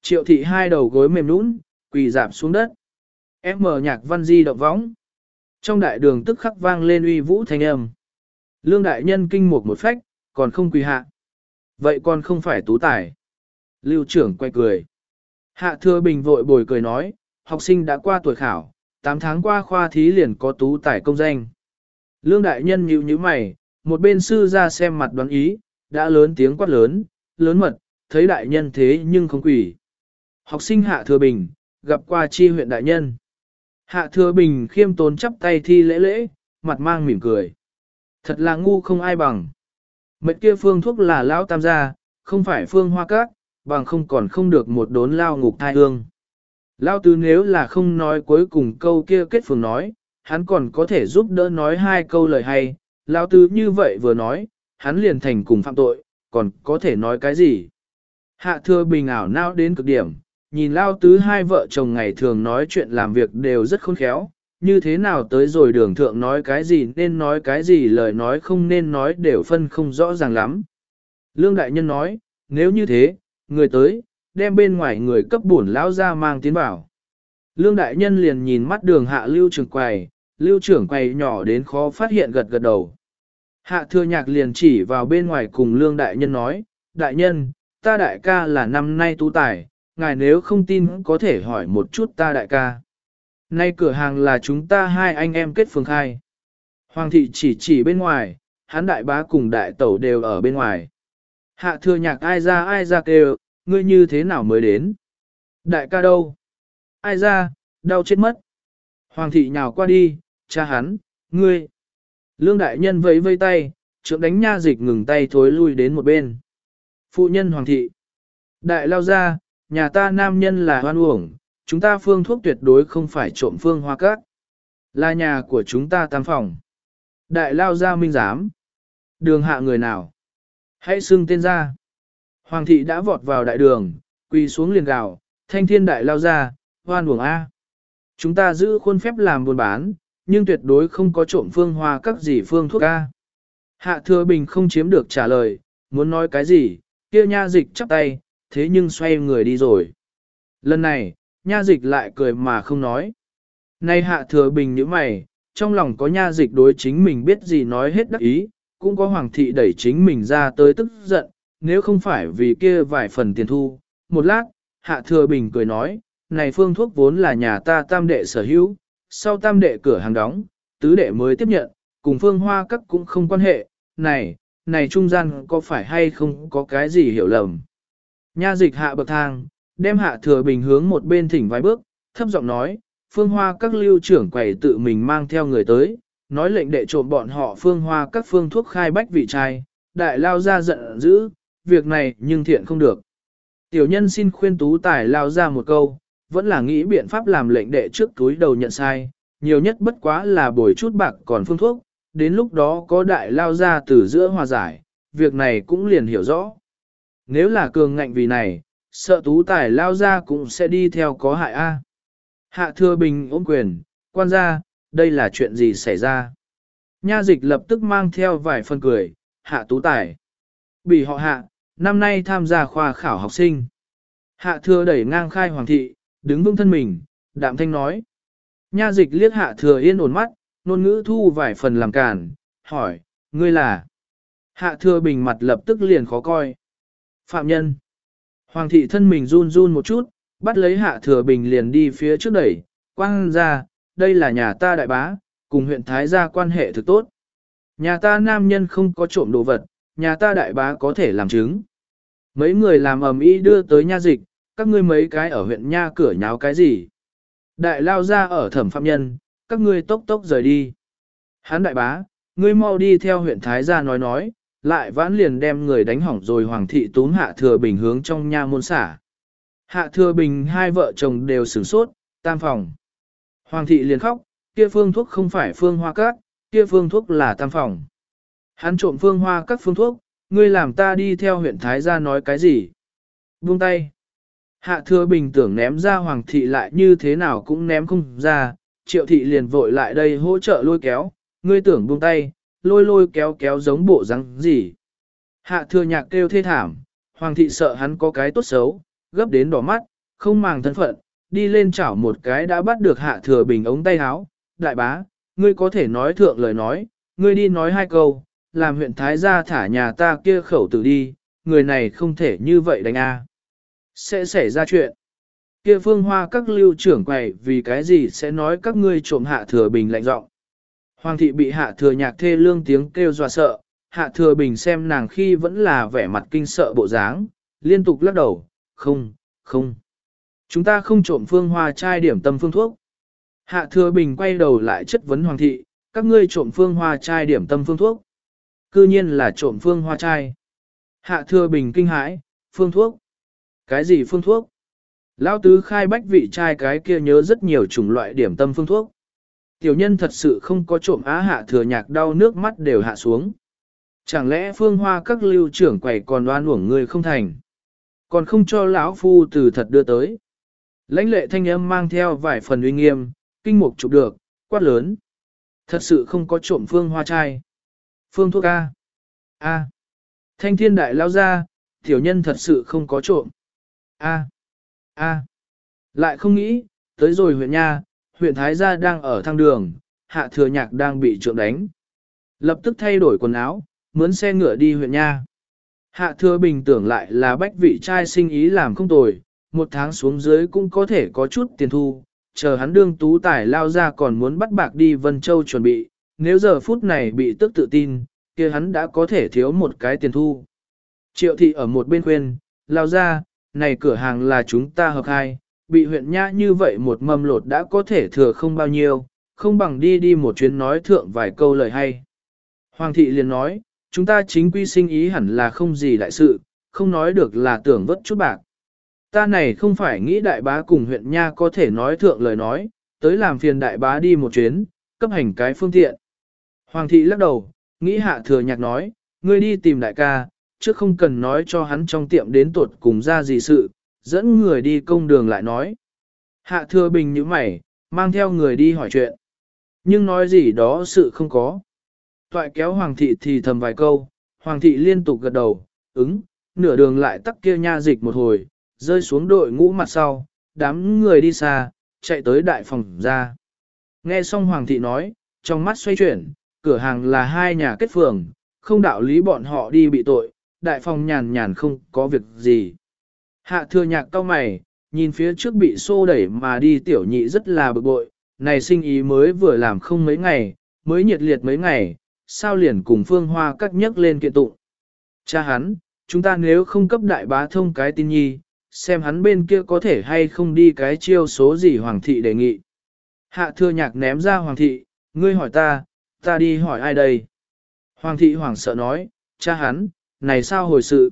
S1: Triệu thị hai đầu gối mềm nũng, quỳ dạp xuống đất. Em mở nhạc văn di động võng. Trong đại đường tức khắc vang lên uy vũ thanh âm. Lương đại nhân kinh một một phách, còn không quỳ hạ. Vậy còn không phải tú tài. Lưu trưởng quay cười. Hạ thừa bình vội bồi cười nói, học sinh đã qua tuổi khảo, 8 tháng qua khoa thí liền có tú tài công danh. Lương đại nhân nhíu nhíu mày, một bên sư ra xem mặt đoán ý, đã lớn tiếng quát lớn, lớn mật, thấy đại nhân thế nhưng không quỷ. Học sinh hạ thừa bình, gặp qua chi huyện đại nhân. Hạ thừa bình khiêm tốn chắp tay thi lễ lễ, mặt mang mỉm cười. Thật là ngu không ai bằng. Mệnh kia phương thuốc là lão tam gia, không phải phương hoa cát, bằng không còn không được một đốn lao ngục thai hương. Lao tứ nếu là không nói cuối cùng câu kia kết phường nói, hắn còn có thể giúp đỡ nói hai câu lời hay. Lao tứ như vậy vừa nói, hắn liền thành cùng phạm tội, còn có thể nói cái gì? Hạ thừa bình ảo nao đến cực điểm, nhìn lao tứ hai vợ chồng ngày thường nói chuyện làm việc đều rất khôn khéo, như thế nào tới rồi đường thượng nói cái gì nên nói cái gì lời nói không nên nói đều phân không rõ ràng lắm. Lương Đại Nhân nói, nếu như thế, người tới, đem bên ngoài người cấp bổn lão ra mang tiến vào. Lương Đại Nhân liền nhìn mắt đường hạ lưu trưởng quầy, lưu trưởng quầy nhỏ đến khó phát hiện gật gật đầu. Hạ thừa nhạc liền chỉ vào bên ngoài cùng Lương Đại Nhân nói, Đại Nhân, ta đại ca là năm nay tu tài, ngài nếu không tin có thể hỏi một chút ta đại ca. Nay cửa hàng là chúng ta hai anh em kết phường khai. Hoàng thị chỉ chỉ bên ngoài, hắn đại bá cùng đại tẩu đều ở bên ngoài. Hạ thừa nhạc ai ra ai ra kêu, ngươi như thế nào mới đến? Đại ca đâu? Ai ra, đau chết mất. Hoàng thị nhào qua đi, cha hắn, ngươi. Lương đại nhân vẫy vây tay, trượng đánh nha dịch ngừng tay thối lui đến một bên. Phụ nhân hoàng thị. Đại lao ra, nhà ta nam nhân là hoan uổng, chúng ta phương thuốc tuyệt đối không phải trộm phương hoa cát. Là nhà của chúng ta tam phòng. Đại lao ra minh giám. Đường hạ người nào? Hãy xưng tên ra. Hoàng thị đã vọt vào đại đường, quỳ xuống liền gào, thanh thiên đại lao ra, hoan uổng A. Chúng ta giữ khuôn phép làm buôn bán, nhưng tuyệt đối không có trộm phương hoa các gì phương thuốc A. Hạ thừa bình không chiếm được trả lời, muốn nói cái gì, kia nha dịch chắp tay, thế nhưng xoay người đi rồi. Lần này, nha dịch lại cười mà không nói. Nay hạ thừa bình như mày, trong lòng có nha dịch đối chính mình biết gì nói hết đắc ý, cũng có hoàng thị đẩy chính mình ra tới tức giận, nếu không phải vì kia vài phần tiền thu. Một lát, hạ thừa bình cười nói, này phương thuốc vốn là nhà ta tam đệ sở hữu, sau tam đệ cửa hàng đóng, tứ đệ mới tiếp nhận, cùng phương hoa các cũng không quan hệ, này, này trung gian có phải hay không có cái gì hiểu lầm. Nha dịch hạ bậc thang, đem hạ thừa bình hướng một bên thỉnh vài bước, thấp giọng nói, phương hoa các lưu trưởng quầy tự mình mang theo người tới, nói lệnh đệ trộm bọn họ phương hoa các phương thuốc khai bách vị trai, đại lao ra giận dữ, việc này nhưng thiện không được. Tiểu nhân xin khuyên tú tài lao ra một câu, vẫn là nghĩ biện pháp làm lệnh đệ trước túi đầu nhận sai, nhiều nhất bất quá là bồi chút bạc còn phương thuốc, đến lúc đó có đại lao ra từ giữa hòa giải, việc này cũng liền hiểu rõ. Nếu là cường ngạnh vì này, sợ tú tài lao ra cũng sẽ đi theo có hại A. Hạ thừa bình ôm quyền, quan gia, đây là chuyện gì xảy ra? Nha dịch lập tức mang theo vài phần cười, hạ tú tài. Bị họ hạ, năm nay tham gia khoa khảo học sinh. Hạ thừa đẩy ngang khai hoàng thị, đứng vững thân mình, đạm thanh nói. Nha dịch liếc hạ thừa yên ổn mắt, nôn ngữ thu vài phần làm cản, hỏi, ngươi là? Hạ thừa bình mặt lập tức liền khó coi. Phạm nhân. Hoàng thị thân mình run run một chút, bắt lấy hạ thừa bình liền đi phía trước đẩy, quang ra, đây là nhà ta đại bá, cùng huyện Thái gia quan hệ thực tốt. Nhà ta nam nhân không có trộm đồ vật, nhà ta đại bá có thể làm chứng. Mấy người làm ầm ĩ đưa tới nha dịch, các ngươi mấy cái ở huyện nha cửa nháo cái gì? Đại lao ra ở thẩm phạm nhân, các ngươi tốc tốc rời đi. Hán đại bá, ngươi mau đi theo huyện Thái gia nói nói, lại vãn liền đem người đánh hỏng rồi hoàng thị túm hạ thừa bình hướng trong nha môn xả. Hạ thừa bình hai vợ chồng đều sửng sốt, tam phòng. Hoàng thị liền khóc, kia phương thuốc không phải phương hoa cát, kia phương thuốc là tam phòng. Hắn trộm phương hoa các phương thuốc, ngươi làm ta đi theo huyện Thái gia nói cái gì? Buông tay. Hạ thừa bình tưởng ném ra hoàng thị lại như thế nào cũng ném không ra, triệu thị liền vội lại đây hỗ trợ lôi kéo, ngươi tưởng buông tay, lôi lôi kéo kéo giống bộ răng gì. Hạ thừa nhạc kêu thê thảm, hoàng thị sợ hắn có cái tốt xấu, gấp đến đỏ mắt, không màng thân phận, đi lên chảo một cái đã bắt được hạ thừa bình ống tay áo. Đại bá, ngươi có thể nói thượng lời nói, ngươi đi nói hai câu, làm huyện Thái gia thả nhà ta kia khẩu tử đi, người này không thể như vậy đánh a. Sẽ xảy ra chuyện. Kia phương hoa các lưu trưởng quầy vì cái gì sẽ nói các ngươi trộm hạ thừa bình lạnh giọng. Hoàng thị bị hạ thừa nhạc thê lương tiếng kêu dọa sợ, hạ thừa bình xem nàng khi vẫn là vẻ mặt kinh sợ bộ dáng, liên tục lắc đầu, không, không. Chúng ta không trộm phương hoa chai điểm tâm phương thuốc. Hạ thừa bình quay đầu lại chất vấn hoàng thị, các ngươi trộm phương hoa chai điểm tâm phương thuốc. Cư nhiên là trộm phương hoa chai. Hạ thừa bình kinh hãi, phương thuốc. Cái gì phương thuốc? Lão tứ khai bách vị trai cái kia nhớ rất nhiều chủng loại điểm tâm phương thuốc. Tiểu nhân thật sự không có trộm á hạ thừa nhạc đau nước mắt đều hạ xuống. Chẳng lẽ phương hoa các lưu trưởng quầy còn đoan uổng người không thành? Còn không cho lão phu từ thật đưa tới. Lãnh lệ thanh âm mang theo vài phần uy nghiêm, kinh mục chụp được, quát lớn. Thật sự không có trộm phương hoa trai. Phương thuốc A. A. Thanh thiên đại lao ra, tiểu nhân thật sự không có trộm. A. A. Lại không nghĩ, tới rồi huyện nha, huyện Thái Gia đang ở thang đường, hạ thừa nhạc đang bị trượng đánh. Lập tức thay đổi quần áo, mướn xe ngựa đi huyện nha. Hạ thừa bình tưởng lại là bách vị trai sinh ý làm không tồi, một tháng xuống dưới cũng có thể có chút tiền thu, chờ hắn đương tú tài lao ra còn muốn bắt bạc đi Vân Châu chuẩn bị, nếu giờ phút này bị tức tự tin, kia hắn đã có thể thiếu một cái tiền thu. Triệu thị ở một bên khuyên, lao ra, này cửa hàng là chúng ta hợp hai, bị huyện nha như vậy một mâm lột đã có thể thừa không bao nhiêu, không bằng đi đi một chuyến nói thượng vài câu lời hay. Hoàng thị liền nói, chúng ta chính quy sinh ý hẳn là không gì đại sự, không nói được là tưởng vất chút bạc. Ta này không phải nghĩ đại bá cùng huyện nha có thể nói thượng lời nói, tới làm phiền đại bá đi một chuyến, cấp hành cái phương tiện. Hoàng thị lắc đầu, nghĩ hạ thừa nhạc nói, ngươi đi tìm đại ca, chứ không cần nói cho hắn trong tiệm đến tuột cùng ra gì sự, dẫn người đi công đường lại nói. Hạ thừa bình như mày, mang theo người đi hỏi chuyện. Nhưng nói gì đó sự không có. Toại kéo hoàng thị thì thầm vài câu, hoàng thị liên tục gật đầu, ứng, nửa đường lại tắc kia nha dịch một hồi, rơi xuống đội ngũ mặt sau, đám người đi xa, chạy tới đại phòng ra. Nghe xong hoàng thị nói, trong mắt xoay chuyển, cửa hàng là hai nhà kết phường, không đạo lý bọn họ đi bị tội, đại phòng nhàn nhàn không có việc gì. Hạ thừa nhạc cao mày, nhìn phía trước bị xô đẩy mà đi tiểu nhị rất là bực bội, này sinh ý mới vừa làm không mấy ngày, mới nhiệt liệt mấy ngày, sao liền cùng phương hoa cắt nhấc lên kiện tụng. Cha hắn, chúng ta nếu không cấp đại bá thông cái tin nhi, xem hắn bên kia có thể hay không đi cái chiêu số gì hoàng thị đề nghị. Hạ thừa nhạc ném ra hoàng thị, ngươi hỏi ta, ta đi hỏi ai đây? Hoàng thị hoảng sợ nói, cha hắn, này sao hồi sự?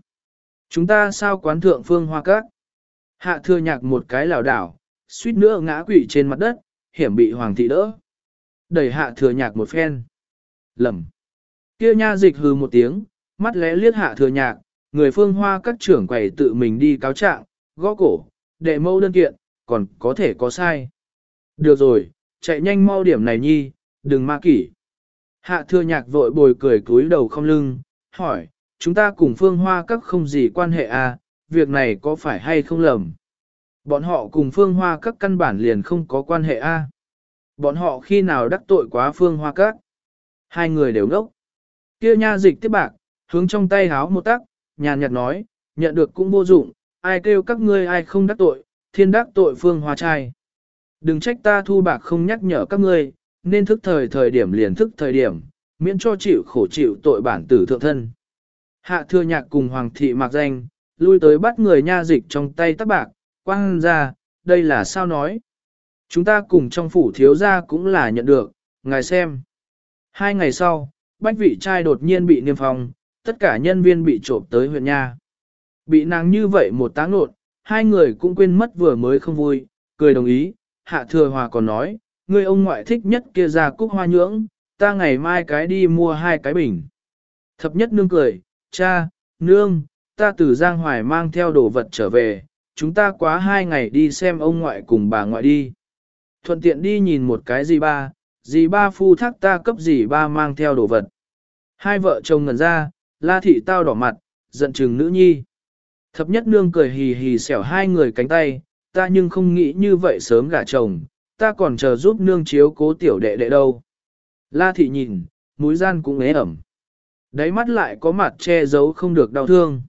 S1: Chúng ta sao quán thượng phương hoa các? Hạ thừa nhạc một cái lảo đảo, suýt nữa ngã quỵ trên mặt đất, hiểm bị hoàng thị đỡ. Đẩy hạ thừa nhạc một phen. Lầm. Kia nha dịch hừ một tiếng, mắt lẽ liếc hạ thừa nhạc, người phương hoa các trưởng quầy tự mình đi cáo trạng, gõ cổ, đệ mâu đơn kiện, còn có thể có sai. Được rồi, chạy nhanh mau điểm này nhi, đừng ma kỷ. Hạ thừa nhạc vội bồi cười cúi đầu không lưng, hỏi, chúng ta cùng phương hoa các không gì quan hệ à, việc này có phải hay không lầm? Bọn họ cùng phương hoa các căn bản liền không có quan hệ a. À? Bọn họ khi nào đắc tội quá phương hoa các? Hai người đều ngốc. Kia nha dịch tiếp bạc, hướng trong tay háo một tắc, nhàn nhạt nói, nhận được cũng vô dụng, ai kêu các ngươi ai không đắc tội, thiên đắc tội phương hoa trai. Đừng trách ta thu bạc không nhắc nhở các ngươi, nên thức thời thời điểm liền thức thời điểm, miễn cho chịu khổ chịu tội bản tử thượng thân. Hạ thừa nhạc cùng hoàng thị mạc danh, lui tới bắt người nha dịch trong tay tắc bạc, quang ra, đây là sao nói. Chúng ta cùng trong phủ thiếu gia cũng là nhận được, ngài xem. Hai ngày sau, bách vị trai đột nhiên bị niêm phong, tất cả nhân viên bị trộm tới huyện nha. Bị nàng như vậy một táng nột, hai người cũng quên mất vừa mới không vui, cười đồng ý, hạ thừa hòa còn nói, người ông ngoại thích nhất kia ra cúc hoa nhưỡng, ta ngày mai cái đi mua hai cái bình. Thập nhất nương cười, cha, nương, ta từ Giang Hoài mang theo đồ vật trở về, chúng ta quá hai ngày đi xem ông ngoại cùng bà ngoại đi. Thuận tiện đi nhìn một cái gì ba, gì ba phu thác ta cấp gì ba mang theo đồ vật. Hai vợ chồng ngẩn ra, la thị tao đỏ mặt, giận chừng nữ nhi. Thập nhất nương cười hì hì xẻo hai người cánh tay, ta nhưng không nghĩ như vậy sớm gả chồng, ta còn chờ giúp nương chiếu cố tiểu đệ đệ đâu. La thị nhìn, mũi gian cũng ế ẩm. Đáy mắt lại có mặt che giấu không được đau thương.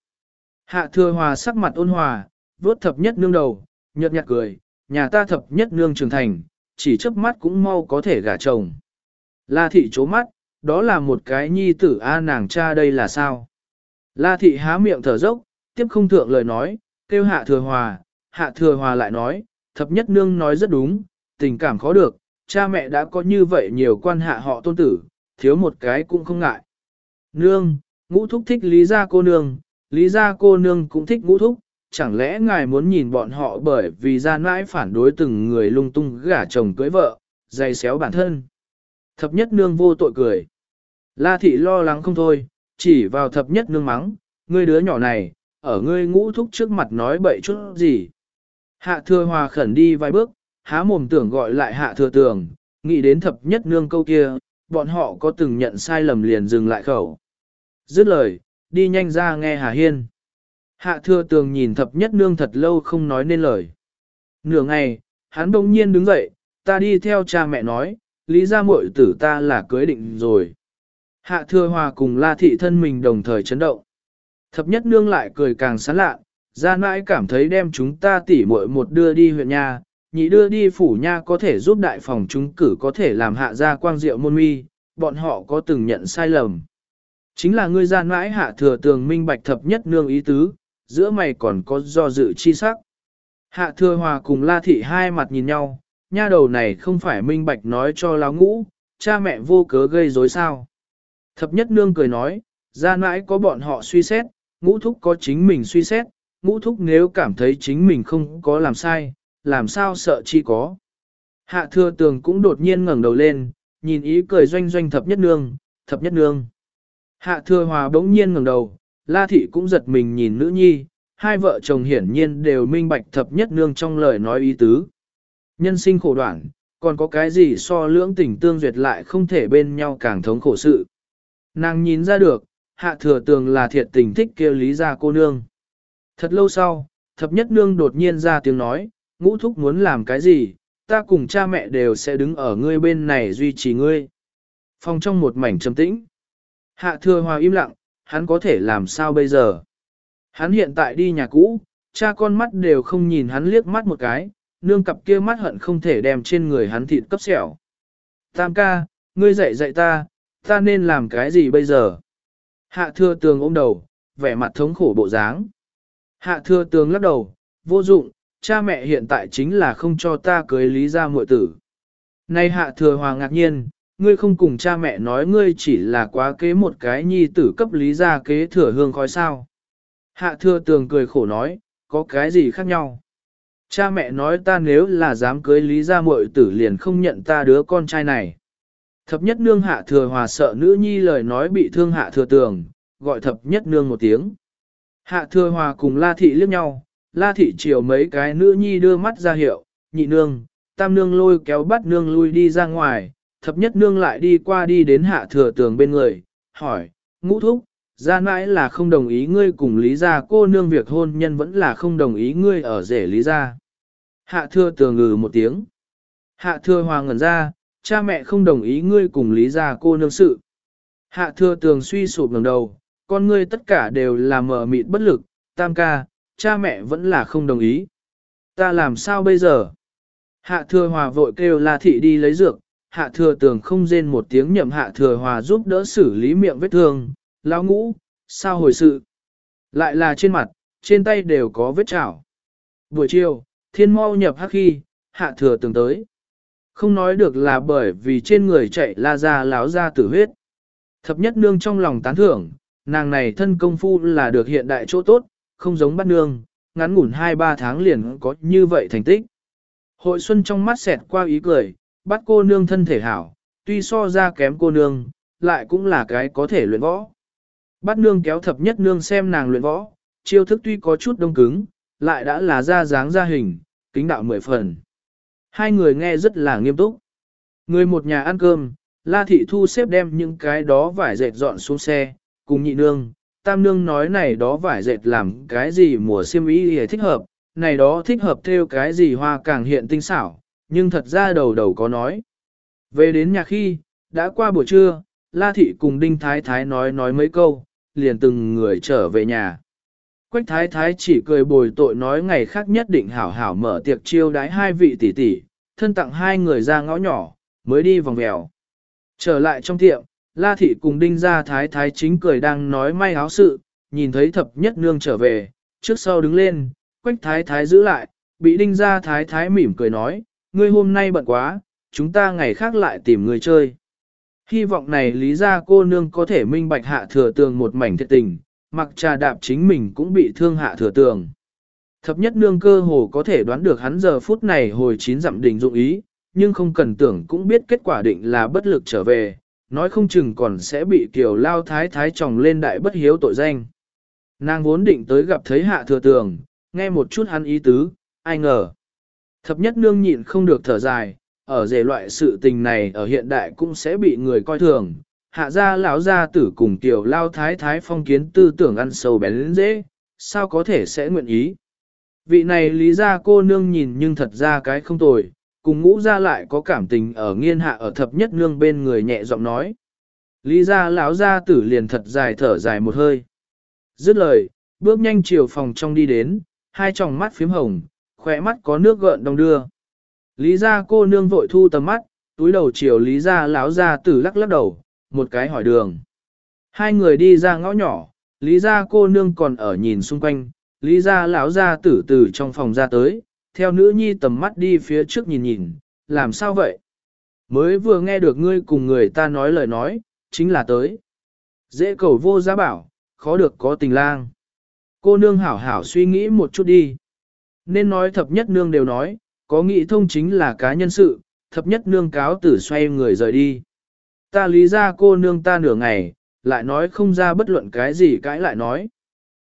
S1: Hạ thừa hòa sắc mặt ôn hòa, vuốt thập nhất nương đầu, nhợt nhạt cười, nhà ta thập nhất nương trưởng thành, chỉ chớp mắt cũng mau có thể gả chồng. La thị chố mắt, đó là một cái nhi tử A nàng cha đây là sao? La thị há miệng thở dốc, tiếp không thượng lời nói, kêu hạ thừa hòa, hạ thừa hòa lại nói, thập nhất nương nói rất đúng, tình cảm khó được, cha mẹ đã có như vậy nhiều quan hạ họ tôn tử, thiếu một cái cũng không ngại. Nương, ngũ thúc thích lý gia cô nương, lý gia cô nương cũng thích ngũ thúc, chẳng lẽ ngài muốn nhìn bọn họ bởi vì ra nãi phản đối từng người lung tung gả chồng cưới vợ, dày xéo bản thân. Thập nhất nương vô tội cười. La thị lo lắng không thôi, chỉ vào thập nhất nương mắng, ngươi đứa nhỏ này, ở ngươi ngũ thúc trước mặt nói bậy chút gì. Hạ thừa hòa khẩn đi vài bước, há mồm tưởng gọi lại hạ thừa tường, nghĩ đến thập nhất nương câu kia, bọn họ có từng nhận sai lầm liền dừng lại khẩu. Dứt lời, đi nhanh ra nghe Hà Hiên. Hạ thừa tường nhìn thập nhất nương thật lâu không nói nên lời. Nửa ngày, hắn đông nhiên đứng dậy, ta đi theo cha mẹ nói, lý ra muội tử ta là cưới định rồi. Hạ thừa hòa cùng la thị thân mình đồng thời chấn động. Thập nhất nương lại cười càng sán lạ, ra mãi cảm thấy đem chúng ta tỉ muội một đưa đi huyện nha, nhị đưa đi phủ nha có thể giúp đại phòng chúng cử có thể làm hạ ra quang diệu môn mi, bọn họ có từng nhận sai lầm. Chính là ngươi gian mãi hạ thừa tường minh bạch thập nhất nương ý tứ, giữa mày còn có do dự chi sắc. Hạ thừa hòa cùng la thị hai mặt nhìn nhau, nha đầu này không phải minh bạch nói cho láo ngũ, cha mẹ vô cớ gây rối sao. Thập nhất nương cười nói, ra mãi có bọn họ suy xét, ngũ thúc có chính mình suy xét, ngũ thúc nếu cảm thấy chính mình không có làm sai, làm sao sợ chi có. Hạ thừa tường cũng đột nhiên ngẩng đầu lên, nhìn ý cười doanh doanh thập nhất nương, thập nhất nương. Hạ thừa hòa bỗng nhiên ngẩng đầu, la thị cũng giật mình nhìn nữ nhi, hai vợ chồng hiển nhiên đều minh bạch thập nhất nương trong lời nói ý tứ. Nhân sinh khổ đoạn, còn có cái gì so lưỡng tình tương duyệt lại không thể bên nhau càng thống khổ sự. Nàng nhìn ra được, hạ thừa tường là thiệt tình thích kêu lý ra cô nương. Thật lâu sau, thập nhất nương đột nhiên ra tiếng nói, ngũ thúc muốn làm cái gì, ta cùng cha mẹ đều sẽ đứng ở ngươi bên này duy trì ngươi. Phòng trong một mảnh trầm tĩnh. Hạ thừa hòa im lặng, hắn có thể làm sao bây giờ? Hắn hiện tại đi nhà cũ, cha con mắt đều không nhìn hắn liếc mắt một cái, nương cặp kia mắt hận không thể đem trên người hắn thịt cấp sẹo. Tam ca, ngươi dạy dạy ta, ta nên làm cái gì bây giờ? Hạ thừa tường ôm đầu, vẻ mặt thống khổ bộ dáng. Hạ thừa tường lắc đầu, vô dụng, cha mẹ hiện tại chính là không cho ta cưới lý ra muội tử. Nay hạ thừa hòa ngạc nhiên, ngươi không cùng cha mẹ nói ngươi chỉ là quá kế một cái nhi tử cấp lý gia kế thừa hương khói sao. Hạ thừa tường cười khổ nói, có cái gì khác nhau. Cha mẹ nói ta nếu là dám cưới lý gia muội tử liền không nhận ta đứa con trai này. Thập nhất nương hạ thừa hòa sợ nữ nhi lời nói bị thương hạ thừa tường, gọi thập nhất nương một tiếng. Hạ thừa hòa cùng la thị liếc nhau, la thị chiều mấy cái nữ nhi đưa mắt ra hiệu, nhị nương, tam nương lôi kéo bắt nương lui đi ra ngoài, thập nhất nương lại đi qua đi đến hạ thừa tường bên người, hỏi, ngũ thúc, ra mãi là không đồng ý ngươi cùng lý gia cô nương việc hôn nhân vẫn là không đồng ý ngươi ở rể lý gia. Hạ thừa tường ngừ một tiếng. Hạ thừa hoàng ngẩn ra, cha mẹ không đồng ý ngươi cùng lý gia cô nương sự. Hạ thừa tường suy sụp ngẩng đầu, con ngươi tất cả đều là mờ mịt bất lực, tam ca, cha mẹ vẫn là không đồng ý. Ta làm sao bây giờ? Hạ thừa hòa vội kêu La Thị đi lấy dược, hạ thừa tường không rên một tiếng nhậm hạ thừa hòa giúp đỡ xử lý miệng vết thương, lão ngũ, sao hồi sự? Lại là trên mặt, trên tay đều có vết chảo. Buổi chiều, thiên mau nhập hắc khi, hạ thừa tường tới. Không nói được là bởi vì trên người chạy la ra láo ra tử huyết. Thập nhất nương trong lòng tán thưởng, nàng này thân công phu là được hiện đại chỗ tốt, không giống bắt nương, ngắn ngủn 2-3 tháng liền có như vậy thành tích. Hội xuân trong mắt xẹt qua ý cười, bắt cô nương thân thể hảo, tuy so ra kém cô nương, lại cũng là cái có thể luyện võ. Bắt nương kéo thập nhất nương xem nàng luyện võ, chiêu thức tuy có chút đông cứng, lại đã là ra dáng ra hình, kính đạo mười phần. Hai người nghe rất là nghiêm túc. Người một nhà ăn cơm, La Thị Thu xếp đem những cái đó vải dệt dọn xuống xe, cùng nhị nương, tam nương nói này đó vải dệt làm cái gì mùa xiêm y thích hợp, này đó thích hợp theo cái gì hoa càng hiện tinh xảo, nhưng thật ra đầu đầu có nói. Về đến nhà khi, đã qua buổi trưa, La Thị cùng Đinh Thái Thái nói nói mấy câu, liền từng người trở về nhà. Quách Thái Thái chỉ cười bồi tội nói ngày khác nhất định hảo hảo mở tiệc chiêu đái hai vị tỷ tỷ, thân tặng hai người ra ngõ nhỏ, mới đi vòng vèo. Trở lại trong tiệm, La Thị cùng Đinh Gia Thái Thái chính cười đang nói may áo sự, nhìn thấy thập nhất nương trở về, trước sau đứng lên, Quách Thái Thái giữ lại, bị Đinh Gia Thái Thái mỉm cười nói, ngươi hôm nay bận quá, chúng ta ngày khác lại tìm người chơi. Hy vọng này lý ra cô nương có thể minh bạch hạ thừa tường một mảnh thiệt tình, mặc trà đạp chính mình cũng bị thương hạ thừa tường. Thập nhất nương cơ hồ có thể đoán được hắn giờ phút này hồi chín dặm đỉnh dụng ý, nhưng không cần tưởng cũng biết kết quả định là bất lực trở về, nói không chừng còn sẽ bị kiểu lao thái thái chồng lên đại bất hiếu tội danh. Nàng vốn định tới gặp thấy hạ thừa tường, nghe một chút hắn ý tứ, ai ngờ. Thập nhất nương nhịn không được thở dài, ở dề loại sự tình này ở hiện đại cũng sẽ bị người coi thường. Hạ gia lão gia tử cùng tiểu lao thái thái phong kiến tư tưởng ăn sâu bén dễ, sao có thể sẽ nguyện ý. Vị này lý gia cô nương nhìn nhưng thật ra cái không tồi, cùng ngũ gia lại có cảm tình ở nghiên hạ ở thập nhất nương bên người nhẹ giọng nói. Lý gia lão gia tử liền thật dài thở dài một hơi. Dứt lời, bước nhanh chiều phòng trong đi đến, hai tròng mắt phím hồng, khỏe mắt có nước gợn đông đưa. Lý gia cô nương vội thu tầm mắt, túi đầu chiều lý gia lão gia tử lắc lắc đầu, một cái hỏi đường. Hai người đi ra ngõ nhỏ, lý gia cô nương còn ở nhìn xung quanh, lý gia lão gia tử tử trong phòng ra tới, theo nữ nhi tầm mắt đi phía trước nhìn nhìn, làm sao vậy? Mới vừa nghe được ngươi cùng người ta nói lời nói, chính là tới. Dễ cầu vô giá bảo, khó được có tình lang. Cô nương hảo hảo suy nghĩ một chút đi. Nên nói thập nhất nương đều nói, có nghĩ thông chính là cá nhân sự, thập nhất nương cáo tử xoay người rời đi. Ta lý ra cô nương ta nửa ngày, lại nói không ra bất luận cái gì cãi lại nói.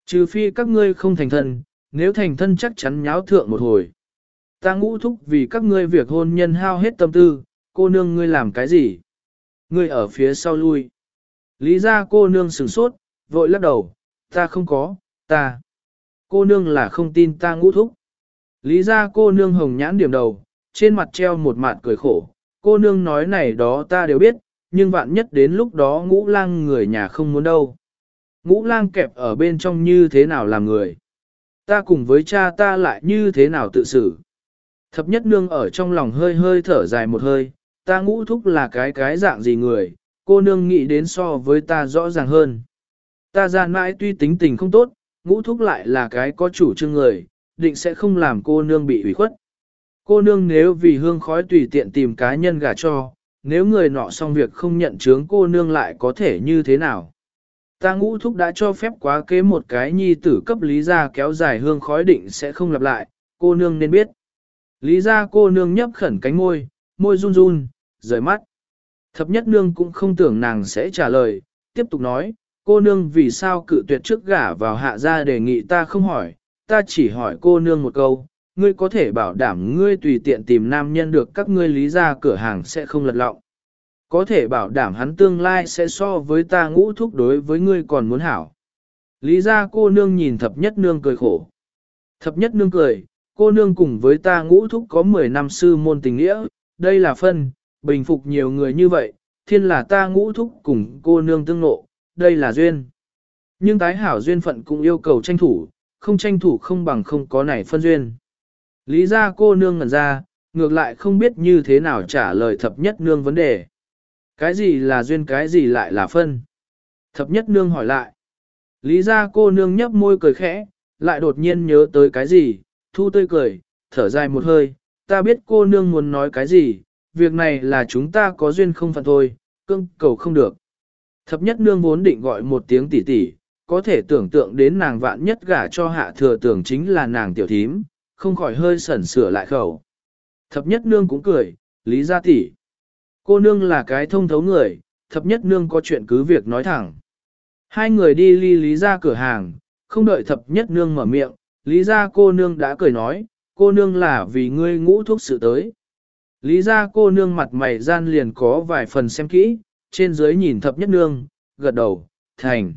S1: Trừ phi các ngươi không thành thân, nếu thành thân chắc chắn nháo thượng một hồi. Ta ngũ thúc vì các ngươi việc hôn nhân hao hết tâm tư, cô nương ngươi làm cái gì? Ngươi ở phía sau lui. Lý ra cô nương sửng sốt, vội lắc đầu, ta không có, ta. Cô nương là không tin ta ngũ thúc. Lý ra cô nương hồng nhãn điểm đầu, trên mặt treo một mạn cười khổ. Cô nương nói này đó ta đều biết, nhưng vạn nhất đến lúc đó ngũ lang người nhà không muốn đâu. Ngũ lang kẹp ở bên trong như thế nào làm người? Ta cùng với cha ta lại như thế nào tự xử. Thập nhất nương ở trong lòng hơi hơi thở dài một hơi, ta ngũ thúc là cái cái dạng gì người, cô nương nghĩ đến so với ta rõ ràng hơn. Ta gian mãi tuy tính tình không tốt, ngũ thúc lại là cái có chủ trương người, định sẽ không làm cô nương bị ủy khuất. Cô nương nếu vì hương khói tùy tiện tìm cá nhân gả cho, nếu người nọ xong việc không nhận chướng cô nương lại có thể như thế nào? Ta ngũ thúc đã cho phép quá kế một cái nhi tử cấp lý gia kéo dài hương khói định sẽ không lặp lại, cô nương nên biết. Lý gia cô nương nhấp khẩn cánh môi, môi run run, rời mắt. Thập nhất nương cũng không tưởng nàng sẽ trả lời, tiếp tục nói, cô nương vì sao cự tuyệt trước gả vào hạ gia đề nghị ta không hỏi, ta chỉ hỏi cô nương một câu, ngươi có thể bảo đảm ngươi tùy tiện tìm nam nhân được các ngươi lý ra cửa hàng sẽ không lật lọng. Có thể bảo đảm hắn tương lai sẽ so với ta ngũ thúc đối với ngươi còn muốn hảo. Lý ra cô nương nhìn thập nhất nương cười khổ. Thập nhất nương cười, cô nương cùng với ta ngũ thúc có 10 năm sư môn tình nghĩa, đây là phân, bình phục nhiều người như vậy, thiên là ta ngũ thúc cùng cô nương tương nộ, đây là duyên. Nhưng tái hảo duyên phận cũng yêu cầu tranh thủ, không tranh thủ không bằng không có nảy phân duyên. Lý ra cô nương ngẩn ra, ngược lại không biết như thế nào trả lời thập nhất nương vấn đề. Cái gì là duyên cái gì lại là phân? Thập nhất nương hỏi lại. Lý ra cô nương nhấp môi cười khẽ, lại đột nhiên nhớ tới cái gì, thu tươi cười, thở dài một hơi, ta biết cô nương muốn nói cái gì, việc này là chúng ta có duyên không phận thôi, cưng cầu không được. Thập nhất nương vốn định gọi một tiếng tỷ tỷ, có thể tưởng tượng đến nàng vạn nhất gả cho hạ thừa tưởng chính là nàng tiểu thím, không khỏi hơi sẩn sửa lại khẩu. Thập nhất nương cũng cười, lý gia tỷ. Cô nương là cái thông thấu người, thập nhất nương có chuyện cứ việc nói thẳng. Hai người đi ly lý ra cửa hàng, không đợi thập nhất nương mở miệng, lý ra cô nương đã cười nói, cô nương là vì ngươi ngũ thuốc sự tới. Lý ra cô nương mặt mày gian liền có vài phần xem kỹ, trên dưới nhìn thập nhất nương, gật đầu, thành.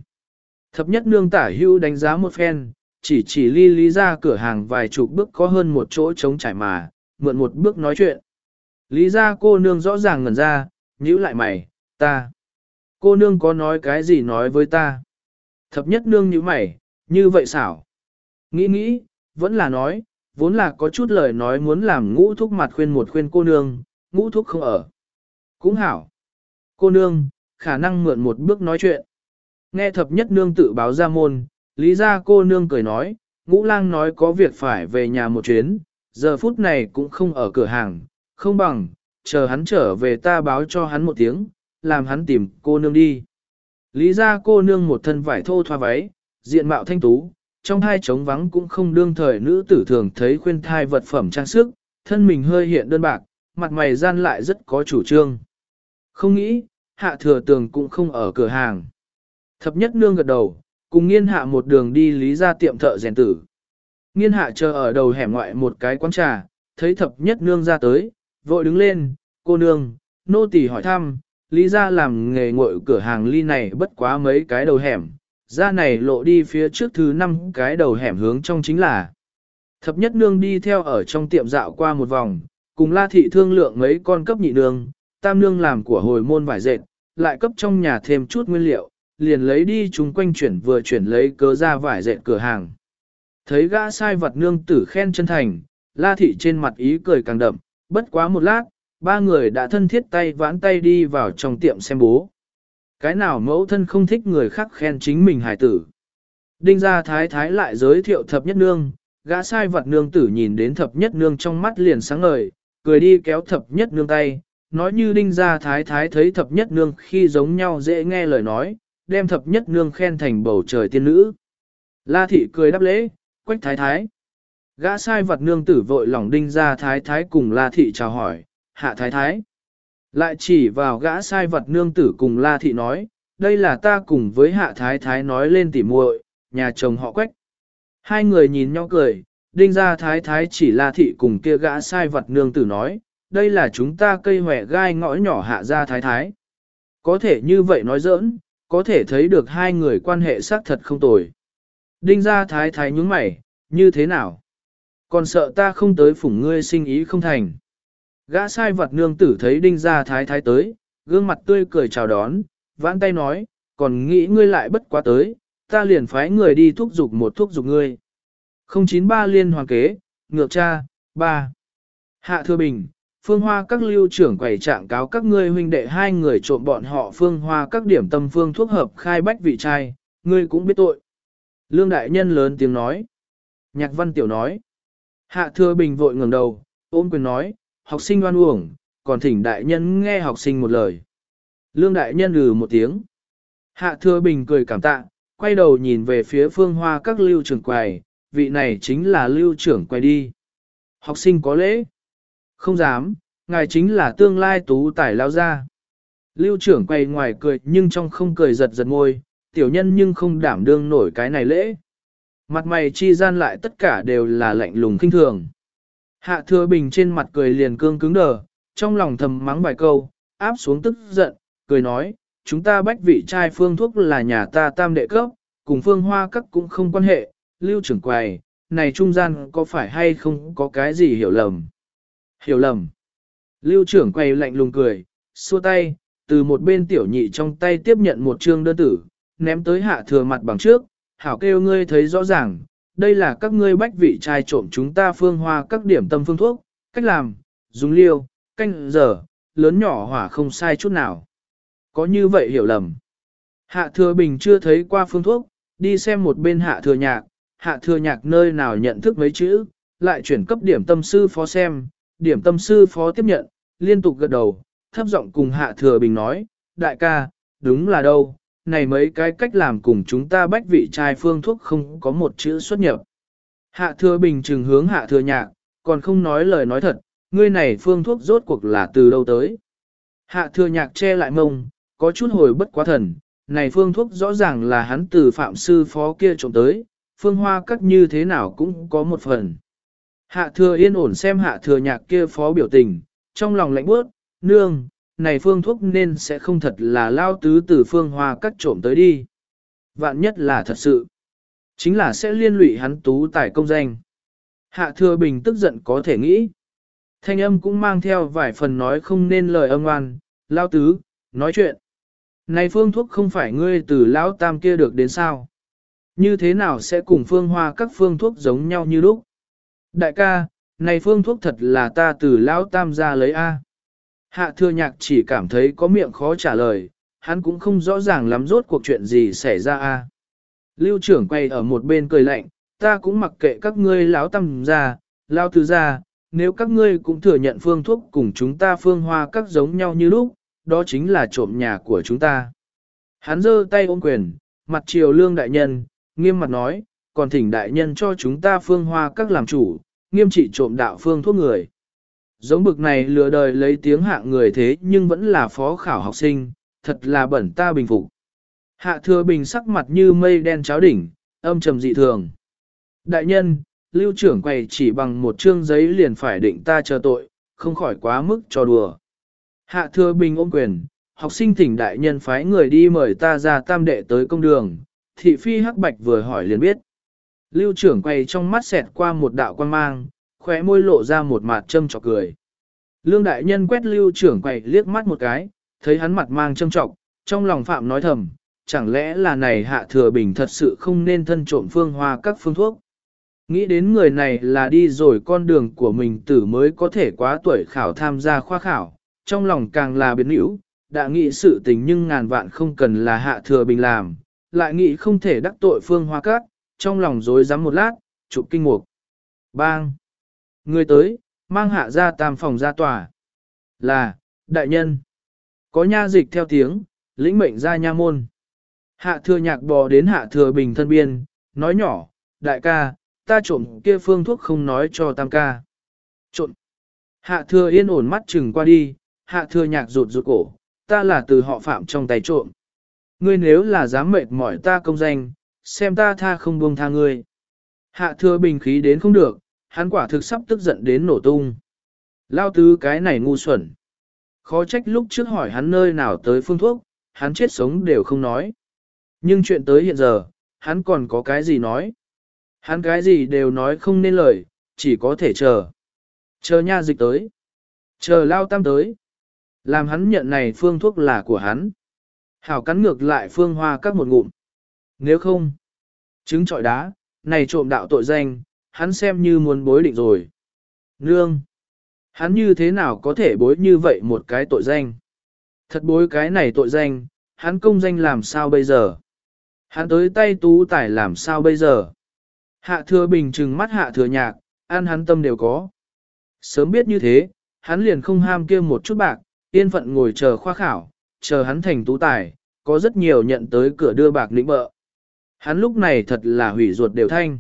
S1: Thập nhất nương tả hưu đánh giá một phen, chỉ chỉ ly lý ra cửa hàng vài chục bước có hơn một chỗ trống trải mà, mượn một bước nói chuyện. Lý ra cô nương rõ ràng ngẩn ra, nhíu lại mày, ta. Cô nương có nói cái gì nói với ta? Thập nhất nương nhíu mày, như vậy xảo. Nghĩ nghĩ, vẫn là nói, vốn là có chút lời nói muốn làm ngũ thúc mặt khuyên một khuyên cô nương, ngũ thúc không ở. Cũng hảo. Cô nương, khả năng mượn một bước nói chuyện. Nghe thập nhất nương tự báo ra môn, lý ra cô nương cười nói, ngũ lang nói có việc phải về nhà một chuyến, giờ phút này cũng không ở cửa hàng, không bằng, chờ hắn trở về ta báo cho hắn một tiếng, làm hắn tìm cô nương đi. Lý ra cô nương một thân vải thô thoa váy, diện mạo thanh tú, trong hai trống vắng cũng không đương thời nữ tử thường thấy khuyên thai vật phẩm trang sức, thân mình hơi hiện đơn bạc, mặt mày gian lại rất có chủ trương. Không nghĩ, hạ thừa tường cũng không ở cửa hàng. Thập nhất nương gật đầu, cùng nghiên hạ một đường đi lý ra tiệm thợ rèn tử. Nghiên hạ chờ ở đầu hẻm ngoại một cái quán trà, thấy thập nhất nương ra tới, vội đứng lên, cô nương, nô tỳ hỏi thăm, lý ra làm nghề ngội cửa hàng ly này bất quá mấy cái đầu hẻm, ra này lộ đi phía trước thứ năm cái đầu hẻm hướng trong chính là. Thập nhất nương đi theo ở trong tiệm dạo qua một vòng, cùng la thị thương lượng mấy con cấp nhị nương, tam nương làm của hồi môn vải dệt, lại cấp trong nhà thêm chút nguyên liệu, liền lấy đi chúng quanh chuyển vừa chuyển lấy cớ ra vải dệt cửa hàng. Thấy gã sai vật nương tử khen chân thành, la thị trên mặt ý cười càng đậm, bất quá một lát, ba người đã thân thiết tay vãn tay đi vào trong tiệm xem bố. Cái nào mẫu thân không thích người khác khen chính mình hài tử. Đinh gia thái thái lại giới thiệu thập nhất nương, gã sai vật nương tử nhìn đến thập nhất nương trong mắt liền sáng ngời, cười đi kéo thập nhất nương tay, nói như đinh gia thái thái thấy thập nhất nương khi giống nhau dễ nghe lời nói, đem thập nhất nương khen thành bầu trời tiên nữ. La thị cười đáp lễ, quách thái thái. Gã sai vật nương tử vội lòng đinh gia thái thái cùng la thị chào hỏi, hạ thái thái. Lại chỉ vào gã sai vật nương tử cùng la thị nói, đây là ta cùng với hạ thái thái nói lên tỉ muội, nhà chồng họ quách. Hai người nhìn nhau cười, đinh gia thái thái chỉ la thị cùng kia gã sai vật nương tử nói, đây là chúng ta cây hòe gai ngõ nhỏ hạ gia thái thái. Có thể như vậy nói giỡn, có thể thấy được hai người quan hệ xác thật không tồi. Đinh gia thái thái nhúng mày, như thế nào? Còn sợ ta không tới phủng ngươi sinh ý không thành. Gã sai vật nương tử thấy đinh gia thái thái tới, gương mặt tươi cười chào đón, vãn tay nói, còn nghĩ ngươi lại bất quá tới, ta liền phái người đi thúc giục một thúc giục ngươi. 093 liên hoàn kế, ngược cha, 3. Hạ Thừa Bình, Phương Hoa các lưu trưởng quầy trạng cáo các ngươi huynh đệ hai người trộm bọn họ Phương Hoa các điểm tâm phương thuốc hợp khai bách vị trai, ngươi cũng biết tội. Lương Đại Nhân lớn tiếng nói. Nhạc Văn Tiểu nói. Hạ Thừa Bình vội ngẩng đầu, ôm quyền nói, học sinh oan uổng, còn thỉnh Đại Nhân nghe học sinh một lời. Lương Đại Nhân lừ một tiếng. Hạ Thừa Bình cười cảm tạ, quay đầu nhìn về phía Phương Hoa các lưu trưởng quầy, vị này chính là lưu trưởng quầy đi. Học sinh có lễ. Không dám, ngài chính là tương lai tú tài lao ra. Lưu trưởng quay ngoài cười nhưng trong không cười giật giật môi, tiểu nhân nhưng không đảm đương nổi cái này lễ. Mặt mày chi gian lại tất cả đều là lạnh lùng kinh thường. Hạ thừa bình trên mặt cười liền cương cứng đờ, trong lòng thầm mắng vài câu, áp xuống tức giận, cười nói, chúng ta bách vị trai phương thuốc là nhà ta tam đệ cấp, cùng phương hoa các cũng không quan hệ, lưu trưởng quầy, này trung gian có phải hay không có cái gì hiểu lầm. Hiểu lầm. Lưu trưởng quay lạnh lùng cười, xua tay, từ một bên tiểu nhị trong tay tiếp nhận một trương đơn tử, ném tới hạ thừa mặt bằng trước, hảo kêu ngươi thấy rõ ràng, đây là các ngươi bách vị trai trộm chúng ta phương hoa các điểm tâm phương thuốc, cách làm, dùng liêu, canh giờ, lớn nhỏ hỏa không sai chút nào. Có như vậy hiểu lầm. Hạ thừa bình chưa thấy qua phương thuốc, đi xem một bên hạ thừa nhạc, hạ thừa nhạc nơi nào nhận thức mấy chữ, lại chuyển cấp điểm tâm sư phó xem, điểm tâm sư phó tiếp nhận, liên tục gật đầu, thấp giọng cùng hạ thừa bình nói, đại ca, đúng là đâu, này mấy cái cách làm cùng chúng ta bách vị trai phương thuốc không có một chữ xuất nhập. Hạ thừa bình trừng hướng hạ thừa nhạc, còn không nói lời nói thật, ngươi này phương thuốc rốt cuộc là từ đâu tới. Hạ thừa nhạc che lại mông, có chút hồi bất quá thần, này phương thuốc rõ ràng là hắn từ phạm sư phó kia trộm tới, phương hoa cắt như thế nào cũng có một phần. Hạ thừa yên ổn xem hạ thừa nhạc kia phó biểu tình, trong lòng lạnh bước, nương, này phương thuốc nên sẽ không thật là lao tứ từ phương hoa cắt trộm tới đi. Vạn nhất là thật sự. Chính là sẽ liên lụy hắn tú tài công danh. Hạ thừa bình tức giận có thể nghĩ. Thanh âm cũng mang theo vài phần nói không nên lời âm oan, lao tứ, nói chuyện. Này phương thuốc không phải ngươi từ lão tam kia được đến sao? Như thế nào sẽ cùng phương hoa các phương thuốc giống nhau như lúc? Đại ca, này phương thuốc thật là ta từ lão tam ra lấy A. Hạ thừa nhạc chỉ cảm thấy có miệng khó trả lời, hắn cũng không rõ ràng lắm rốt cuộc chuyện gì xảy ra A. Lưu trưởng quay ở một bên cười lạnh, ta cũng mặc kệ các ngươi lão tam ra, lão tứ ra, nếu các ngươi cũng thừa nhận phương thuốc cùng chúng ta phương hoa các giống nhau như lúc, đó chính là trộm nhà của chúng ta. Hắn giơ tay ôm quyền, mặt triều lương đại nhân, nghiêm mặt nói, còn thỉnh đại nhân cho chúng ta phương hoa các làm chủ, nghiêm trị trộm đạo phương thuốc người. Giống bực này lừa đời lấy tiếng hạng người thế nhưng vẫn là phó khảo học sinh, thật là bẩn ta bình phục. Hạ thừa bình sắc mặt như mây đen cháo đỉnh, âm trầm dị thường. Đại nhân, lưu trưởng quầy chỉ bằng một chương giấy liền phải định ta chờ tội, không khỏi quá mức cho đùa. Hạ thừa bình ôm quyền, học sinh thỉnh đại nhân phái người đi mời ta ra tam đệ tới công đường, thị phi hắc bạch vừa hỏi liền biết. Lưu trưởng quay trong mắt xẹt qua một đạo quan mang, khóe môi lộ ra một mặt châm trọc cười. Lương đại nhân quét lưu trưởng quay liếc mắt một cái, thấy hắn mặt mang châm trọc, trong lòng phạm nói thầm, chẳng lẽ là này hạ thừa bình thật sự không nên thân trộm phương hoa các phương thuốc. Nghĩ đến người này là đi rồi con đường của mình tử mới có thể quá tuổi khảo tham gia khoa khảo, trong lòng càng là biến hữu, đã nghĩ sự tình nhưng ngàn vạn không cần là hạ thừa bình làm, lại nghĩ không thể đắc tội phương hoa các, trong lòng rối rắm một lát, chụp kinh mục. Bang! Người tới, mang hạ ra tam phòng ra tòa. Là, đại nhân. Có nha dịch theo tiếng, lĩnh mệnh ra nha môn. Hạ thừa nhạc bò đến hạ thừa bình thân biên, nói nhỏ, đại ca, ta trộm kia phương thuốc không nói cho tam ca. Trộm. Hạ thừa yên ổn mắt chừng qua đi, hạ thừa nhạc rụt rụt cổ, ta là từ họ phạm trong tay trộm. Ngươi nếu là dám mệt mỏi ta công danh, xem ta tha không buông tha ngươi. Hạ thừa bình khí đến không được, hắn quả thực sắp tức giận đến nổ tung. Lao tứ cái này ngu xuẩn. Khó trách lúc trước hỏi hắn nơi nào tới phương thuốc, hắn chết sống đều không nói. Nhưng chuyện tới hiện giờ, hắn còn có cái gì nói. Hắn cái gì đều nói không nên lời, chỉ có thể chờ. Chờ nha dịch tới. Chờ lao tam tới. Làm hắn nhận này phương thuốc là của hắn. Hảo cắn ngược lại phương hoa các một ngụm. Nếu không, trứng trọi đá, này trộm đạo tội danh, hắn xem như muốn bối định rồi. Nương! Hắn như thế nào có thể bối như vậy một cái tội danh? Thật bối cái này tội danh, hắn công danh làm sao bây giờ? Hắn tới tay tú tải làm sao bây giờ? Hạ thừa bình trừng mắt hạ thừa nhạc, ăn hắn tâm đều có. Sớm biết như thế, hắn liền không ham kia một chút bạc, yên phận ngồi chờ khoa khảo, chờ hắn thành tú tài, có rất nhiều nhận tới cửa đưa bạc lĩnh bợ. Hắn lúc này thật là hủy ruột đều thanh.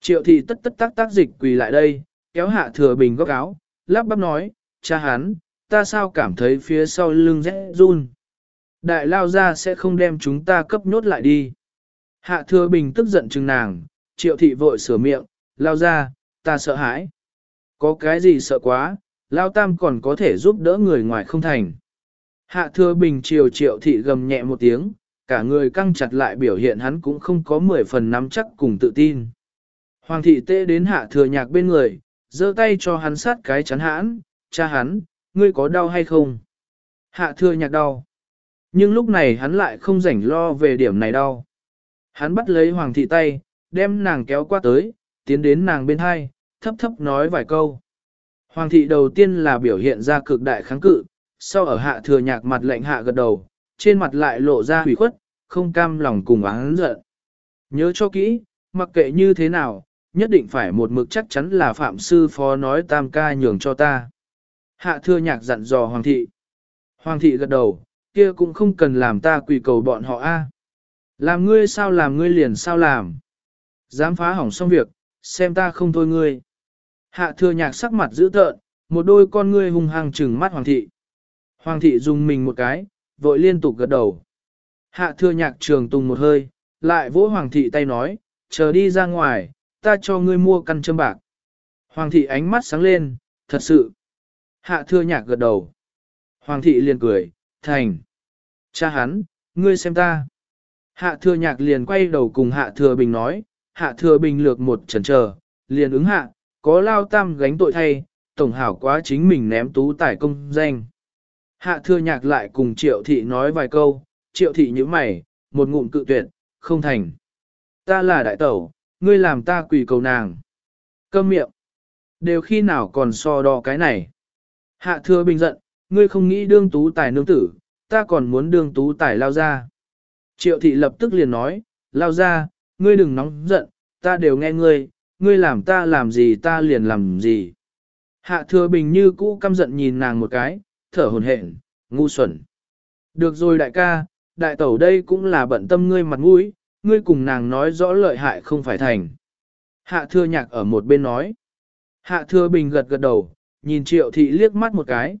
S1: Triệu thị tất tất tác tác dịch quỳ lại đây, kéo hạ thừa bình góc áo, lắp bắp nói, cha hắn, ta sao cảm thấy phía sau lưng rẽ run. Đại lao ra sẽ không đem chúng ta cấp nhốt lại đi. Hạ thừa bình tức giận chừng nàng, triệu thị vội sửa miệng, lao ra, ta sợ hãi. Có cái gì sợ quá, lao tam còn có thể giúp đỡ người ngoài không thành. Hạ thừa bình triều triệu thị gầm nhẹ một tiếng, cả người căng chặt lại biểu hiện hắn cũng không có mười phần nắm chắc cùng tự tin. Hoàng thị tê đến hạ thừa nhạc bên người, giơ tay cho hắn sát cái chắn hãn, cha hắn, ngươi có đau hay không? Hạ thừa nhạc đau. Nhưng lúc này hắn lại không rảnh lo về điểm này đau. Hắn bắt lấy hoàng thị tay, đem nàng kéo qua tới, tiến đến nàng bên hai, thấp thấp nói vài câu. Hoàng thị đầu tiên là biểu hiện ra cực đại kháng cự, sau ở hạ thừa nhạc mặt lạnh hạ gật đầu, trên mặt lại lộ ra hủy khuất, không cam lòng cùng oán giận. Nhớ cho kỹ, mặc kệ như thế nào, nhất định phải một mực chắc chắn là phạm sư phó nói tam ca nhường cho ta. Hạ thưa nhạc dặn dò hoàng thị. Hoàng thị gật đầu, kia cũng không cần làm ta quỳ cầu bọn họ a. Làm ngươi sao làm ngươi liền sao làm. Dám phá hỏng xong việc, xem ta không thôi ngươi. Hạ thừa nhạc sắc mặt dữ tợn, một đôi con ngươi hung hăng trừng mắt hoàng thị. Hoàng thị dùng mình một cái, vội liên tục gật đầu. Hạ thừa nhạc trường tùng một hơi, lại vỗ hoàng thị tay nói, chờ đi ra ngoài, ta cho ngươi mua căn châm bạc. Hoàng thị ánh mắt sáng lên, thật sự. Hạ thừa nhạc gật đầu. Hoàng thị liền cười, thành. Cha hắn, ngươi xem ta. Hạ thừa nhạc liền quay đầu cùng hạ thừa bình nói, hạ thừa bình lược một chần chờ, liền ứng hạ, có lao tam gánh tội thay, tổng hảo quá chính mình ném tú tải công danh. Hạ thừa nhạc lại cùng triệu thị nói vài câu, triệu thị như mày, một ngụm cự tuyệt, không thành. Ta là đại tẩu, ngươi làm ta quỳ cầu nàng. Câm miệng. Đều khi nào còn so đo cái này. Hạ thừa bình giận, ngươi không nghĩ đương tú tài nương tử, ta còn muốn đương tú tài lao ra. Triệu thị lập tức liền nói, lao ra, ngươi đừng nóng giận, ta đều nghe ngươi, ngươi làm ta làm gì ta liền làm gì. Hạ thừa bình như cũ căm giận nhìn nàng một cái, thở hồn hển, ngu xuẩn. Được rồi đại ca, đại tẩu đây cũng là bận tâm ngươi mặt mũi, ngươi cùng nàng nói rõ lợi hại không phải thành. Hạ thừa nhạc ở một bên nói. Hạ thừa bình gật gật đầu, nhìn triệu thị liếc mắt một cái.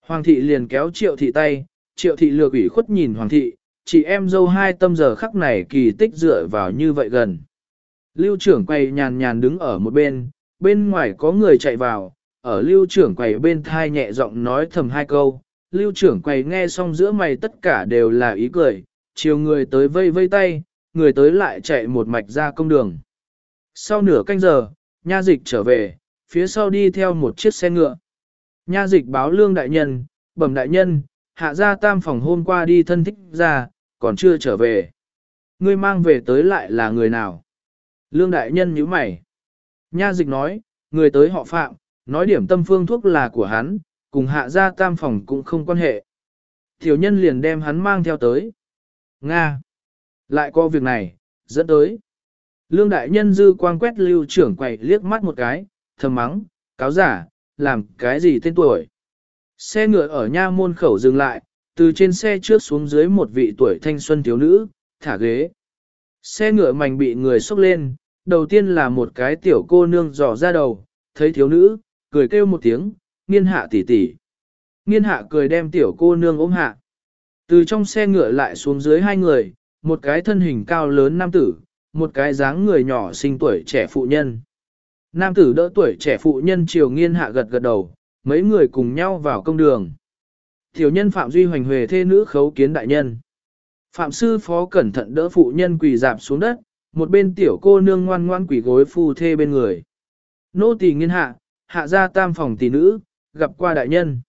S1: Hoàng thị liền kéo triệu thị tay, triệu thị lược ủy khuất nhìn hoàng thị, chị em dâu hai tâm giờ khắc này kỳ tích dựa vào như vậy gần. Lưu trưởng quay nhàn nhàn đứng ở một bên, bên ngoài có người chạy vào, ở lưu trưởng quầy bên thai nhẹ giọng nói thầm hai câu, lưu trưởng quầy nghe xong giữa mày tất cả đều là ý cười, chiều người tới vây vây tay, người tới lại chạy một mạch ra công đường. Sau nửa canh giờ, nha dịch trở về, phía sau đi theo một chiếc xe ngựa. Nha dịch báo lương đại nhân, bẩm đại nhân, hạ gia tam phòng hôm qua đi thân thích ra, còn chưa trở về. Ngươi mang về tới lại là người nào? Lương đại nhân nhíu mày. Nha dịch nói, người tới họ phạm, nói điểm tâm phương thuốc là của hắn, cùng hạ gia tam phòng cũng không quan hệ. Tiểu nhân liền đem hắn mang theo tới. Nga. Lại có việc này, dẫn tới. Lương đại nhân dư quang quét lưu trưởng quầy liếc mắt một cái, thầm mắng, cáo giả, làm cái gì tên tuổi. Xe ngựa ở nha môn khẩu dừng lại, từ trên xe trước xuống dưới một vị tuổi thanh xuân thiếu nữ, thả ghế. Xe ngựa mảnh bị người xốc lên, đầu tiên là một cái tiểu cô nương dò ra đầu, thấy thiếu nữ, cười kêu một tiếng, nghiên hạ tỷ tỷ. Nghiên hạ cười đem tiểu cô nương ôm hạ. Từ trong xe ngựa lại xuống dưới hai người, một cái thân hình cao lớn nam tử, một cái dáng người nhỏ sinh tuổi trẻ phụ nhân. Nam tử đỡ tuổi trẻ phụ nhân chiều nghiên hạ gật gật đầu, mấy người cùng nhau vào công đường. Tiểu nhân Phạm Duy Hoành Huề thê nữ khấu kiến đại nhân. Phạm sư phó cẩn thận đỡ phụ nhân quỳ dạp xuống đất, một bên tiểu cô nương ngoan ngoan quỳ gối phu thê bên người. Nô tỳ nghiên hạ, hạ ra tam phòng tỷ nữ, gặp qua đại nhân.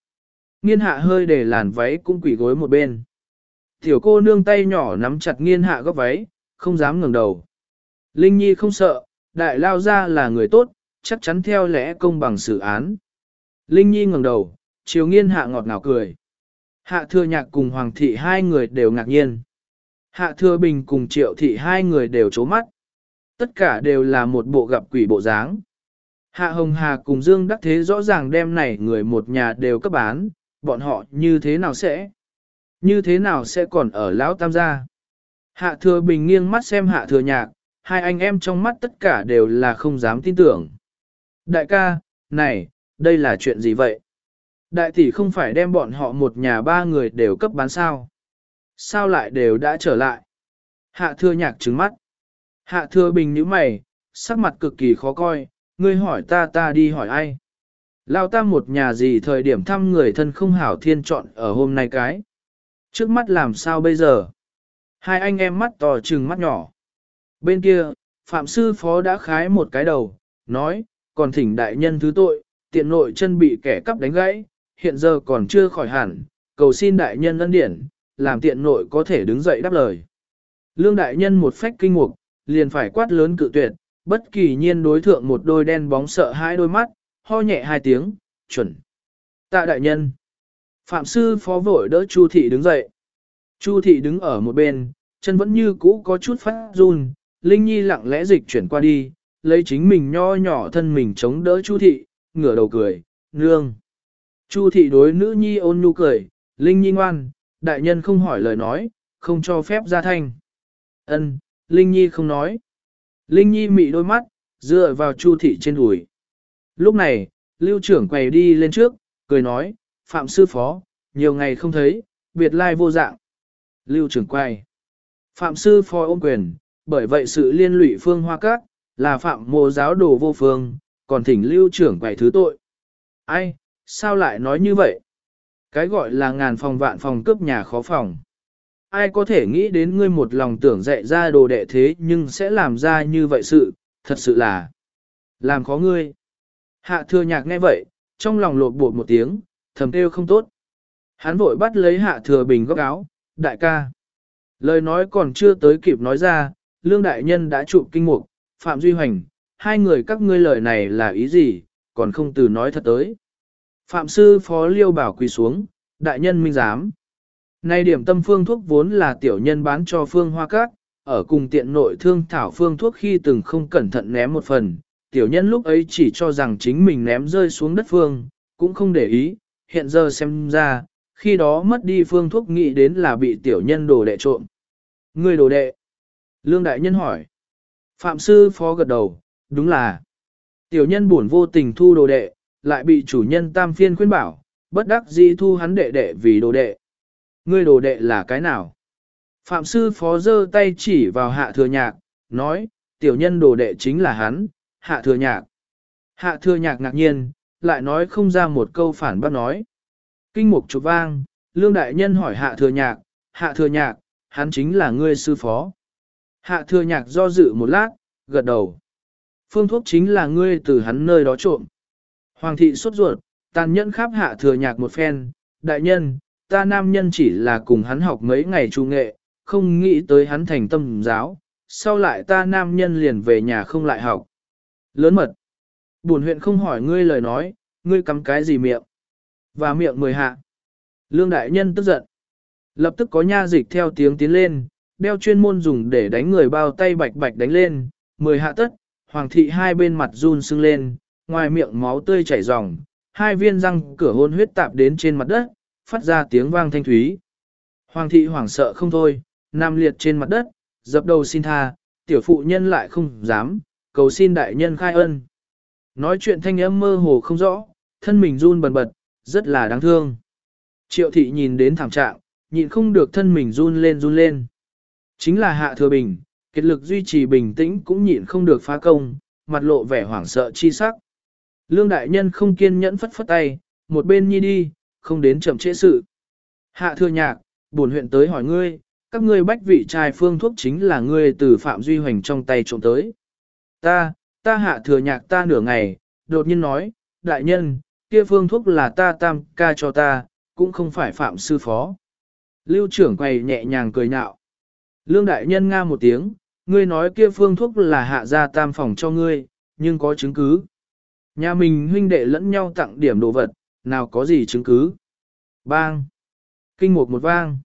S1: Nghiên hạ hơi để làn váy cũng quỳ gối một bên. Tiểu cô nương tay nhỏ nắm chặt nghiên hạ góc váy, không dám ngẩng đầu. Linh Nhi không sợ, đại lao ra là người tốt, chắc chắn theo lẽ công bằng xử án. Linh Nhi ngẩng đầu, chiều nghiên hạ ngọt ngào cười. Hạ thừa nhạc cùng Hoàng thị hai người đều ngạc nhiên. Hạ thừa bình cùng triệu thị hai người đều trố mắt. Tất cả đều là một bộ gặp quỷ bộ dáng. Hạ Hồng Hà cùng Dương Đắc Thế rõ ràng đem này người một nhà đều cấp bán, bọn họ như thế nào sẽ? Như thế nào sẽ còn ở Lão Tam gia? Hạ Thừa Bình nghiêng mắt xem Hạ Thừa Nhạc, hai anh em trong mắt tất cả đều là không dám tin tưởng. Đại ca, này, đây là chuyện gì vậy? Đại tỷ không phải đem bọn họ một nhà ba người đều cấp bán sao? Sao lại đều đã trở lại? Hạ Thừa Nhạc trứng mắt. Hạ Thừa Bình nhíu mày, sắc mặt cực kỳ khó coi, ngươi hỏi ta ta đi hỏi ai. Lao tam một nhà gì thời điểm thăm người thân không hảo thiên chọn ở hôm nay cái. Trước mắt làm sao bây giờ? Hai anh em mắt to trừng mắt nhỏ. Bên kia, Phạm Sư Phó đã khái một cái đầu, nói, còn thỉnh đại nhân thứ tội, tiện nội chân bị kẻ cắp đánh gãy, hiện giờ còn chưa khỏi hẳn, cầu xin đại nhân ân điển, làm tiện nội có thể đứng dậy đáp lời. Lương đại nhân một phách kinh ngục, liền phải quát lớn cự tuyệt, bất kỳ nhiên đối thượng một đôi đen bóng sợ hai đôi mắt, ho nhẹ hai tiếng, chuẩn. Tạ đại nhân. Phạm sư phó vội đỡ Chu thị đứng dậy. Chu thị đứng ở một bên, chân vẫn như cũ có chút phát run, Linh Nhi lặng lẽ dịch chuyển qua đi, lấy chính mình nho nhỏ thân mình chống đỡ Chu thị, ngửa đầu cười, nương. Chu thị đối nữ nhi ôn nhu cười, Linh Nhi ngoan, đại nhân không hỏi lời nói, không cho phép ra thanh. Ân, Linh Nhi không nói. Linh Nhi mị đôi mắt, dựa vào Chu thị trên đùi. Lúc này, lưu trưởng quay đi lên trước, cười nói, Phạm sư phó, nhiều ngày không thấy, biệt lai vô dạng. Lưu trưởng quay. Phạm sư phó ôm quyền, bởi vậy sự liên lụy phương hoa các, là phạm mô giáo đồ vô phương, còn thỉnh lưu trưởng quay thứ tội. Ai, sao lại nói như vậy? Cái gọi là ngàn phòng vạn phòng cướp nhà khó phòng ai có thể nghĩ đến ngươi một lòng tưởng dạy ra đồ đệ thế nhưng sẽ làm ra như vậy sự, thật sự là làm khó ngươi. Hạ thừa nhạc nghe vậy, trong lòng lột bột một tiếng, thầm kêu không tốt. Hắn vội bắt lấy hạ thừa bình góc áo, đại ca. Lời nói còn chưa tới kịp nói ra, lương đại nhân đã chụp kinh mục, Phạm Duy Hoành, hai người các ngươi lời này là ý gì, còn không từ nói thật tới. Phạm sư phó liêu bảo quỳ xuống, đại nhân minh giám. Nay điểm tâm phương thuốc vốn là tiểu nhân bán cho phương hoa cát, ở cùng tiện nội thương thảo phương thuốc khi từng không cẩn thận ném một phần, tiểu nhân lúc ấy chỉ cho rằng chính mình ném rơi xuống đất phương, cũng không để ý, hiện giờ xem ra, khi đó mất đi phương thuốc nghĩ đến là bị tiểu nhân đồ đệ trộm. Người đồ đệ. Lương đại nhân hỏi. Phạm sư phó gật đầu, đúng là. Tiểu nhân buồn vô tình thu đồ đệ, lại bị chủ nhân tam phiên khuyên bảo, bất đắc dĩ thu hắn đệ đệ vì đồ đệ. Ngươi đồ đệ là cái nào? Phạm sư phó giơ tay chỉ vào hạ thừa nhạc, nói, tiểu nhân đồ đệ chính là hắn, hạ thừa nhạc. Hạ thừa nhạc ngạc nhiên, lại nói không ra một câu phản bác nói. Kinh mục chụp vang, lương đại nhân hỏi hạ thừa nhạc, hạ thừa nhạc, hắn chính là ngươi sư phó. Hạ thừa nhạc do dự một lát, gật đầu. Phương thuốc chính là ngươi từ hắn nơi đó trộm. Hoàng thị sốt ruột, tàn nhẫn khắp hạ thừa nhạc một phen, đại nhân, ta nam nhân chỉ là cùng hắn học mấy ngày trung nghệ, không nghĩ tới hắn thành tâm giáo, sau lại ta nam nhân liền về nhà không lại học. Lớn mật. Buồn huyện không hỏi ngươi lời nói, ngươi cắm cái gì miệng. Và miệng mười hạ. Lương đại nhân tức giận. Lập tức có nha dịch theo tiếng tiến lên, đeo chuyên môn dùng để đánh người bao tay bạch bạch đánh lên, mười hạ tất, hoàng thị hai bên mặt run sưng lên, ngoài miệng máu tươi chảy ròng, hai viên răng cửa hôn huyết tạp đến trên mặt đất, phát ra tiếng vang thanh thúy. Hoàng thị hoảng sợ không thôi, nằm liệt trên mặt đất, dập đầu xin tha, tiểu phụ nhân lại không dám, cầu xin đại nhân khai ân. Nói chuyện thanh âm mơ hồ không rõ, thân mình run bần bật, rất là đáng thương. Triệu thị nhìn đến thảm trạng, nhịn không được thân mình run lên run lên. Chính là hạ thừa bình, kết lực duy trì bình tĩnh cũng nhịn không được phá công, mặt lộ vẻ hoảng sợ chi sắc. Lương đại nhân không kiên nhẫn phất phất tay, một bên nhi đi, không đến chậm trễ sự. Hạ thừa nhạc, buồn huyện tới hỏi ngươi, các ngươi bách vị trai phương thuốc chính là ngươi từ Phạm Duy Hoành trong tay trộm tới. Ta, ta hạ thừa nhạc ta nửa ngày, đột nhiên nói, đại nhân, kia phương thuốc là ta tam ca cho ta, cũng không phải Phạm Sư Phó. Lưu trưởng quầy nhẹ nhàng cười nhạo. Lương đại nhân nga một tiếng, ngươi nói kia phương thuốc là hạ gia tam phòng cho ngươi, nhưng có chứng cứ. Nhà mình huynh đệ lẫn nhau tặng điểm đồ vật, nào có gì chứng cứ. Bang! Kinh một một vang.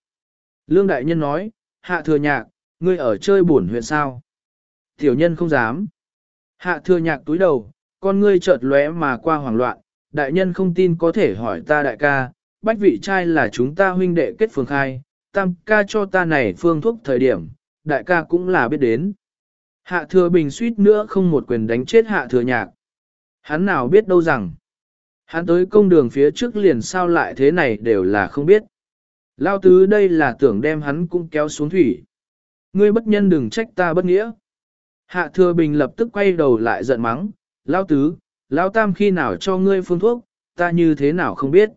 S1: Lương đại nhân nói, hạ thừa nhạc, ngươi ở chơi buồn huyện sao? Tiểu nhân không dám. Hạ thừa nhạc túi đầu, con ngươi chợt lóe mà qua hoảng loạn, đại nhân không tin có thể hỏi ta đại ca, bách vị trai là chúng ta huynh đệ kết phương khai, tam ca cho ta này phương thuốc thời điểm, đại ca cũng là biết đến. Hạ thừa bình suýt nữa không một quyền đánh chết hạ thừa nhạc. Hắn nào biết đâu rằng, hắn tới công đường phía trước liền sao lại thế này đều là không biết. Lao tứ đây là tưởng đem hắn cũng kéo xuống thủy. Ngươi bất nhân đừng trách ta bất nghĩa. Hạ thừa bình lập tức quay đầu lại giận mắng, Lao tứ, Lao tam khi nào cho ngươi phương thuốc, ta như thế nào không biết.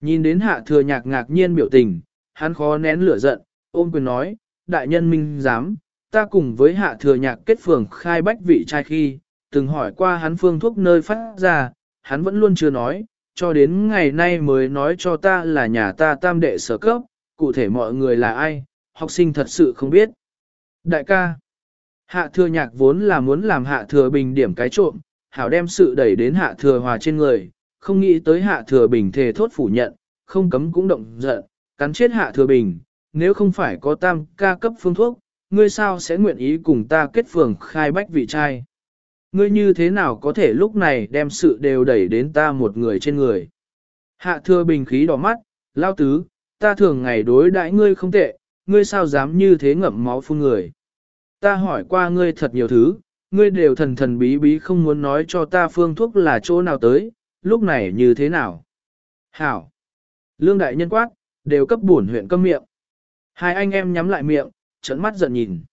S1: Nhìn đến hạ thừa nhạc ngạc nhiên biểu tình, hắn khó nén lửa giận, ôm quyền nói, đại nhân minh dám, ta cùng với hạ thừa nhạc kết phường khai bách vị trai khi, từng hỏi qua hắn phương thuốc nơi phát ra, hắn vẫn luôn chưa nói, cho đến ngày nay mới nói cho ta là nhà ta tam đệ sở cấp, cụ thể mọi người là ai, học sinh thật sự không biết. Đại ca, hạ thừa nhạc vốn là muốn làm hạ thừa bình điểm cái trộm, hảo đem sự đẩy đến hạ thừa hòa trên người, không nghĩ tới hạ thừa bình thề thốt phủ nhận, không cấm cũng động giận, cắn chết hạ thừa bình, nếu không phải có tam ca cấp phương thuốc, ngươi sao sẽ nguyện ý cùng ta kết phường khai bách vị trai. Ngươi như thế nào có thể lúc này đem sự đều đẩy đến ta một người trên người. Hạ thừa bình khí đỏ mắt, lao tứ, ta thường ngày đối đãi ngươi không tệ, ngươi sao dám như thế ngậm máu phun người. Ta hỏi qua ngươi thật nhiều thứ, ngươi đều thần thần bí bí không muốn nói cho ta phương thuốc là chỗ nào tới, lúc này như thế nào. Hảo! Lương đại nhân quát, đều cấp bổn huyện câm miệng. Hai anh em nhắm lại miệng, trận mắt giận nhìn.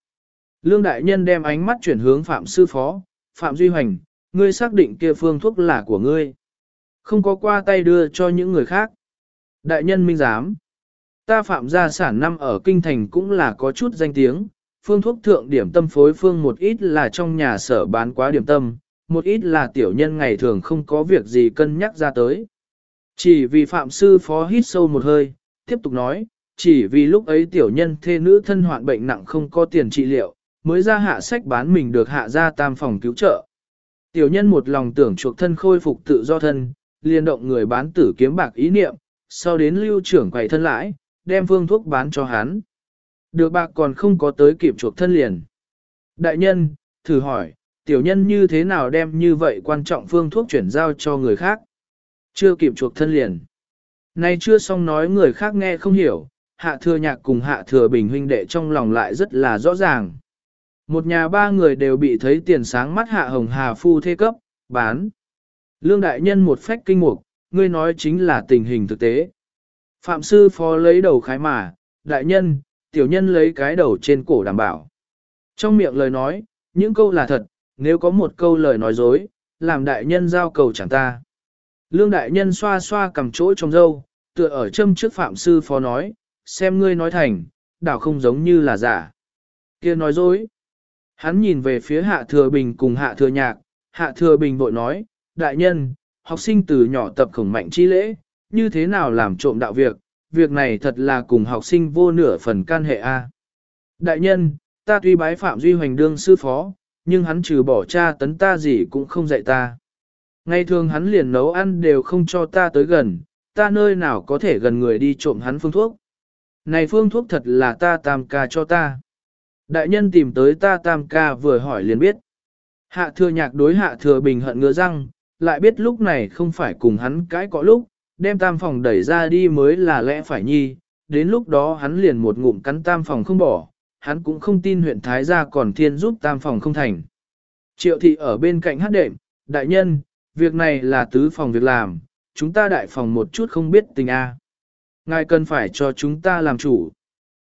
S1: Lương đại nhân đem ánh mắt chuyển hướng Phạm sư phó, Phạm Duy Hoành, ngươi xác định kia phương thuốc là của ngươi. Không có qua tay đưa cho những người khác. Đại nhân minh giám. Ta phạm gia sản năm ở kinh thành cũng là có chút danh tiếng, phương thuốc thượng điểm tâm phối phương một ít là trong nhà sở bán quá điểm tâm, một ít là tiểu nhân ngày thường không có việc gì cân nhắc ra tới. Chỉ vì phạm sư phó hít sâu một hơi, tiếp tục nói, chỉ vì lúc ấy tiểu nhân thê nữ thân hoạn bệnh nặng không có tiền trị liệu, mới ra hạ sách bán mình được hạ ra tam phòng cứu trợ. Tiểu nhân một lòng tưởng chuộc thân khôi phục tự do thân, liên động người bán tử kiếm bạc ý niệm, sau đến lưu trưởng quầy thân lãi, đem phương thuốc bán cho hắn. Được bạc còn không có tới kịp chuộc thân liền. Đại nhân, thử hỏi, tiểu nhân như thế nào đem như vậy quan trọng phương thuốc chuyển giao cho người khác? Chưa kịp chuộc thân liền. Nay chưa xong nói người khác nghe không hiểu, hạ thừa nhạc cùng hạ thừa bình huynh đệ trong lòng lại rất là rõ ràng. Một nhà ba người đều bị thấy tiền sáng mắt hạ hồng hà phu thê cấp, bán. Lương đại nhân một phách kinh mục, ngươi nói chính là tình hình thực tế. Phạm sư phó lấy đầu khái mà, đại nhân, tiểu nhân lấy cái đầu trên cổ đảm bảo. Trong miệng lời nói, những câu là thật, nếu có một câu lời nói dối, làm đại nhân giao cầu chẳng ta. Lương đại nhân xoa xoa cầm chỗ trong dâu, tựa ở châm trước phạm sư phó nói, xem ngươi nói thành, đảo không giống như là giả. kia nói dối. Hắn nhìn về phía hạ thừa bình cùng hạ thừa nhạc, hạ thừa bình vội nói, đại nhân, học sinh từ nhỏ tập khổng mạnh chi lễ, như thế nào làm trộm đạo việc, việc này thật là cùng học sinh vô nửa phần can hệ a. Đại nhân, ta tuy bái phạm duy hoành đương sư phó, nhưng hắn trừ bỏ cha tấn ta gì cũng không dạy ta. Ngày thường hắn liền nấu ăn đều không cho ta tới gần, ta nơi nào có thể gần người đi trộm hắn phương thuốc. Này phương thuốc thật là ta tam ca cho ta. Đại nhân tìm tới ta tam ca vừa hỏi liền biết. Hạ thừa nhạc đối hạ thừa bình hận ngứa răng, lại biết lúc này không phải cùng hắn cãi cọ lúc, đem tam phòng đẩy ra đi mới là lẽ phải nhi, đến lúc đó hắn liền một ngụm cắn tam phòng không bỏ, hắn cũng không tin huyện Thái gia còn thiên giúp tam phòng không thành. Triệu thị ở bên cạnh hát đệm, đại nhân, việc này là tứ phòng việc làm, chúng ta đại phòng một chút không biết tình a. Ngài cần phải cho chúng ta làm chủ.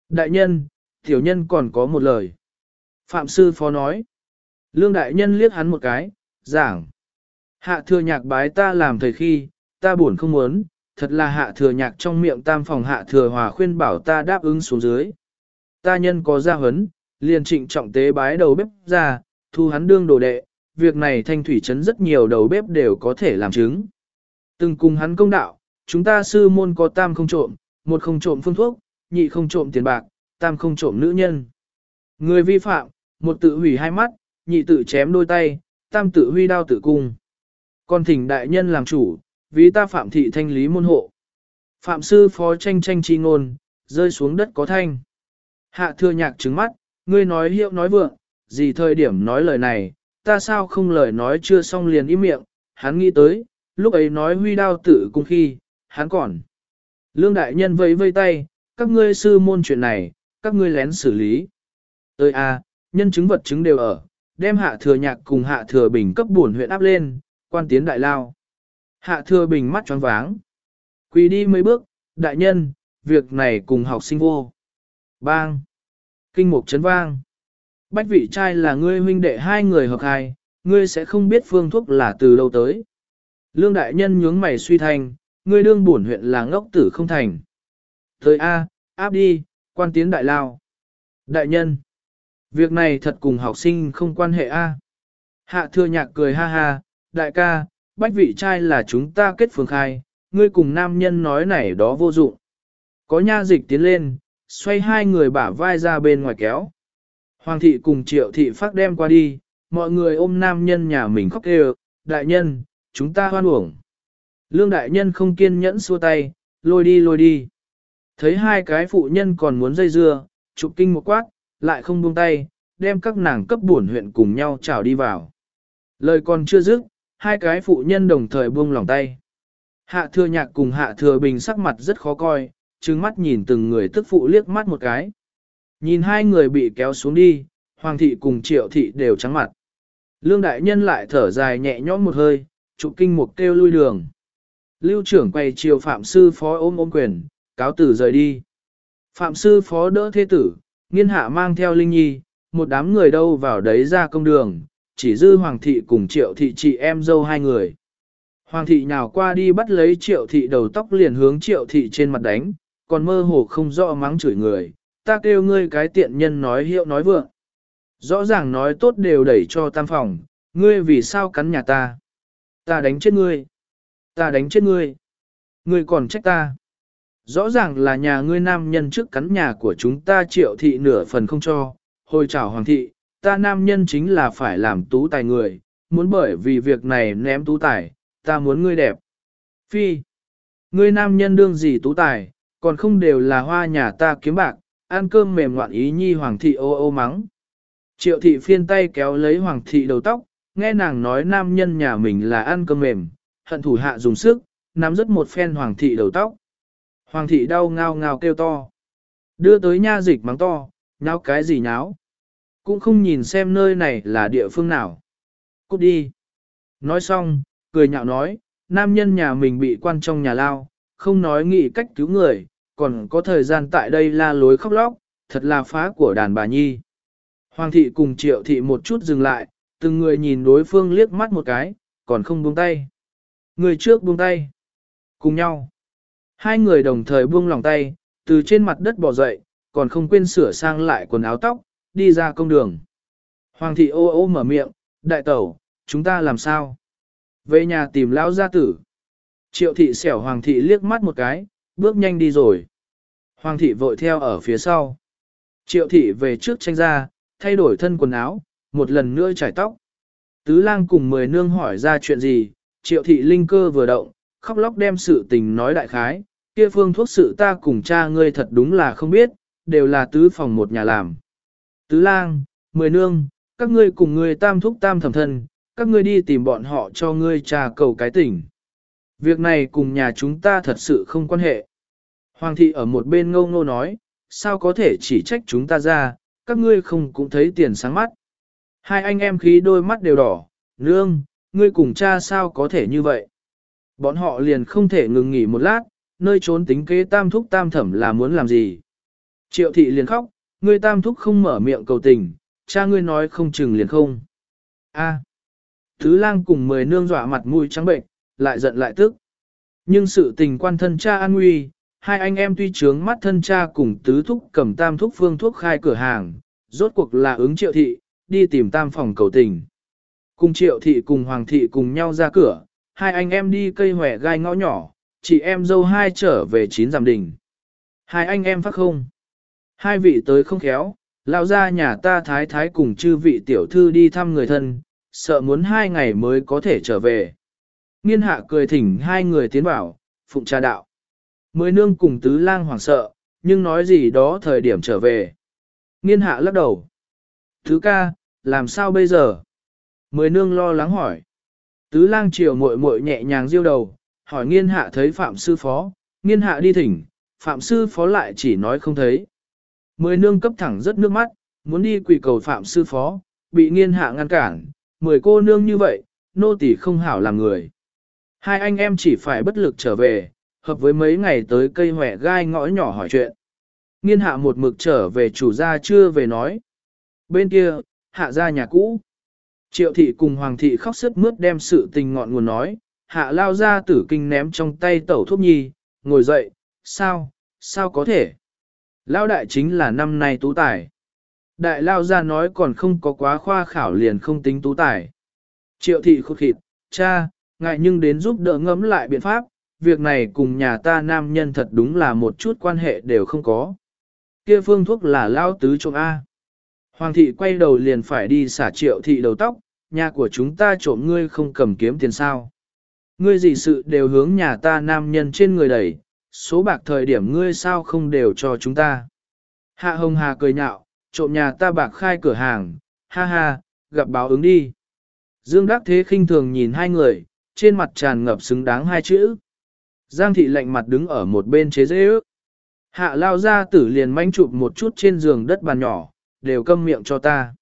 S1: Đại nhân, tiểu nhân còn có một lời. Phạm sư phó nói. Lương đại nhân liếc hắn một cái, giảng. Hạ thừa nhạc bái ta làm thầy khi, ta buồn không muốn, thật là hạ thừa nhạc trong miệng tam phòng hạ thừa hòa khuyên bảo ta đáp ứng xuống dưới. Ta nhân có gia hấn, liền trịnh trọng tế bái đầu bếp ra, thu hắn đương đồ đệ, việc này thanh thủy trấn rất nhiều đầu bếp đều có thể làm chứng. Từng cùng hắn công đạo, chúng ta sư môn có tam không trộm, một không trộm phương thuốc, nhị không trộm tiền bạc, tam không trộm nữ nhân. Người vi phạm, một tự hủy hai mắt, nhị tự chém đôi tay, tam tự huy đao tự cung. Còn thỉnh đại nhân làm chủ, vì ta phạm thị thanh lý môn hộ. Phạm sư phó tranh tranh chi ngôn, rơi xuống đất có thanh. Hạ thưa nhạc trứng mắt, ngươi nói hiệu nói vượng, gì thời điểm nói lời này, ta sao không lời nói chưa xong liền im miệng, hắn nghĩ tới, lúc ấy nói huy đao tự cung khi, hắn còn. Lương đại nhân vẫy vây tay, các ngươi sư môn chuyện này, các ngươi lén xử lý. tới a, nhân chứng vật chứng đều ở, đem hạ thừa nhạc cùng hạ thừa bình cấp buồn huyện áp lên, quan tiến đại lao. Hạ thừa bình mắt tròn váng. Quỳ đi mấy bước, đại nhân, việc này cùng học sinh vô. Bang. Kinh mục chấn vang. Bách vị trai là ngươi huynh đệ hai người hợp hai, ngươi sẽ không biết phương thuốc là từ đâu tới. Lương đại nhân nhướng mày suy thành, ngươi đương bổn huyện là ngốc tử không thành. Thời A, áp đi, quan tiến đại lao. Đại nhân, việc này thật cùng học sinh không quan hệ A. Hạ thừa nhạc cười ha ha, đại ca, bách vị trai là chúng ta kết phường khai, ngươi cùng nam nhân nói này đó vô dụng. Có nha dịch tiến lên, xoay hai người bả vai ra bên ngoài kéo. Hoàng thị cùng triệu thị phát đem qua đi, mọi người ôm nam nhân nhà mình khóc kêu, đại nhân, chúng ta hoan uổng. Lương đại nhân không kiên nhẫn xua tay, lôi đi lôi đi. Thấy hai cái phụ nhân còn muốn dây dưa, trục kinh một quát, lại không buông tay, đem các nàng cấp buồn huyện cùng nhau chào đi vào. Lời còn chưa dứt, hai cái phụ nhân đồng thời buông lòng tay. Hạ thừa nhạc cùng hạ thừa bình sắc mặt rất khó coi, trừng mắt nhìn từng người tức phụ liếc mắt một cái. Nhìn hai người bị kéo xuống đi, hoàng thị cùng triệu thị đều trắng mặt. Lương đại nhân lại thở dài nhẹ nhõm một hơi, trụ kinh một kêu lui đường. Lưu trưởng quay chiều phạm sư phó ôm ôm quyền, cáo tử rời đi. Phạm sư phó đỡ thế tử, nghiên hạ mang theo Linh Nhi, một đám người đâu vào đấy ra công đường, chỉ dư hoàng thị cùng triệu thị chị em dâu hai người. Hoàng thị nhào qua đi bắt lấy triệu thị đầu tóc liền hướng triệu thị trên mặt đánh, còn mơ hồ không rõ mắng chửi người, ta kêu ngươi cái tiện nhân nói hiệu nói vượng. Rõ ràng nói tốt đều đẩy cho tam phòng, ngươi vì sao cắn nhà ta? Ta đánh chết ngươi. Ta đánh chết ngươi. Ngươi còn trách ta. Rõ ràng là nhà ngươi nam nhân trước cắn nhà của chúng ta triệu thị nửa phần không cho. Hồi chào hoàng thị, ta nam nhân chính là phải làm tú tài người, muốn bởi vì việc này ném tú tài, ta muốn ngươi đẹp. Phi, ngươi nam nhân đương gì tú tài, còn không đều là hoa nhà ta kiếm bạc, ăn cơm mềm ngoạn ý nhi hoàng thị ô ô mắng. Triệu thị phiên tay kéo lấy hoàng thị đầu tóc, nghe nàng nói nam nhân nhà mình là ăn cơm mềm, hận thủ hạ dùng sức, nắm rất một phen hoàng thị đầu tóc. Hoàng thị đau ngao ngao kêu to. Đưa tới nha dịch mắng to, nháo cái gì nháo. Cũng không nhìn xem nơi này là địa phương nào. Cút đi. Nói xong, cười nhạo nói, nam nhân nhà mình bị quan trong nhà lao, không nói nghĩ cách cứu người, còn có thời gian tại đây la lối khóc lóc, thật là phá của đàn bà nhi. Hoàng thị cùng triệu thị một chút dừng lại, từng người nhìn đối phương liếc mắt một cái, còn không buông tay. Người trước buông tay. Cùng nhau. Hai người đồng thời buông lòng tay, từ trên mặt đất bò dậy, còn không quên sửa sang lại quần áo tóc, đi ra công đường. Hoàng thị ô ô mở miệng, đại tẩu, chúng ta làm sao? Về nhà tìm lão gia tử. Triệu thị xẻo hoàng thị liếc mắt một cái, bước nhanh đi rồi. Hoàng thị vội theo ở phía sau. Triệu thị về trước tranh ra, thay đổi thân quần áo, một lần nữa trải tóc. Tứ lang cùng mười nương hỏi ra chuyện gì, triệu thị linh cơ vừa động, khóc lóc đem sự tình nói đại khái, kia phương thuốc sự ta cùng cha ngươi thật đúng là không biết, đều là tứ phòng một nhà làm. Tứ lang, mười nương, các ngươi cùng ngươi tam thúc tam thẩm thân, các ngươi đi tìm bọn họ cho ngươi cha cầu cái tỉnh. Việc này cùng nhà chúng ta thật sự không quan hệ. Hoàng thị ở một bên ngâu ngô nói, sao có thể chỉ trách chúng ta ra, các ngươi không cũng thấy tiền sáng mắt. Hai anh em khí đôi mắt đều đỏ, nương, ngươi cùng cha sao có thể như vậy. Bọn họ liền không thể ngừng nghỉ một lát, nơi trốn tính kế tam thúc tam thẩm là muốn làm gì. Triệu thị liền khóc, ngươi tam thúc không mở miệng cầu tình, cha ngươi nói không chừng liền không. A. Thứ lang cùng mười nương dọa mặt mũi trắng bệnh, lại giận lại tức. Nhưng sự tình quan thân cha an nguy, hai anh em tuy trướng mắt thân cha cùng tứ thúc cầm tam thúc phương thuốc khai cửa hàng, rốt cuộc là ứng triệu thị, đi tìm tam phòng cầu tình. Cùng triệu thị cùng hoàng thị cùng nhau ra cửa, hai anh em đi cây hòe gai ngõ nhỏ, chị em dâu hai trở về chín giảm đỉnh. Hai anh em phát không. Hai vị tới không khéo, Lão ra nhà ta thái thái cùng chư vị tiểu thư đi thăm người thân, sợ muốn hai ngày mới có thể trở về. Nghiên hạ cười thỉnh hai người tiến bảo, phụng trà đạo. Mới nương cùng tứ lang hoảng sợ, nhưng nói gì đó thời điểm trở về. Nghiên hạ lắc đầu. Thứ ca, làm sao bây giờ? Mười nương lo lắng hỏi. Tứ lang triều muội muội nhẹ nhàng diêu đầu, hỏi nghiên hạ thấy phạm sư phó, nghiên hạ đi thỉnh, phạm sư phó lại chỉ nói không thấy. Mười nương cấp thẳng rất nước mắt, muốn đi quỳ cầu phạm sư phó, bị nghiên hạ ngăn cản, mười cô nương như vậy, nô tỳ không hảo làm người. Hai anh em chỉ phải bất lực trở về, hợp với mấy ngày tới cây hòe gai ngõ nhỏ hỏi chuyện. Nghiên hạ một mực trở về chủ gia chưa về nói. Bên kia, hạ gia nhà cũ. Triệu thị cùng hoàng thị khóc sức mướt đem sự tình ngọn nguồn nói, hạ lao ra tử kinh ném trong tay tẩu thuốc nhi, ngồi dậy, sao, sao có thể. Lao đại chính là năm nay tú tài. Đại lao ra nói còn không có quá khoa khảo liền không tính tú tài. Triệu thị khúc khịt, cha, ngại nhưng đến giúp đỡ ngẫm lại biện pháp, việc này cùng nhà ta nam nhân thật đúng là một chút quan hệ đều không có. Kia phương thuốc là lao tứ trộm A. Hoàng thị quay đầu liền phải đi xả triệu thị đầu tóc, nhà của chúng ta trộm ngươi không cầm kiếm tiền sao. Ngươi gì sự đều hướng nhà ta nam nhân trên người đẩy, số bạc thời điểm ngươi sao không đều cho chúng ta. Hạ hồng hà cười nhạo, trộm nhà ta bạc khai cửa hàng, ha ha, gặp báo ứng đi. Dương Đắc Thế khinh thường nhìn hai người, trên mặt tràn ngập xứng đáng hai chữ. Giang thị lạnh mặt đứng ở một bên chế dễ ước. Hạ lao ra tử liền manh chụp một chút trên giường đất bàn nhỏ, đều câm miệng cho ta.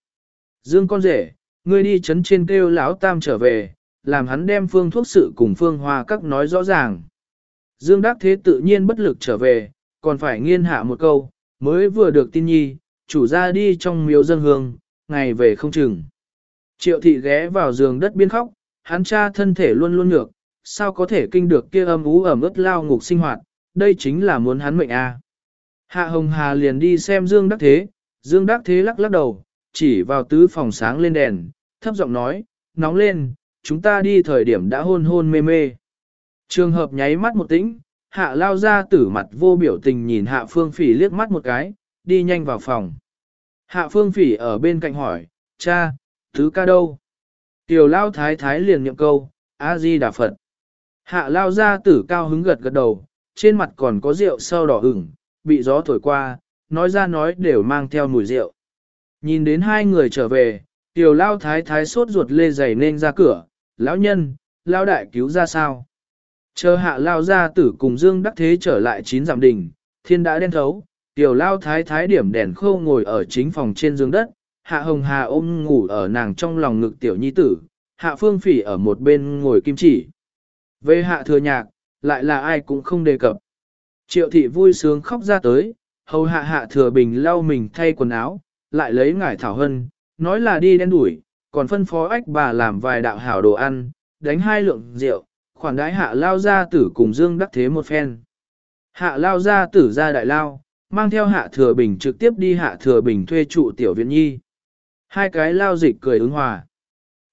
S1: Dương con rể, ngươi đi chấn trên kêu lão tam trở về, làm hắn đem phương thuốc sự cùng phương hoa các nói rõ ràng. Dương Đắc Thế tự nhiên bất lực trở về, còn phải nghiên hạ một câu, mới vừa được tin nhi, chủ ra đi trong miếu dân hương, ngày về không chừng. Triệu thị ghé vào giường đất biên khóc, hắn cha thân thể luôn luôn ngược, sao có thể kinh được kia âm ú ẩm ướt lao ngục sinh hoạt, đây chính là muốn hắn mệnh a. Hạ Hồng Hà liền đi xem Dương Đắc Thế, Dương Đắc Thế lắc lắc đầu, chỉ vào tứ phòng sáng lên đèn, thấp giọng nói, nóng lên, chúng ta đi thời điểm đã hôn hôn mê mê. Trường hợp nháy mắt một tĩnh, hạ lao ra tử mặt vô biểu tình nhìn hạ phương phỉ liếc mắt một cái, đi nhanh vào phòng. Hạ phương phỉ ở bên cạnh hỏi, cha, thứ ca đâu? Tiểu lao thái thái liền nhậm câu, A-di đà Phật. Hạ lao ra tử cao hứng gật gật đầu, trên mặt còn có rượu sâu đỏ ửng, bị gió thổi qua, nói ra nói đều mang theo mùi rượu. Nhìn đến hai người trở về, tiểu lao thái thái sốt ruột lê giày nên ra cửa, lão nhân, lao đại cứu ra sao? Chờ hạ lao ra tử cùng Dương Đắc Thế trở lại chín giảm đỉnh, thiên đã đen thấu, tiểu lao thái thái điểm đèn khô ngồi ở chính phòng trên giường đất, hạ hồng hà ôm ngủ ở nàng trong lòng ngực tiểu nhi tử, hạ phương phỉ ở một bên ngồi kim chỉ. Về hạ thừa nhạc, lại là ai cũng không đề cập. Triệu thị vui sướng khóc ra tới, hầu hạ hạ thừa bình lau mình thay quần áo, lại lấy ngải thảo hân, nói là đi đen đuổi, còn phân phó ách bà làm vài đạo hảo đồ ăn, đánh hai lượng rượu, khoản đái hạ lao gia tử cùng dương đắc thế một phen. Hạ lao gia tử ra đại lao, mang theo hạ thừa bình trực tiếp đi hạ thừa bình thuê trụ tiểu viện nhi. Hai cái lao dịch cười ứng hòa.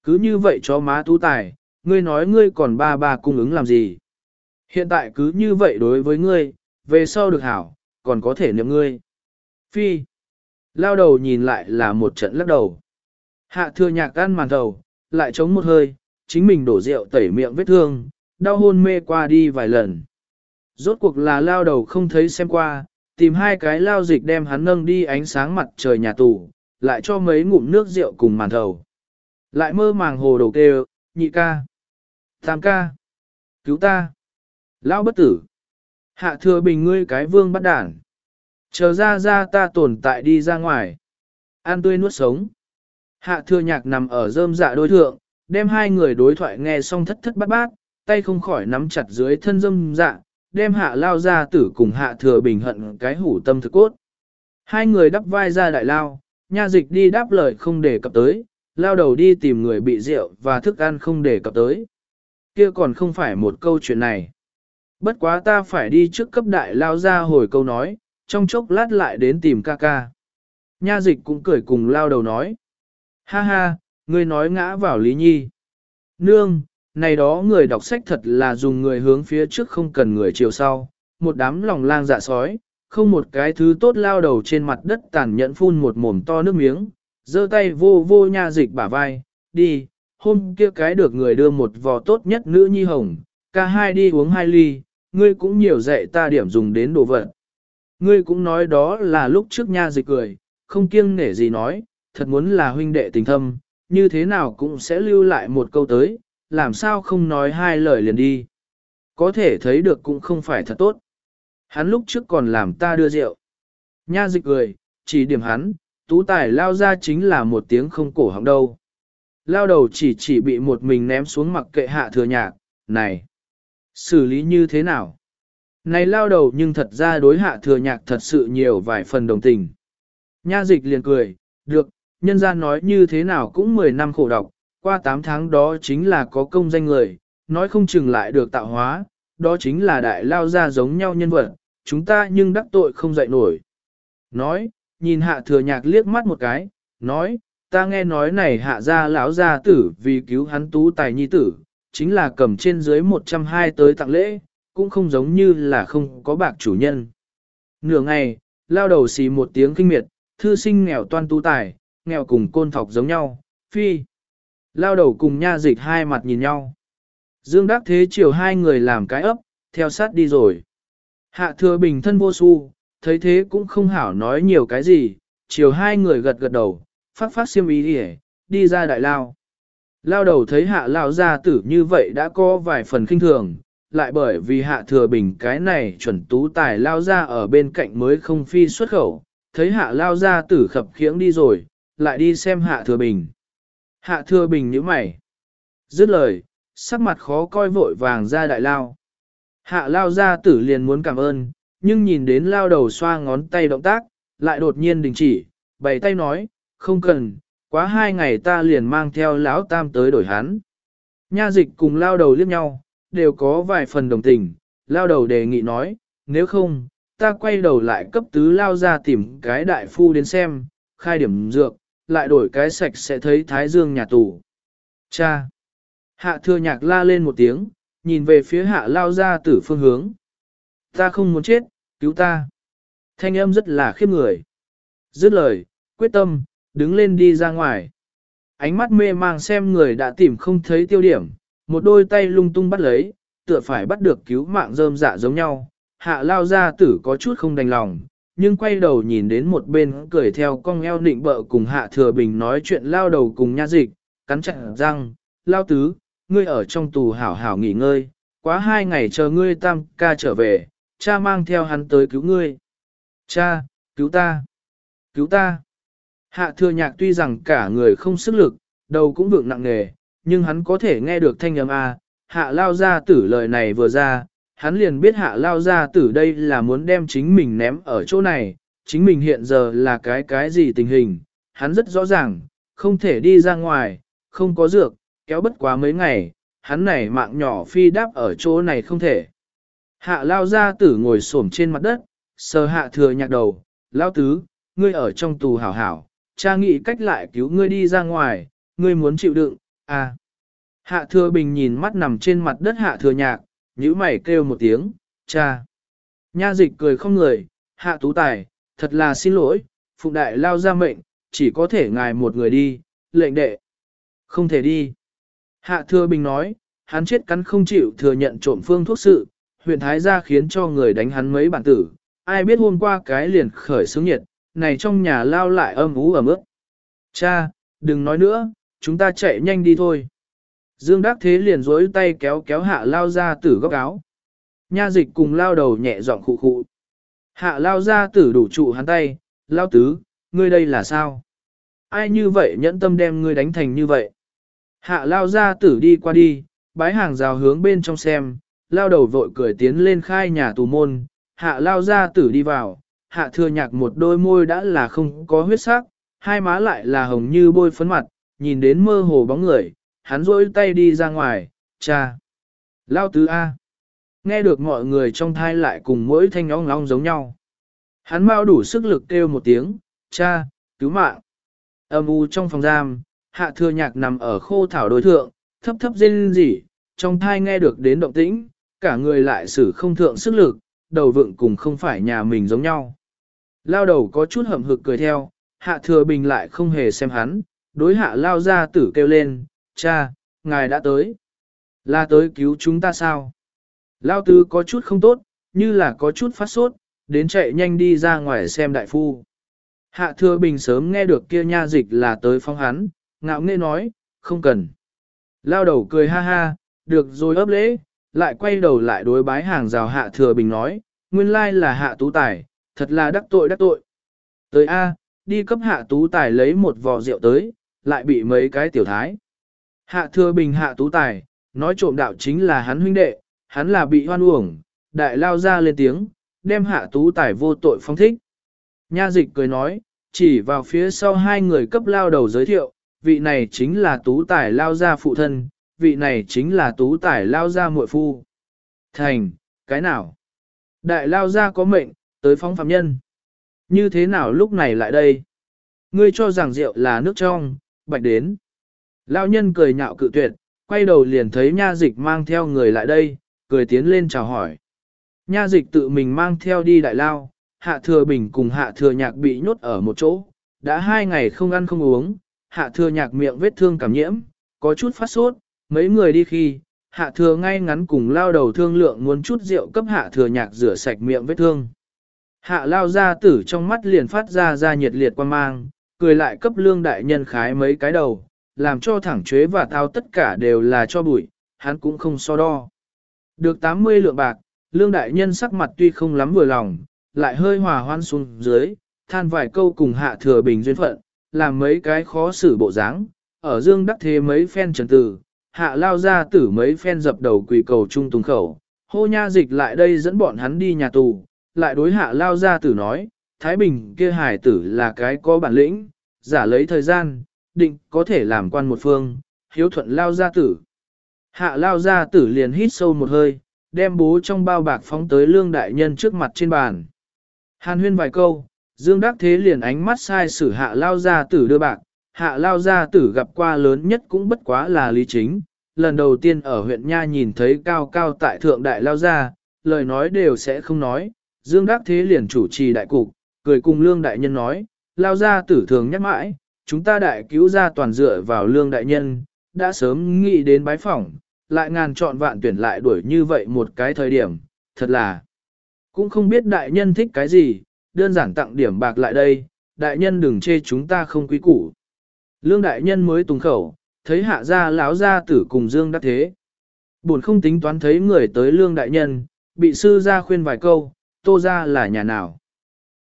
S1: Cứ như vậy cho má tú tài, ngươi nói ngươi còn ba ba cung ứng làm gì. Hiện tại cứ như vậy đối với ngươi, về sau được hảo, còn có thể niệm ngươi. Phi. Lao đầu nhìn lại là một trận lắc đầu. Hạ thừa nhạc ăn màn đầu, lại chống một hơi, chính mình đổ rượu tẩy miệng vết thương, đau hôn mê qua đi vài lần. Rốt cuộc là lao đầu không thấy xem qua, tìm hai cái lao dịch đem hắn nâng đi ánh sáng mặt trời nhà tù, lại cho mấy ngụm nước rượu cùng màn thầu. Lại mơ màng hồ đầu kêu, nhị ca, tam ca, cứu ta, lao bất tử, hạ thừa bình ngươi cái vương bắt đản. Chờ ra ra ta tồn tại đi ra ngoài. An tươi nuốt sống. Hạ thừa nhạc nằm ở rơm dạ đối thượng, đem hai người đối thoại nghe xong thất thất bát bát, tay không khỏi nắm chặt dưới thân rơm dạ, đem hạ lao ra tử cùng hạ thừa bình hận cái hủ tâm thực cốt. Hai người đắp vai ra đại lao, nha dịch đi đáp lời không để cập tới, lao đầu đi tìm người bị rượu và thức ăn không để cập tới. Kia còn không phải một câu chuyện này. Bất quá ta phải đi trước cấp đại lao ra hồi câu nói, trong chốc lát lại đến tìm ca ca. Nha dịch cũng cười cùng lao đầu nói. Ha ha, ngươi nói ngã vào Lý Nhi. Nương, này đó người đọc sách thật là dùng người hướng phía trước không cần người chiều sau, một đám lòng lang dạ sói, không một cái thứ tốt lao đầu trên mặt đất tàn nhẫn phun một mồm to nước miếng, giơ tay vô vô nha dịch bả vai, đi, hôm kia cái được người đưa một vò tốt nhất nữ nhi hồng, ca hai đi uống hai ly, ngươi cũng nhiều dạy ta điểm dùng đến đồ vật. Ngươi cũng nói đó là lúc trước nha dịch cười, không kiêng nể gì nói, thật muốn là huynh đệ tình thâm, như thế nào cũng sẽ lưu lại một câu tới, làm sao không nói hai lời liền đi. Có thể thấy được cũng không phải thật tốt. Hắn lúc trước còn làm ta đưa rượu. Nha dịch cười, chỉ điểm hắn, tú tài lao ra chính là một tiếng không cổ họng đâu. Lao đầu chỉ chỉ bị một mình ném xuống mặc kệ hạ thừa nhạc, này, xử lý như thế nào? Này lao đầu nhưng thật ra đối hạ thừa nhạc thật sự nhiều vài phần đồng tình. Nha dịch liền cười, được, nhân ra nói như thế nào cũng 10 năm khổ độc, qua 8 tháng đó chính là có công danh người, nói không chừng lại được tạo hóa, đó chính là đại lao ra giống nhau nhân vật, chúng ta nhưng đắc tội không dậy nổi. Nói, nhìn hạ thừa nhạc liếc mắt một cái, nói, ta nghe nói này hạ gia lão gia tử vì cứu hắn tú tài nhi tử, chính là cầm trên dưới 120 tới tặng lễ, cũng không giống như là không có bạc chủ nhân. Nửa ngày, lao đầu xì một tiếng kinh miệt, thư sinh nghèo toan tu tài, nghèo cùng côn thọc giống nhau, phi. Lao đầu cùng nha dịch hai mặt nhìn nhau. Dương Đắc Thế chiều hai người làm cái ấp, theo sát đi rồi. Hạ thừa bình thân vô su, thấy thế cũng không hảo nói nhiều cái gì, chiều hai người gật gật đầu, phát phát xiêm ý đi, đi ra đại lao. Lao đầu thấy hạ lao gia tử như vậy đã có vài phần kinh thường, lại bởi vì hạ thừa bình cái này chuẩn tú tài lao ra ở bên cạnh mới không phi xuất khẩu, thấy hạ lao gia tử khập khiễng đi rồi, lại đi xem hạ thừa bình. Hạ thừa bình nhíu mày. Dứt lời, sắc mặt khó coi vội vàng ra đại lao. Hạ lao gia tử liền muốn cảm ơn, nhưng nhìn đến lao đầu xoa ngón tay động tác, lại đột nhiên đình chỉ, bày tay nói, không cần, quá hai ngày ta liền mang theo lão tam tới đổi hắn. Nha dịch cùng lao đầu liếc nhau, đều có vài phần đồng tình, lao đầu đề nghị nói, nếu không, ta quay đầu lại cấp tứ lao ra tìm cái đại phu đến xem, khai điểm dược, lại đổi cái sạch sẽ thấy thái dương nhà tù. Cha! Hạ thừa nhạc la lên một tiếng, nhìn về phía hạ lao ra tử phương hướng. Ta không muốn chết, cứu ta. Thanh âm rất là khiếp người. Dứt lời, quyết tâm, đứng lên đi ra ngoài. Ánh mắt mê mang xem người đã tìm không thấy tiêu điểm, một đôi tay lung tung bắt lấy, tựa phải bắt được cứu mạng rơm dạ giống nhau. Hạ lao ra tử có chút không đành lòng, nhưng quay đầu nhìn đến một bên cười theo con eo nịnh bợ cùng hạ thừa bình nói chuyện lao đầu cùng nha dịch, cắn chặt răng, lao tứ, ngươi ở trong tù hảo hảo nghỉ ngơi, quá hai ngày chờ ngươi tam ca trở về, cha mang theo hắn tới cứu ngươi. Cha, cứu ta, cứu ta. Hạ thừa nhạc tuy rằng cả người không sức lực, đầu cũng vượng nặng nề, nhưng hắn có thể nghe được thanh âm A, hạ lao ra tử lời này vừa ra, hắn liền biết hạ lao ra tử đây là muốn đem chính mình ném ở chỗ này, chính mình hiện giờ là cái cái gì tình hình, hắn rất rõ ràng, không thể đi ra ngoài, không có dược, kéo bất quá mấy ngày, hắn này mạng nhỏ phi đáp ở chỗ này không thể. Hạ lao ra tử ngồi xổm trên mặt đất, sờ hạ thừa nhạc đầu, lao tứ, ngươi ở trong tù hảo hảo, cha nghĩ cách lại cứu ngươi đi ra ngoài, ngươi muốn chịu đựng, à. Hạ thừa bình nhìn mắt nằm trên mặt đất hạ thừa nhạc, nhíu mày kêu một tiếng, cha. Nha dịch cười không người, hạ tú tài, thật là xin lỗi, phụng đại lao ra mệnh, chỉ có thể ngài một người đi, lệnh đệ. Không thể đi. Hạ thừa bình nói, hắn chết cắn không chịu thừa nhận trộm phương thuốc sự, huyện Thái gia khiến cho người đánh hắn mấy bản tử, ai biết hôm qua cái liền khởi sướng nhiệt, này trong nhà lao lại âm ú ở mức. Cha, đừng nói nữa, chúng ta chạy nhanh đi thôi. Dương Đắc Thế liền dối tay kéo kéo hạ lao ra tử góc áo. Nha dịch cùng lao đầu nhẹ giọng khụ khụ. Hạ lao ra tử đủ trụ hắn tay, lao tứ, ngươi đây là sao? Ai như vậy nhẫn tâm đem ngươi đánh thành như vậy? Hạ lao ra tử đi qua đi, bái hàng rào hướng bên trong xem, lao đầu vội cười tiến lên khai nhà tù môn, hạ lao ra tử đi vào, hạ thừa nhạc một đôi môi đã là không có huyết sắc, hai má lại là hồng như bôi phấn mặt, nhìn đến mơ hồ bóng người, hắn rỗi tay đi ra ngoài, cha. Lao tứ A. Nghe được mọi người trong thai lại cùng mỗi thanh ong long giống nhau. Hắn mau đủ sức lực kêu một tiếng, cha, cứu mạng. Âm u trong phòng giam, hạ thừa nhạc nằm ở khô thảo đối thượng, thấp thấp rên rỉ, trong thai nghe được đến động tĩnh, cả người lại xử không thượng sức lực, đầu vượng cùng không phải nhà mình giống nhau. Lao đầu có chút hậm hực cười theo, hạ thừa bình lại không hề xem hắn, đối hạ lao ra tử kêu lên, cha, ngài đã tới. Là tới cứu chúng ta sao? Lao tứ có chút không tốt, như là có chút phát sốt, đến chạy nhanh đi ra ngoài xem đại phu. Hạ thừa bình sớm nghe được kia nha dịch là tới phong hắn, ngạo nghễ nói, không cần. Lao đầu cười ha ha, được rồi ấp lễ, lại quay đầu lại đối bái hàng rào hạ thừa bình nói, nguyên lai là hạ tú tài, thật là đắc tội đắc tội. Tới A, đi cấp hạ tú tài lấy một vò rượu tới, lại bị mấy cái tiểu thái. Hạ thừa bình hạ tú tài, nói trộm đạo chính là hắn huynh đệ, hắn là bị hoan uổng, đại lao ra lên tiếng, đem hạ tú tài vô tội phong thích. Nha dịch cười nói, chỉ vào phía sau hai người cấp lao đầu giới thiệu, vị này chính là tú tài lao ra phụ thân, vị này chính là tú tài lao ra muội phu. Thành, cái nào? Đại lao ra có mệnh, tới phóng phạm nhân. Như thế nào lúc này lại đây? Ngươi cho rằng rượu là nước trong, bạch đến. lão nhân cười nhạo cự tuyệt, quay đầu liền thấy nha dịch mang theo người lại đây, cười tiến lên chào hỏi. Nha dịch tự mình mang theo đi đại lao, hạ thừa bình cùng hạ thừa nhạc bị nhốt ở một chỗ, đã hai ngày không ăn không uống, hạ thừa nhạc miệng vết thương cảm nhiễm, có chút phát sốt, mấy người đi khi, hạ thừa ngay ngắn cùng lao đầu thương lượng muốn chút rượu cấp hạ thừa nhạc rửa sạch miệng vết thương. Hạ lao ra tử trong mắt liền phát ra ra nhiệt liệt quan mang, cười lại cấp lương đại nhân khái mấy cái đầu, làm cho thẳng chuế và tao tất cả đều là cho bụi, hắn cũng không so đo. Được 80 lượng bạc, lương đại nhân sắc mặt tuy không lắm vừa lòng, lại hơi hòa hoan xuống dưới, than vài câu cùng hạ thừa bình duyên phận, làm mấy cái khó xử bộ dáng, ở dương đắc thế mấy phen trần tử, hạ lao ra tử mấy phen dập đầu quỳ cầu trung tùng khẩu, hô nha dịch lại đây dẫn bọn hắn đi nhà tù, lại đối hạ lao ra tử nói, Thái Bình kia hải tử là cái có bản lĩnh, giả lấy thời gian, định có thể làm quan một phương, hiếu thuận lao gia tử. Hạ lao gia tử liền hít sâu một hơi, đem bố trong bao bạc phóng tới lương đại nhân trước mặt trên bàn. Hàn huyên vài câu, Dương Đắc Thế liền ánh mắt sai sử hạ lao gia tử đưa bạc, hạ lao gia tử gặp qua lớn nhất cũng bất quá là lý chính. Lần đầu tiên ở huyện Nha nhìn thấy cao cao tại thượng đại lao gia, lời nói đều sẽ không nói. Dương Đắc Thế liền chủ trì đại cục, cười cùng lương đại nhân nói, lao gia tử thường nhắc mãi, chúng ta đại cứu gia toàn dựa vào lương đại nhân, đã sớm nghĩ đến bái phỏng, lại ngàn chọn vạn tuyển lại đuổi như vậy một cái thời điểm, thật là cũng không biết đại nhân thích cái gì, đơn giản tặng điểm bạc lại đây, đại nhân đừng chê chúng ta không quý củ. Lương đại nhân mới tùng khẩu, thấy hạ gia lão gia tử cùng dương đắc thế. Buồn không tính toán thấy người tới lương đại nhân, bị sư gia khuyên vài câu, tô ra là nhà nào.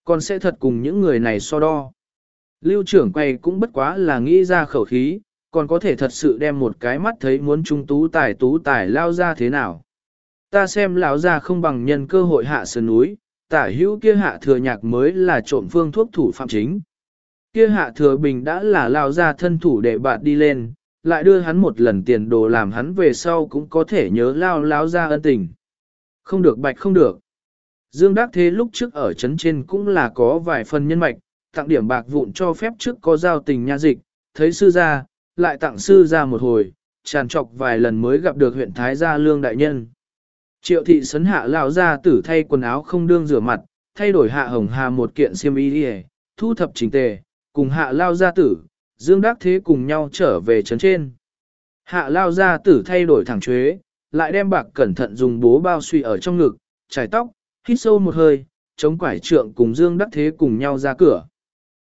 S1: Còn sẽ thật cùng những người này so đo. Lưu trưởng quay cũng bất quá là nghĩ ra khẩu khí, còn có thể thật sự đem một cái mắt thấy muốn trung tú tài tú tài lao ra thế nào. Ta xem lão ra không bằng nhân cơ hội hạ sơn núi, tả hữu kia hạ thừa nhạc mới là trộm phương thuốc thủ phạm chính. Kia hạ thừa bình đã là lao ra thân thủ để bạn đi lên, lại đưa hắn một lần tiền đồ làm hắn về sau cũng có thể nhớ lao lao ra ân tình. Không được bạch không được. Dương Đắc Thế lúc trước ở trấn trên cũng là có vài phần nhân mạch, tặng điểm bạc vụn cho phép trước có giao tình nha dịch, thấy sư gia, lại tặng sư gia một hồi, tràn trọc vài lần mới gặp được huyện Thái Gia Lương Đại Nhân. Triệu thị sấn hạ lão gia tử thay quần áo không đương rửa mặt, thay đổi hạ hồng hà một kiện xiêm y đi thu thập chỉnh tề, cùng hạ lao gia tử, dương đắc thế cùng nhau trở về trấn trên. Hạ lao gia tử thay đổi thẳng chuế, lại đem bạc cẩn thận dùng bố bao suy ở trong ngực, trải tóc, hít sâu một hơi, chống quải trượng cùng dương đắc thế cùng nhau ra cửa.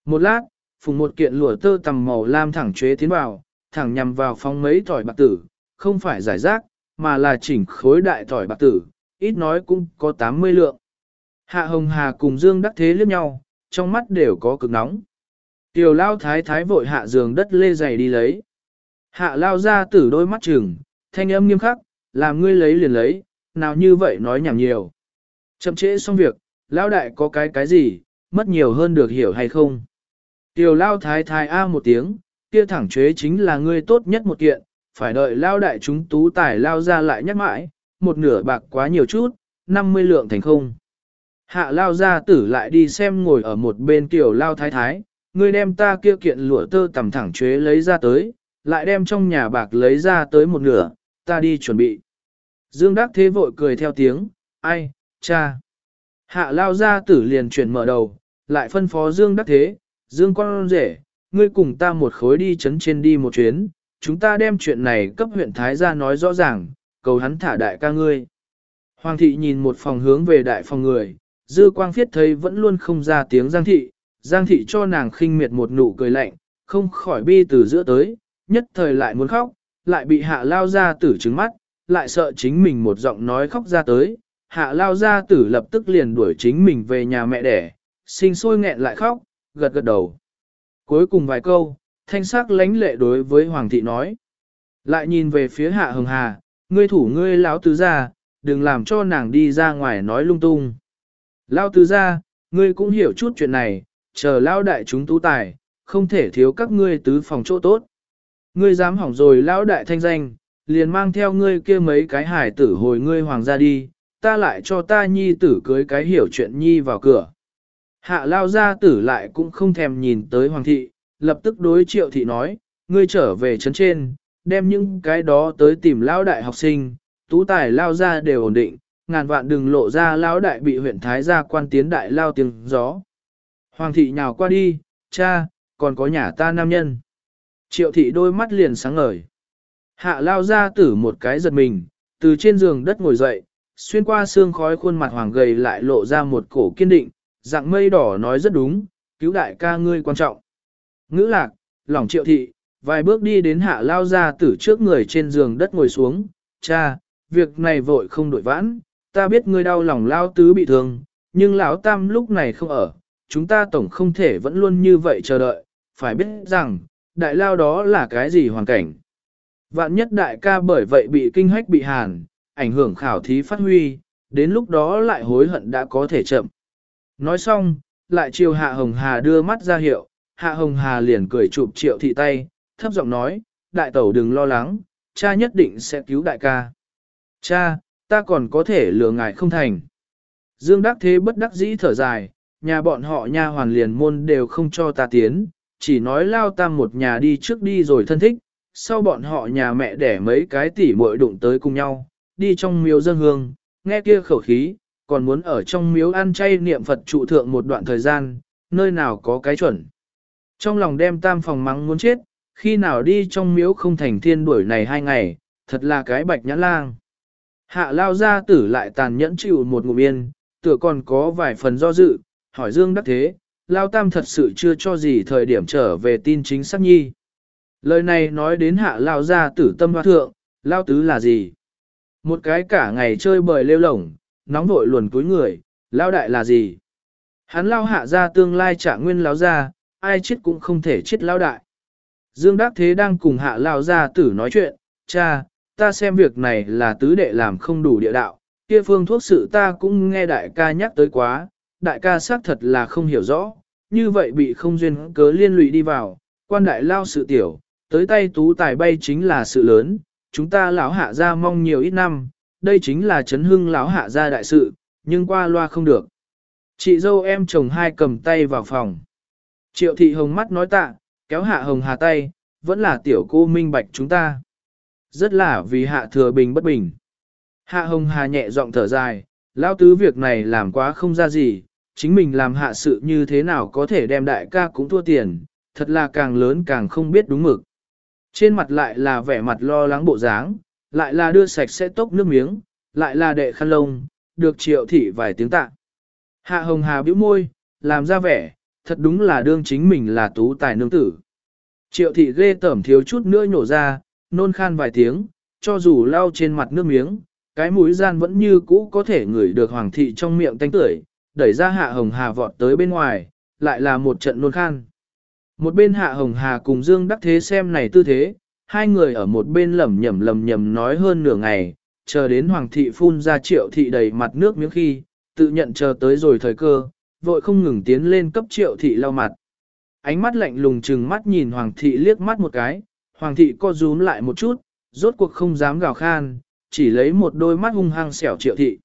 S1: Một lát, phùng một kiện lụa tơ tầm màu lam thẳng chế tiến vào, thẳng nhằm vào phong mấy tỏi bạc tử, không phải giải rác, mà là chỉnh khối đại tỏi bạc tử, ít nói cũng có 80 lượng. Hạ Hồng Hà cùng Dương Đắc Thế liếc nhau, trong mắt đều có cực nóng. Tiểu lao thái thái vội hạ giường đất lê giày đi lấy. Hạ lao ra tử đôi mắt trừng, thanh âm nghiêm khắc, làm ngươi lấy liền lấy, nào như vậy nói nhảm nhiều. Chậm trễ xong việc, Lão đại có cái cái gì, mất nhiều hơn được hiểu hay không. Tiểu lao thái thái a một tiếng, kia thẳng chế chính là ngươi tốt nhất một kiện, phải đợi lao đại chúng tú tài lao ra lại nhắc mãi, một nửa bạc quá nhiều chút, 50 lượng thành không. Hạ lao ra tử lại đi xem ngồi ở một bên tiểu lao thái thái, ngươi đem ta kia kiện lụa tơ tầm thẳng chế lấy ra tới, lại đem trong nhà bạc lấy ra tới một nửa, ta đi chuẩn bị. Dương Đắc Thế vội cười theo tiếng, ai, cha. Hạ lao gia tử liền chuyển mở đầu, lại phân phó Dương đắc thế, Dương con rể, ngươi cùng ta một khối đi chấn trên đi một chuyến, chúng ta đem chuyện này cấp huyện Thái gia nói rõ ràng, cầu hắn thả đại ca ngươi. Hoàng thị nhìn một phòng hướng về đại phòng người, dư quang phiết thấy vẫn luôn không ra tiếng Giang thị, Giang thị cho nàng khinh miệt một nụ cười lạnh, không khỏi bi từ giữa tới, nhất thời lại muốn khóc, lại bị hạ lao ra tử trứng mắt, lại sợ chính mình một giọng nói khóc ra tới, hạ lao ra tử lập tức liền đuổi chính mình về nhà mẹ đẻ, sinh sôi nghẹn lại khóc, gật gật đầu. Cuối cùng vài câu, thanh sắc lánh lệ đối với Hoàng thị nói. Lại nhìn về phía hạ hồng hà, ngươi thủ ngươi lão tứ gia, đừng làm cho nàng đi ra ngoài nói lung tung. Lão tứ gia, ngươi cũng hiểu chút chuyện này, chờ lão đại chúng tú tài, không thể thiếu các ngươi tứ phòng chỗ tốt. Ngươi dám hỏng rồi lão đại thanh danh, liền mang theo ngươi kia mấy cái hải tử hồi ngươi hoàng gia đi, ta lại cho ta nhi tử cưới cái hiểu chuyện nhi vào cửa. Hạ lao gia tử lại cũng không thèm nhìn tới hoàng thị, lập tức đối triệu thị nói, ngươi trở về trấn trên, đem những cái đó tới tìm lão đại học sinh, tú tài lao ra đều ổn định, ngàn vạn đừng lộ ra lão đại bị huyện Thái gia quan tiến đại lao tiếng gió. Hoàng thị nhào qua đi, cha, còn có nhà ta nam nhân. Triệu thị đôi mắt liền sáng ngời. Hạ lao ra tử một cái giật mình, từ trên giường đất ngồi dậy, xuyên qua xương khói khuôn mặt hoàng gầy lại lộ ra một cổ kiên định, dạng mây đỏ nói rất đúng, cứu đại ca ngươi quan trọng. Ngữ lạc, lòng triệu thị, vài bước đi đến hạ lao ra tử trước người trên giường đất ngồi xuống, cha, việc này vội không đổi vãn, ta biết ngươi đau lòng lao tứ bị thương, nhưng lão tam lúc này không ở, chúng ta tổng không thể vẫn luôn như vậy chờ đợi, phải biết rằng, đại lao đó là cái gì hoàn cảnh. Vạn nhất đại ca bởi vậy bị kinh hách bị hàn, ảnh hưởng khảo thí phát huy, đến lúc đó lại hối hận đã có thể chậm. Nói xong, lại chiều Hạ Hồng Hà đưa mắt ra hiệu, Hạ Hồng Hà liền cười chụp triệu thị tay, thấp giọng nói, đại tẩu đừng lo lắng, cha nhất định sẽ cứu đại ca. Cha, ta còn có thể lừa ngài không thành. Dương Đắc Thế bất đắc dĩ thở dài, nhà bọn họ nha hoàn liền môn đều không cho ta tiến, chỉ nói lao tam một nhà đi trước đi rồi thân thích, sau bọn họ nhà mẹ đẻ mấy cái tỉ muội đụng tới cùng nhau, đi trong miếu dân hương, nghe kia khẩu khí, còn muốn ở trong miếu ăn chay niệm Phật trụ thượng một đoạn thời gian, nơi nào có cái chuẩn. Trong lòng đem tam phòng mắng muốn chết, khi nào đi trong miếu không thành thiên đuổi này hai ngày, thật là cái bạch nhãn lang. Hạ lao ra tử lại tàn nhẫn chịu một ngụm yên, tựa còn có vài phần do dự, hỏi Dương đắc thế, lao tam thật sự chưa cho gì thời điểm trở về tin chính xác nhi. Lời này nói đến hạ lao ra tử tâm hoa thượng, lao tứ là gì? Một cái cả ngày chơi bời lêu lổng, nóng vội luồn túi người, lao đại là gì? Hắn lao hạ ra tương lai trả nguyên lao ra, ai chết cũng không thể chết lao đại. Dương Đắc Thế đang cùng hạ lao ra tử nói chuyện, cha, ta xem việc này là tứ đệ làm không đủ địa đạo, kia phương thuốc sự ta cũng nghe đại ca nhắc tới quá, đại ca xác thật là không hiểu rõ, như vậy bị không duyên cớ liên lụy đi vào, quan đại lao sự tiểu, tới tay tú tài bay chính là sự lớn, chúng ta lão hạ gia mong nhiều ít năm, đây chính là chấn hưng lão hạ gia đại sự, nhưng qua loa không được. Chị dâu em chồng hai cầm tay vào phòng. Triệu thị hồng mắt nói tạ, kéo hạ hồng hà tay, vẫn là tiểu cô minh bạch chúng ta. Rất là vì hạ thừa bình bất bình. Hạ hồng hà nhẹ giọng thở dài, lão tứ việc này làm quá không ra gì, chính mình làm hạ sự như thế nào có thể đem đại ca cũng thua tiền, thật là càng lớn càng không biết đúng mực. Trên mặt lại là vẻ mặt lo lắng bộ dáng, lại là đưa sạch sẽ tốc nước miếng, lại là đệ khăn lông, được triệu thị vài tiếng tạ. Hạ hồng hà bĩu môi, làm ra vẻ, thật đúng là đương chính mình là tú tài nương tử. Triệu thị ghê tẩm thiếu chút nữa nhổ ra, nôn khan vài tiếng, cho dù lau trên mặt nước miếng, cái mũi gian vẫn như cũ có thể ngửi được hoàng thị trong miệng tanh tưởi, đẩy ra hạ hồng hà vọt tới bên ngoài, lại là một trận nôn khan. Một bên hạ hồng hà cùng Dương Đắc Thế xem này tư thế, hai người ở một bên lẩm nhẩm lẩm nhẩm nói hơn nửa ngày, chờ đến hoàng thị phun ra triệu thị đầy mặt nước miếng khi, tự nhận chờ tới rồi thời cơ, vội không ngừng tiến lên cấp triệu thị lau mặt. Ánh mắt lạnh lùng chừng mắt nhìn hoàng thị liếc mắt một cái, hoàng thị co rúm lại một chút, rốt cuộc không dám gào khan, chỉ lấy một đôi mắt hung hăng xẻo triệu thị.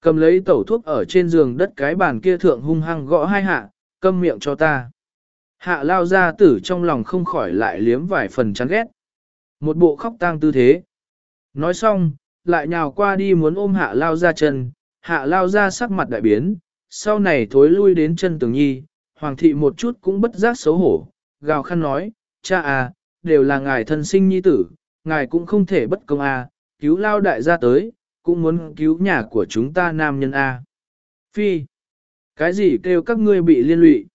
S1: Cầm lấy tẩu thuốc ở trên giường đất cái bàn kia thượng hung hăng gõ hai hạ, câm miệng cho ta. Hạ lao ra tử trong lòng không khỏi lại liếm vài phần chán ghét. Một bộ khóc tang tư thế. Nói xong, lại nhào qua đi muốn ôm hạ lao ra chân, hạ lao ra sắc mặt đại biến, sau này thối lui đến chân tường nhi, hoàng thị một chút cũng bất giác xấu hổ, gào khăn nói, cha à, đều là ngài thân sinh nhi tử, ngài cũng không thể bất công à, cứu lao đại gia tới, cũng muốn cứu nhà của chúng ta nam nhân à. Phi, cái gì kêu các ngươi bị liên lụy?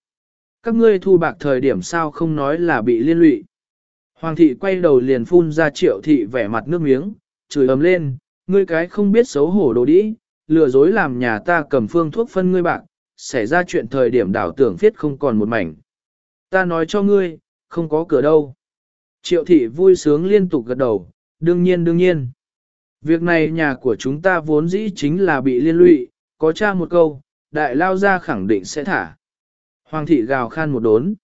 S1: Các ngươi thu bạc thời điểm sao không nói là bị liên lụy? Hoàng thị quay đầu liền phun ra triệu thị vẻ mặt nước miếng, chửi ấm lên, ngươi cái không biết xấu hổ đồ đĩ, lừa dối làm nhà ta cầm phương thuốc phân ngươi bạc, xảy ra chuyện thời điểm đảo tưởng viết không còn một mảnh. Ta nói cho ngươi, không có cửa đâu. Triệu thị vui sướng liên tục gật đầu, đương nhiên đương nhiên. Việc này nhà của chúng ta vốn dĩ chính là bị liên lụy, có cha một câu, đại lao ra khẳng định sẽ thả. Hoàng thị gào khan một đốn.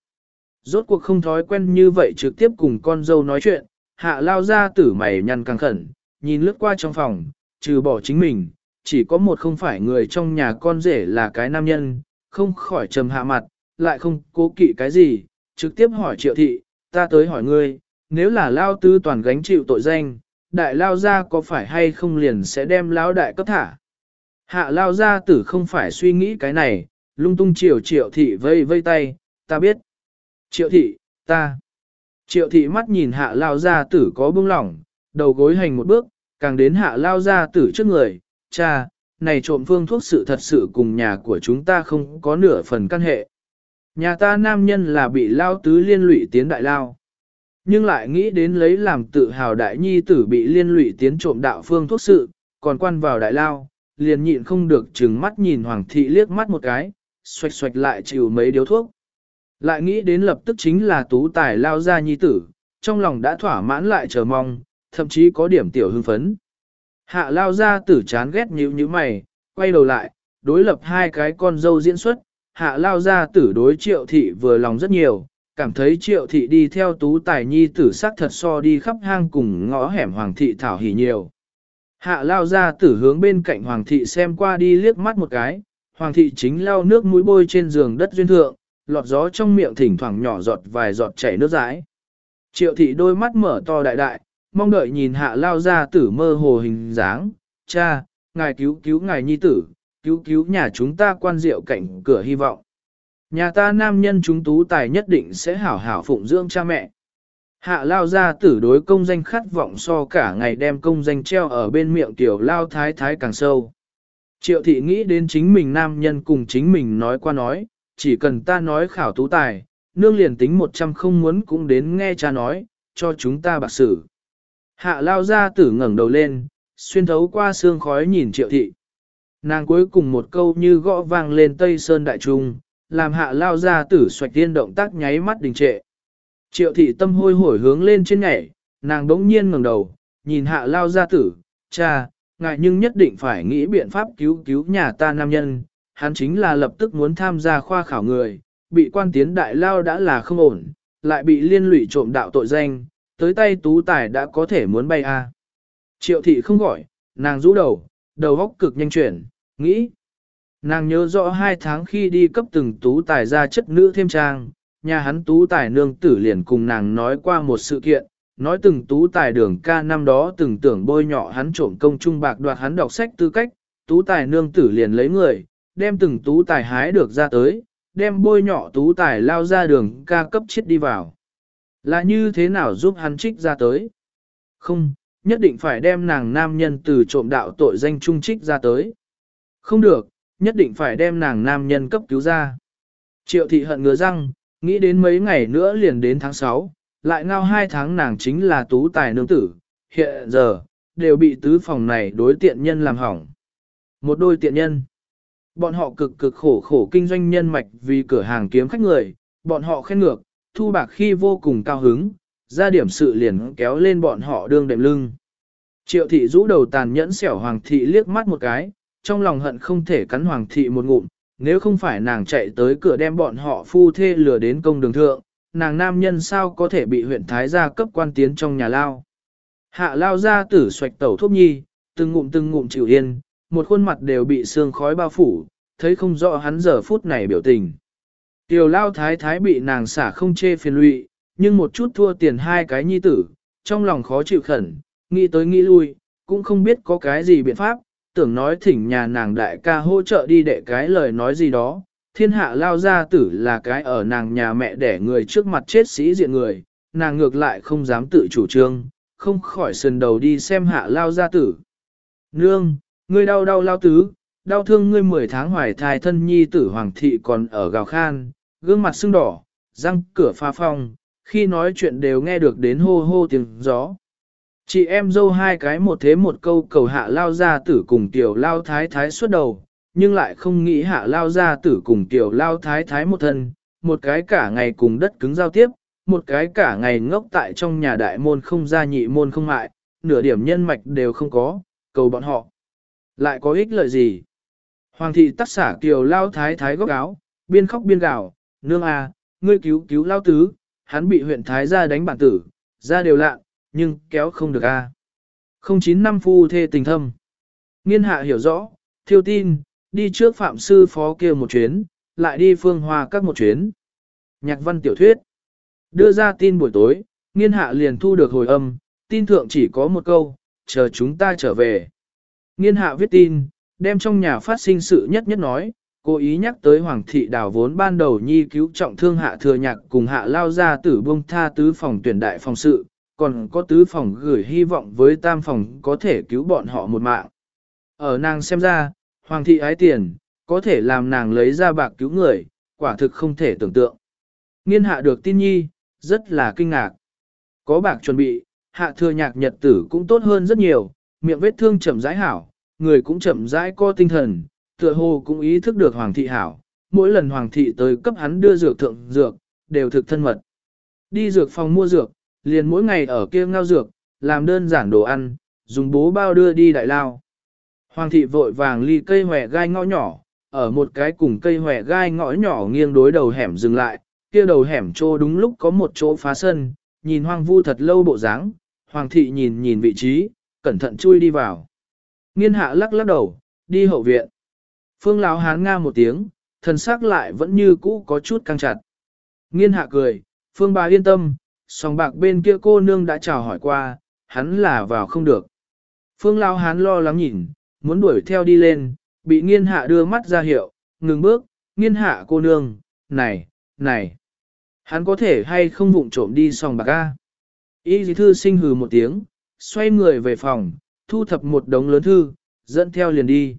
S1: Rốt cuộc không thói quen như vậy trực tiếp cùng con dâu nói chuyện, hạ lao ra tử mày nhăn căng khẩn, nhìn lướt qua trong phòng, trừ bỏ chính mình, chỉ có một không phải người trong nhà con rể là cái nam nhân, không khỏi trầm hạ mặt, lại không cố kỵ cái gì, trực tiếp hỏi triệu thị, ta tới hỏi ngươi, nếu là lao tư toàn gánh chịu tội danh, đại lao gia có phải hay không liền sẽ đem lao đại cấp thả. Hạ lao gia tử không phải suy nghĩ cái này, lung tung triệu triệu thị vây vây tay, ta biết. Triệu thị, ta. Triệu thị mắt nhìn hạ lao gia tử có bưng lỏng, đầu gối hành một bước, càng đến hạ lao gia tử trước người, cha, này trộm phương thuốc sự thật sự cùng nhà của chúng ta không có nửa phần căn hệ. Nhà ta nam nhân là bị lao tứ liên lụy tiến đại lao. Nhưng lại nghĩ đến lấy làm tự hào đại nhi tử bị liên lụy tiến trộm đạo phương thuốc sự, còn quan vào đại lao, liền nhịn không được chừng mắt nhìn hoàng thị liếc mắt một cái, xoạch xoạch lại chịu mấy điếu thuốc. Lại nghĩ đến lập tức chính là tú tài lao ra nhi tử, trong lòng đã thỏa mãn lại chờ mong, thậm chí có điểm tiểu hưng phấn. Hạ lao ra tử chán ghét nhíu như mày, quay đầu lại, đối lập hai cái con dâu diễn xuất, hạ lao ra tử đối triệu thị vừa lòng rất nhiều, cảm thấy triệu thị đi theo tú tài nhi tử sắc thật so đi khắp hang cùng ngõ hẻm hoàng thị thảo hỉ nhiều. Hạ lao ra tử hướng bên cạnh hoàng thị xem qua đi liếc mắt một cái, hoàng thị chính lau nước mũi bôi trên giường đất duyên thượng, lọt gió trong miệng thỉnh thoảng nhỏ giọt vài giọt chảy nước rãi. Triệu thị đôi mắt mở to đại đại, mong đợi nhìn hạ lao ra tử mơ hồ hình dáng, cha, ngài cứu cứu ngài nhi tử, cứu cứu nhà chúng ta quan diệu cảnh cửa hy vọng. Nhà ta nam nhân chúng tú tài nhất định sẽ hảo hảo phụng dưỡng cha mẹ. Hạ lao ra tử đối công danh khát vọng so cả ngày đem công danh treo ở bên miệng tiểu lao thái thái càng sâu. Triệu thị nghĩ đến chính mình nam nhân cùng chính mình nói qua nói, chỉ cần ta nói khảo tú tài, nương liền tính một trăm không muốn cũng đến nghe cha nói, cho chúng ta bạc xử. Hạ lao ra tử ngẩng đầu lên, xuyên thấu qua xương khói nhìn triệu thị. Nàng cuối cùng một câu như gõ vang lên Tây Sơn Đại Trung, làm hạ lao ra tử xoạch tiên động tác nháy mắt đình trệ. Triệu thị tâm hôi hổi hướng lên trên nhảy, nàng đống nhiên ngẩng đầu, nhìn hạ lao ra tử, cha, ngại nhưng nhất định phải nghĩ biện pháp cứu cứu nhà ta nam nhân, hắn chính là lập tức muốn tham gia khoa khảo người, bị quan tiến đại lao đã là không ổn, lại bị liên lụy trộm đạo tội danh, tới tay tú tài đã có thể muốn bay a. Triệu thị không gọi, nàng rũ đầu, đầu góc cực nhanh chuyển, nghĩ. Nàng nhớ rõ hai tháng khi đi cấp từng tú tài ra chất nữ thêm trang, nhà hắn tú tài nương tử liền cùng nàng nói qua một sự kiện, nói từng tú tài đường ca năm đó từng tưởng bôi nhọ hắn trộm công trung bạc đoạt hắn đọc sách tư cách, tú tài nương tử liền lấy người, đem từng tú tài hái được ra tới, đem bôi nhọ tú tài lao ra đường ca cấp chết đi vào. Là như thế nào giúp hắn trích ra tới? Không, nhất định phải đem nàng nam nhân từ trộm đạo tội danh trung trích ra tới. Không được, nhất định phải đem nàng nam nhân cấp cứu ra. Triệu thị hận ngứa răng, nghĩ đến mấy ngày nữa liền đến tháng 6, lại ngao hai tháng nàng chính là tú tài nương tử, hiện giờ, đều bị tứ phòng này đối tiện nhân làm hỏng. Một đôi tiện nhân. Bọn họ cực cực khổ khổ kinh doanh nhân mạch vì cửa hàng kiếm khách người, bọn họ khen ngược, thu bạc khi vô cùng cao hứng, ra điểm sự liền kéo lên bọn họ đương đệm lưng. Triệu thị rũ đầu tàn nhẫn xẻo hoàng thị liếc mắt một cái, trong lòng hận không thể cắn hoàng thị một ngụm, nếu không phải nàng chạy tới cửa đem bọn họ phu thê lừa đến công đường thượng, nàng nam nhân sao có thể bị huyện Thái gia cấp quan tiến trong nhà lao. Hạ lao ra tử xoạch tẩu thuốc nhi, từng ngụm từng ngụm chịu yên, một khuôn mặt đều bị sương khói bao phủ, thấy không rõ hắn giờ phút này biểu tình. Tiểu lao thái thái bị nàng xả không chê phiền lụy, nhưng một chút thua tiền hai cái nhi tử, trong lòng khó chịu khẩn, nghĩ tới nghĩ lui, cũng không biết có cái gì biện pháp, tưởng nói thỉnh nhà nàng đại ca hỗ trợ đi đệ cái lời nói gì đó. Thiên hạ lao gia tử là cái ở nàng nhà mẹ đẻ người trước mặt chết sĩ diện người, nàng ngược lại không dám tự chủ trương, không khỏi sườn đầu đi xem hạ lao gia tử. Nương, ngươi đau đau lao tứ, đau thương ngươi 10 tháng hoài thai thân nhi tử hoàng thị còn ở gào khan, gương mặt sưng đỏ, răng cửa pha phong, khi nói chuyện đều nghe được đến hô hô tiếng gió. Chị em dâu hai cái một thế một câu cầu hạ lao gia tử cùng tiểu lao thái thái suốt đầu, nhưng lại không nghĩ hạ lao gia tử cùng tiểu lao thái thái một thân, một cái cả ngày cùng đất cứng giao tiếp, một cái cả ngày ngốc tại trong nhà đại môn không ra nhị môn không mại, nửa điểm nhân mạch đều không có, cầu bọn họ. Lại có ích lợi gì? Hoàng thị tắt xả kiều lao thái thái góc áo, biên khóc biên gào, nương à, ngươi cứu cứu lao tứ, hắn bị huyện thái gia đánh bản tử, ra đều lạ, nhưng kéo không được a. À. Không chín năm phu thê tình thâm. Nghiên hạ hiểu rõ, thiêu tin, đi trước phạm sư phó kia một chuyến, lại đi phương hoa các một chuyến. Nhạc văn tiểu thuyết. Đưa ra tin buổi tối, nghiên hạ liền thu được hồi âm, tin thượng chỉ có một câu, chờ chúng ta trở về. Nghiên hạ viết tin, đem trong nhà phát sinh sự nhất nhất nói, cố ý nhắc tới Hoàng thị đào vốn ban đầu nhi cứu trọng thương hạ thừa nhạc cùng hạ lao ra tử bông tha tứ phòng tuyển đại phòng sự, còn có tứ phòng gửi hy vọng với tam phòng có thể cứu bọn họ một mạng. Ở nàng xem ra, Hoàng thị ái tiền, có thể làm nàng lấy ra bạc cứu người, quả thực không thể tưởng tượng. Nghiên hạ được tin nhi, rất là kinh ngạc. Có bạc chuẩn bị, hạ thừa nhạc nhật tử cũng tốt hơn rất nhiều, miệng vết thương chậm rãi hảo, người cũng chậm rãi co tinh thần, tựa hồ cũng ý thức được hoàng thị hảo, mỗi lần hoàng thị tới cấp hắn đưa dược thượng dược, đều thực thân mật. Đi dược phòng mua dược, liền mỗi ngày ở kia ngao dược, làm đơn giản đồ ăn, dùng bố bao đưa đi đại lao. Hoàng thị vội vàng ly cây hòe gai ngõ nhỏ, ở một cái cùng cây hòe gai ngõ nhỏ nghiêng đối đầu hẻm dừng lại, kia đầu hẻm trô đúng lúc có một chỗ phá sân, nhìn hoang vu thật lâu bộ dáng, hoàng thị nhìn nhìn vị trí, cẩn thận chui đi vào. Nghiên hạ lắc lắc đầu, đi hậu viện. Phương lão hán nga một tiếng, thần sắc lại vẫn như cũ có chút căng chặt. Nghiên hạ cười, phương bà yên tâm, song bạc bên kia cô nương đã chào hỏi qua, hắn là vào không được. Phương lão hán lo lắng nhìn, muốn đuổi theo đi lên, bị nghiên hạ đưa mắt ra hiệu, ngừng bước, nghiên hạ cô nương, này, này. Hắn có thể hay không vụng trộm đi sòng bạc A. Y dì thư sinh hừ một tiếng, xoay người về phòng, thu thập một đống lớn thư, dẫn theo liền đi.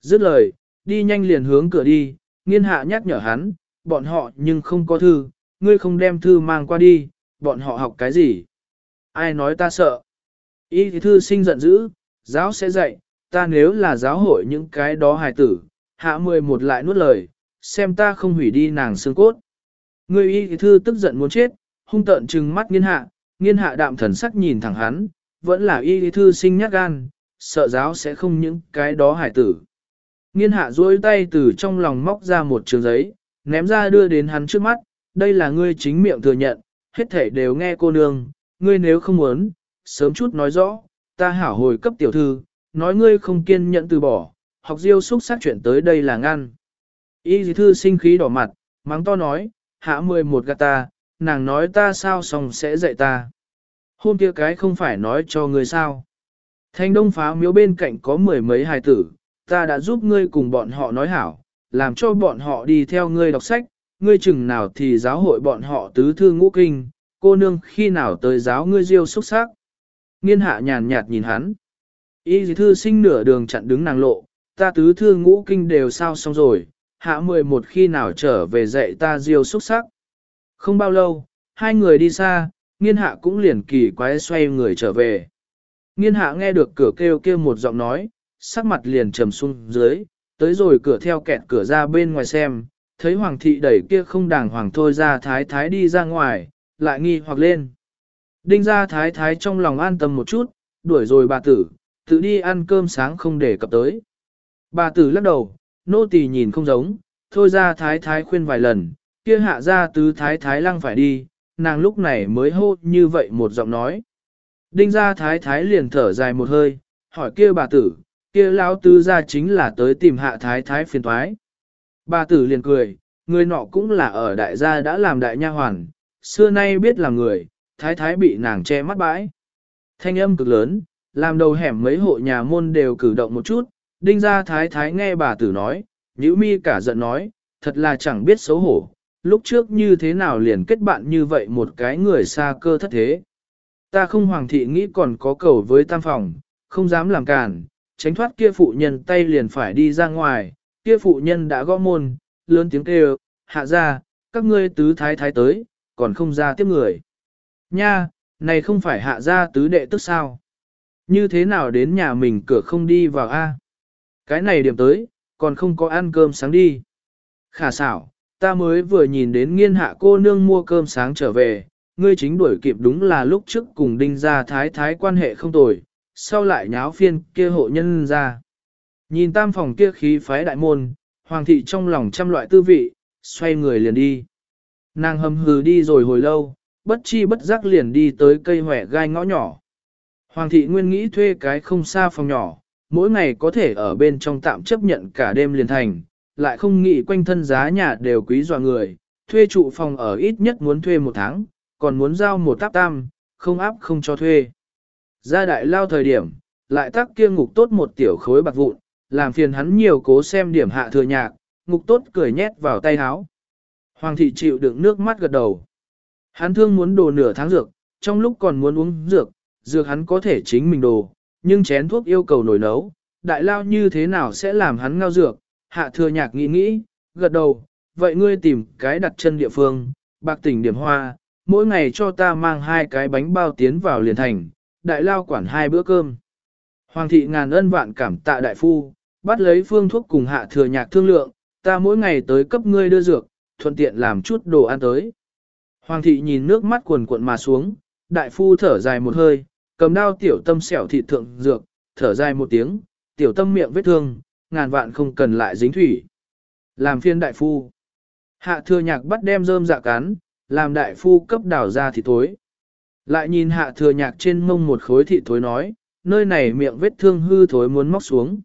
S1: Dứt lời, đi nhanh liền hướng cửa đi, nghiên hạ nhắc nhở hắn, bọn họ nhưng không có thư, ngươi không đem thư mang qua đi, bọn họ học cái gì? Ai nói ta sợ? Y thì thư sinh giận dữ, giáo sẽ dạy, ta nếu là giáo hội những cái đó hài tử, hạ mười một lại nuốt lời, xem ta không hủy đi nàng xương cốt. người y thư tức giận muốn chết, hung tợn trừng mắt nghiên hạ, nghiên hạ đạm thần sắc nhìn thẳng hắn, vẫn là y thư sinh nhát gan, sợ giáo sẽ không những cái đó hải tử. Nghiên hạ duỗi tay từ trong lòng móc ra một trường giấy, ném ra đưa đến hắn trước mắt, đây là ngươi chính miệng thừa nhận, hết thể đều nghe cô nương, ngươi nếu không muốn, sớm chút nói rõ, ta hảo hồi cấp tiểu thư, nói ngươi không kiên nhẫn từ bỏ, học diêu xúc sắc chuyện tới đây là ngăn. Y dì thư sinh khí đỏ mặt, mắng to nói, hạ mười một gạt ta, nàng nói ta sao xong sẽ dạy ta. Hôm kia cái không phải nói cho ngươi sao. Thanh đông phá miếu bên cạnh có mười mấy hài tử, ta đã giúp ngươi cùng bọn họ nói hảo, làm cho bọn họ đi theo ngươi đọc sách, ngươi chừng nào thì giáo hội bọn họ tứ thư ngũ kinh, cô nương khi nào tới giáo ngươi diêu xúc sắc. Nghiên hạ nhàn nhạt nhìn hắn. Y dì thư sinh nửa đường chặn đứng nàng lộ, ta tứ thư ngũ kinh đều sao xong rồi, hạ mười một khi nào trở về dạy ta diêu xuất sắc. Không bao lâu, hai người đi xa, nghiên hạ cũng liền kỳ quái xoay người trở về. Nghiên hạ nghe được cửa kêu kêu một giọng nói, sắc mặt liền trầm xuống dưới, tới rồi cửa theo kẹt cửa ra bên ngoài xem, thấy hoàng thị đẩy kia không đàng hoàng thôi ra thái thái đi ra ngoài, lại nghi hoặc lên. Đinh ra thái thái trong lòng an tâm một chút, đuổi rồi bà tử, tự đi ăn cơm sáng không để cập tới. Bà tử lắc đầu, nô tỳ nhìn không giống, thôi ra thái thái khuyên vài lần, kia hạ ra tứ thái thái lăng phải đi, nàng lúc này mới hô như vậy một giọng nói. Đinh ra thái thái liền thở dài một hơi, hỏi kia bà tử, kia lão tứ ra chính là tới tìm hạ thái thái phiền thoái. Bà tử liền cười, người nọ cũng là ở đại gia đã làm đại nha hoàn, xưa nay biết là người, thái thái bị nàng che mắt bãi. Thanh âm cực lớn, làm đầu hẻm mấy hộ nhà môn đều cử động một chút, Đinh gia thái thái nghe bà tử nói, nhữ mi cả giận nói, thật là chẳng biết xấu hổ, lúc trước như thế nào liền kết bạn như vậy một cái người xa cơ thất thế. Ta không hoàng thị nghĩ còn có cầu với tam phòng, không dám làm cản, tránh thoát kia phụ nhân tay liền phải đi ra ngoài, kia phụ nhân đã gõ môn, lớn tiếng kêu, hạ ra, các ngươi tứ thái thái tới, còn không ra tiếp người. Nha, này không phải hạ ra tứ đệ tức sao? Như thế nào đến nhà mình cửa không đi vào a? Cái này điểm tới, còn không có ăn cơm sáng đi. Khả xảo, ta mới vừa nhìn đến nghiên hạ cô nương mua cơm sáng trở về, ngươi chính đuổi kịp đúng là lúc trước cùng đinh gia thái thái quan hệ không tồi, sau lại nháo phiên kia hộ nhân ra. Nhìn tam phòng kia khí phái đại môn, hoàng thị trong lòng trăm loại tư vị, xoay người liền đi. Nàng hầm hừ đi rồi hồi lâu, bất chi bất giác liền đi tới cây hỏe gai ngõ nhỏ. Hoàng thị nguyên nghĩ thuê cái không xa phòng nhỏ, mỗi ngày có thể ở bên trong tạm chấp nhận cả đêm liền thành, lại không nghĩ quanh thân giá nhà đều quý dọa người, thuê trụ phòng ở ít nhất muốn thuê một tháng, còn muốn giao một táp tam, không áp không cho thuê. Ra đại lao thời điểm, lại tác kia ngục tốt một tiểu khối bạc vụn, làm phiền hắn nhiều cố xem điểm hạ thừa nhạc, ngục tốt cười nhét vào tay háo. Hoàng thị chịu đựng nước mắt gật đầu. Hắn thương muốn đồ nửa tháng dược, trong lúc còn muốn uống dược, dược hắn có thể chính mình đồ, nhưng chén thuốc yêu cầu nổi nấu, đại lao như thế nào sẽ làm hắn ngao dược, hạ thừa nhạc nghĩ nghĩ, gật đầu, vậy ngươi tìm cái đặt chân địa phương, bạc tỉnh điểm hoa, mỗi ngày cho ta mang hai cái bánh bao tiến vào liền thành, đại lao quản hai bữa cơm. Hoàng thị ngàn ân vạn cảm tạ đại phu, bắt lấy phương thuốc cùng hạ thừa nhạc thương lượng, ta mỗi ngày tới cấp ngươi đưa dược, thuận tiện làm chút đồ ăn tới. Hoàng thị nhìn nước mắt cuồn cuộn mà xuống, đại phu thở dài một hơi, cầm đao tiểu tâm xẻo thịt thượng dược, thở dài một tiếng, tiểu tâm miệng vết thương, ngàn vạn không cần lại dính thủy. Làm phiên đại phu. Hạ thừa nhạc bắt đem rơm dạ cán, làm đại phu cấp đảo ra thịt thối. Lại nhìn hạ thừa nhạc trên mông một khối thịt thối nói, nơi này miệng vết thương hư thối muốn móc xuống.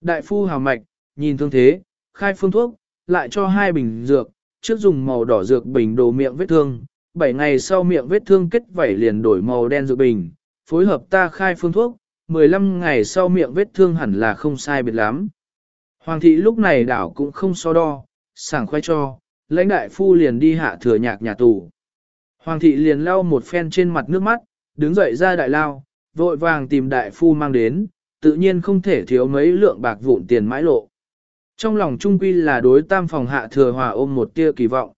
S1: Đại phu hào mạch, nhìn thương thế, khai phương thuốc, lại cho hai bình dược, trước dùng màu đỏ dược bình đồ miệng vết thương, 7 ngày sau miệng vết thương kết vảy liền đổi màu đen dược bình, phối hợp ta khai phương thuốc, 15 ngày sau miệng vết thương hẳn là không sai biệt lắm. Hoàng thị lúc này đảo cũng không so đo, sảng khoai cho, lãnh đại phu liền đi hạ thừa nhạc nhà tù. Hoàng thị liền lau một phen trên mặt nước mắt, đứng dậy ra đại lao, vội vàng tìm đại phu mang đến, tự nhiên không thể thiếu mấy lượng bạc vụn tiền mãi lộ. Trong lòng trung quy là đối tam phòng hạ thừa hòa ôm một tia kỳ vọng.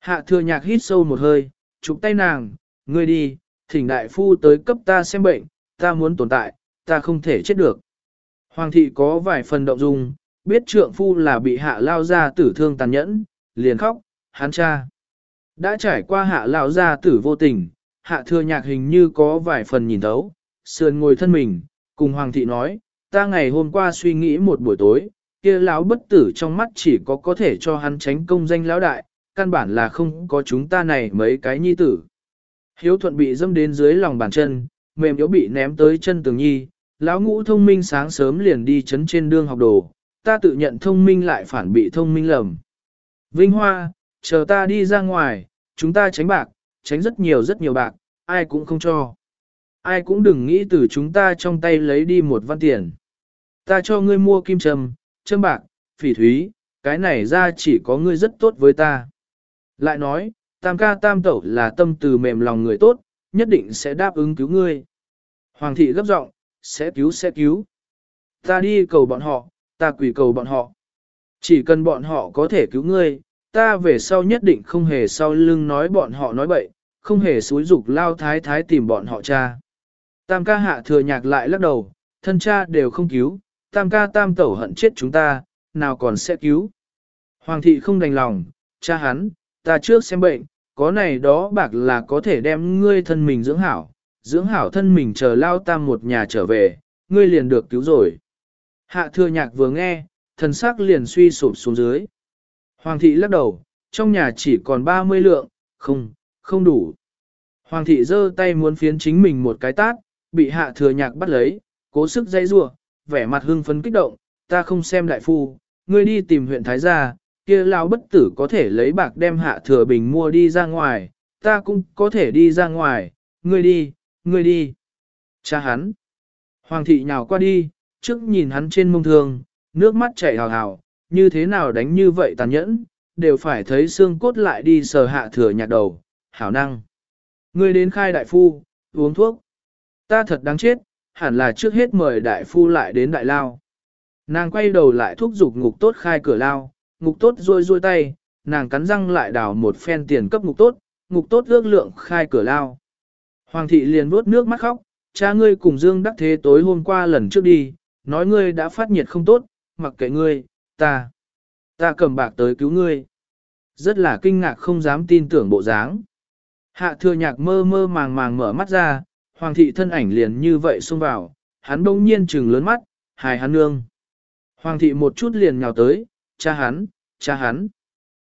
S1: Hạ thừa nhạc hít sâu một hơi, chụp tay nàng, ngươi đi, thỉnh đại phu tới cấp ta xem bệnh, ta muốn tồn tại, ta không thể chết được. Hoàng thị có vài phần động dung, biết trượng phu là bị hạ lao ra tử thương tàn nhẫn, liền khóc, hắn cha. Đã trải qua hạ lao ra tử vô tình, hạ thừa nhạc hình như có vài phần nhìn thấu, sườn ngồi thân mình, cùng hoàng thị nói, ta ngày hôm qua suy nghĩ một buổi tối, kia lão bất tử trong mắt chỉ có có thể cho hắn tránh công danh lão đại, căn bản là không có chúng ta này mấy cái nhi tử. Hiếu thuận bị dâm đến dưới lòng bàn chân, mềm yếu bị ném tới chân tường nhi, lão ngũ thông minh sáng sớm liền đi chấn trên đương học đồ, ta tự nhận thông minh lại phản bị thông minh lầm. Vinh Hoa, chờ ta đi ra ngoài, chúng ta tránh bạc, tránh rất nhiều rất nhiều bạc, ai cũng không cho. Ai cũng đừng nghĩ từ chúng ta trong tay lấy đi một văn tiền. Ta cho ngươi mua kim trầm, châm bạc, phỉ thúy, cái này ra chỉ có ngươi rất tốt với ta. Lại nói, tam ca tam tẩu là tâm từ mềm lòng người tốt, nhất định sẽ đáp ứng cứu ngươi. Hoàng thị gấp giọng, sẽ cứu sẽ cứu. Ta đi cầu bọn họ, ta quỷ cầu bọn họ. Chỉ cần bọn họ có thể cứu ngươi, ta về sau nhất định không hề sau lưng nói bọn họ nói bậy, không hề xúi dục lao thái thái tìm bọn họ cha. Tam ca hạ thừa nhạc lại lắc đầu, thân cha đều không cứu, tam ca tam tẩu hận chết chúng ta, nào còn sẽ cứu. Hoàng thị không đành lòng, cha hắn, ta trước xem bệnh, có này đó bạc là có thể đem ngươi thân mình dưỡng hảo, dưỡng hảo thân mình chờ lao tam một nhà trở về, ngươi liền được cứu rồi. Hạ thừa nhạc vừa nghe, thần sắc liền suy sụp xuống dưới. Hoàng thị lắc đầu, trong nhà chỉ còn 30 lượng, không, không đủ. Hoàng thị giơ tay muốn phiến chính mình một cái tát, bị hạ thừa nhạc bắt lấy, cố sức dây rua, vẻ mặt hưng phấn kích động, ta không xem đại phu, ngươi đi tìm huyện Thái gia, kia lao bất tử có thể lấy bạc đem hạ thừa bình mua đi ra ngoài, ta cũng có thể đi ra ngoài, ngươi đi, ngươi đi. Cha hắn. Hoàng thị nhào qua đi, trước nhìn hắn trên mông thương, nước mắt chảy hào hào, như thế nào đánh như vậy tàn nhẫn, đều phải thấy xương cốt lại đi sờ hạ thừa nhạc đầu, hảo năng. Ngươi đến khai đại phu, uống thuốc. Ta thật đáng chết, hẳn là trước hết mời đại phu lại đến đại lao. Nàng quay đầu lại thúc giục ngục tốt khai cửa lao, ngục tốt rôi rôi tay, nàng cắn răng lại đào một phen tiền cấp ngục tốt, ngục tốt ước lượng khai cửa lao. Hoàng thị liền vuốt nước mắt khóc, cha ngươi cùng Dương Đắc Thế tối hôm qua lần trước đi, nói ngươi đã phát nhiệt không tốt, mặc kệ ngươi, ta, ta cầm bạc tới cứu ngươi. Rất là kinh ngạc không dám tin tưởng bộ dáng. Hạ thừa nhạc mơ mơ màng màng mở mắt ra, hoàng thị thân ảnh liền như vậy xông vào, hắn bỗng nhiên trừng lớn mắt, hài hắn nương. Hoàng thị một chút liền nhào tới, cha hắn, cha hắn.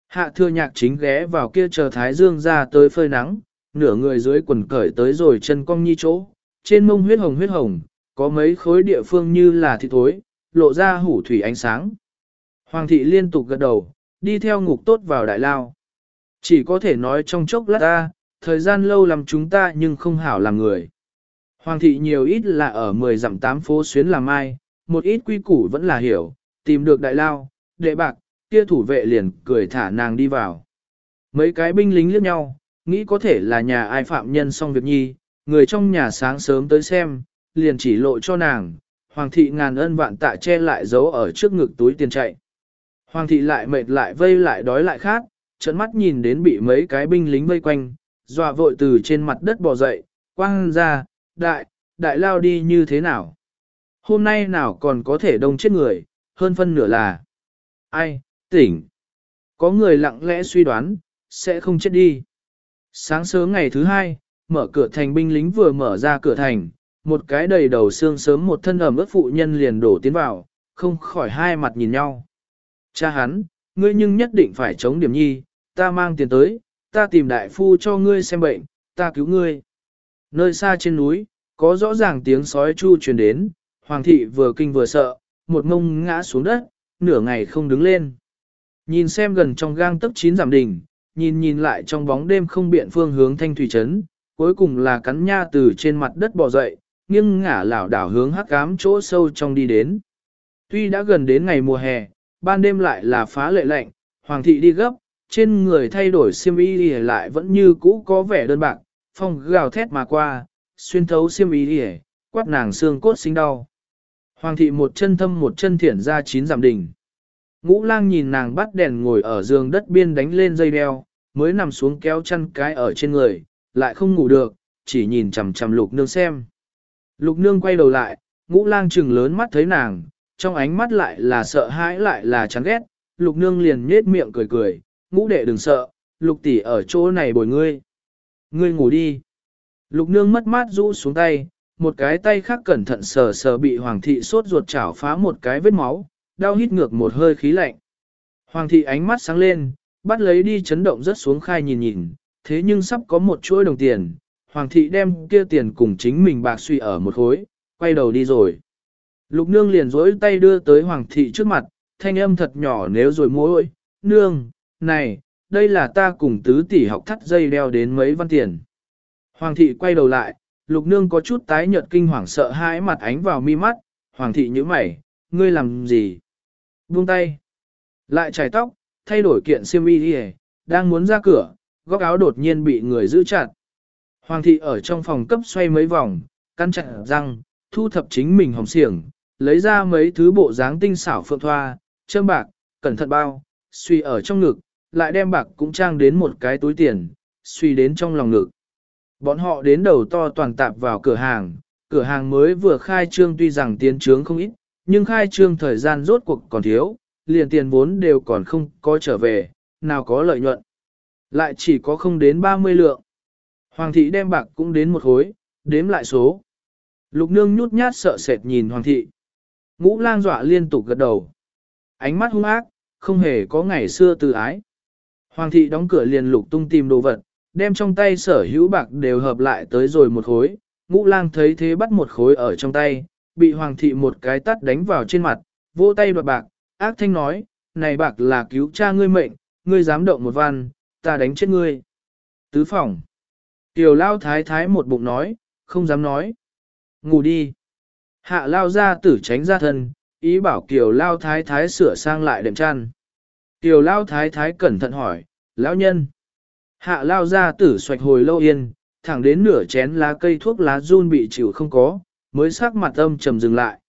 S1: Hạ thừa nhạc chính ghé vào kia chờ thái dương ra tới phơi nắng, nửa người dưới quần cởi tới rồi chân cong nhi chỗ, trên mông huyết hồng huyết hồng, có mấy khối địa phương như là thịt thối, lộ ra hủ thủy ánh sáng. Hoàng thị liên tục gật đầu, đi theo ngục tốt vào đại lao. Chỉ có thể nói trong chốc lát ta, thời gian lâu làm chúng ta nhưng không hảo làm người. Hoàng thị nhiều ít là ở 10 dặm tám phố xuyến làm ai, một ít quy củ vẫn là hiểu, tìm được đại lao, đệ bạc, kia thủ vệ liền cười thả nàng đi vào. Mấy cái binh lính liếc nhau, nghĩ có thể là nhà ai phạm nhân xong việc nhi, người trong nhà sáng sớm tới xem, liền chỉ lộ cho nàng, hoàng thị ngàn ân vạn tạ che lại giấu ở trước ngực túi tiền chạy. Hoàng thị lại mệt lại vây lại đói lại khát, trận mắt nhìn đến bị mấy cái binh lính vây quanh, dọa vội từ trên mặt đất bò dậy, quăng ra, đại, đại lao đi như thế nào? Hôm nay nào còn có thể đông chết người, hơn phân nửa là. Ai, tỉnh. Có người lặng lẽ suy đoán, sẽ không chết đi. Sáng sớm ngày thứ hai, mở cửa thành binh lính vừa mở ra cửa thành, một cái đầy đầu xương sớm một thân ẩm ướt phụ nhân liền đổ tiến vào, không khỏi hai mặt nhìn nhau. Cha hắn, ngươi nhưng nhất định phải chống điểm nhi, ta mang tiền tới, ta tìm đại phu cho ngươi xem bệnh, ta cứu ngươi. Nơi xa trên núi, có rõ ràng tiếng sói chu truyền đến, hoàng thị vừa kinh vừa sợ, một mông ngã xuống đất, nửa ngày không đứng lên. Nhìn xem gần trong gang tấc chín giảm đỉnh, nhìn nhìn lại trong bóng đêm không biện phương hướng thanh thủy trấn, cuối cùng là cắn nha từ trên mặt đất bò dậy, nghiêng ngả lảo đảo hướng hắc ám chỗ sâu trong đi đến. Tuy đã gần đến ngày mùa hè, ban đêm lại là phá lệ lạnh, hoàng thị đi gấp, trên người thay đổi xiêm y lại vẫn như cũ có vẻ đơn bạc, phong gào thét mà qua, xuyên thấu xiêm y đi quát nàng xương cốt sinh đau. Hoàng thị một chân thâm một chân thiển ra chín giảm đỉnh. Ngũ lang nhìn nàng bắt đèn ngồi ở giường đất biên đánh lên dây đeo, mới nằm xuống kéo chăn cái ở trên người, lại không ngủ được, chỉ nhìn chằm chằm lục nương xem. Lục nương quay đầu lại, ngũ lang trừng lớn mắt thấy nàng, trong ánh mắt lại là sợ hãi lại là chán ghét, lục nương liền nhết miệng cười cười, ngũ đệ đừng sợ, lục tỷ ở chỗ này bồi ngươi. Ngươi ngủ đi. Lục nương mất mát rũ xuống tay, một cái tay khác cẩn thận sờ sờ bị hoàng thị sốt ruột chảo phá một cái vết máu, đau hít ngược một hơi khí lạnh. Hoàng thị ánh mắt sáng lên, bắt lấy đi chấn động rất xuống khai nhìn nhìn, thế nhưng sắp có một chuỗi đồng tiền, hoàng thị đem kia tiền cùng chính mình bạc suy ở một khối, quay đầu đi rồi. Lục nương liền rỗi tay đưa tới hoàng thị trước mặt, thanh âm thật nhỏ nếu rồi mối nương, này, đây là ta cùng tứ tỷ học thắt dây đeo đến mấy văn tiền. Hoàng thị quay đầu lại, lục nương có chút tái nhợt kinh hoàng sợ hãi mặt ánh vào mi mắt, hoàng thị như mày, ngươi làm gì? Buông tay. Lại chải tóc, thay đổi kiện xiêm y đi đang muốn ra cửa, góc áo đột nhiên bị người giữ chặt. Hoàng thị ở trong phòng cấp xoay mấy vòng, căn chặt răng, thu thập chính mình hồng xiềng, lấy ra mấy thứ bộ dáng tinh xảo phượng thoa, châm bạc, cẩn thận bao, suy ở trong ngực, lại đem bạc cũng trang đến một cái túi tiền, suy đến trong lòng ngực. Bọn họ đến đầu to toàn tạp vào cửa hàng, cửa hàng mới vừa khai trương tuy rằng tiến trướng không ít, nhưng khai trương thời gian rốt cuộc còn thiếu, liền tiền vốn đều còn không có trở về, nào có lợi nhuận. Lại chỉ có không đến 30 lượng. Hoàng thị đem bạc cũng đến một khối, đếm lại số. Lục nương nhút nhát sợ sệt nhìn hoàng thị. Ngũ lang dọa liên tục gật đầu. Ánh mắt hung ác, không hề có ngày xưa từ ái. Hoàng thị đóng cửa liền lục tung tìm đồ vật, đem trong tay sở hữu bạc đều hợp lại tới rồi một khối. Ngũ lang thấy thế bắt một khối ở trong tay, bị hoàng thị một cái tắt đánh vào trên mặt, vỗ tay đoạt bạc, ác thanh nói, này bạc là cứu cha ngươi mệnh, ngươi dám động một văn, ta đánh chết ngươi. Tứ phòng. Tiểu lao thái thái một bụng nói, không dám nói. Ngủ đi. Hạ lao ra tử tránh ra thân, ý bảo kiều lao thái thái sửa sang lại đệm chăn. Kiều lao thái thái cẩn thận hỏi, lão nhân. Hạ lao ra tử xoạch hồi lâu yên, thẳng đến nửa chén lá cây thuốc lá run bị chịu không có, mới sắc mặt âm trầm dừng lại.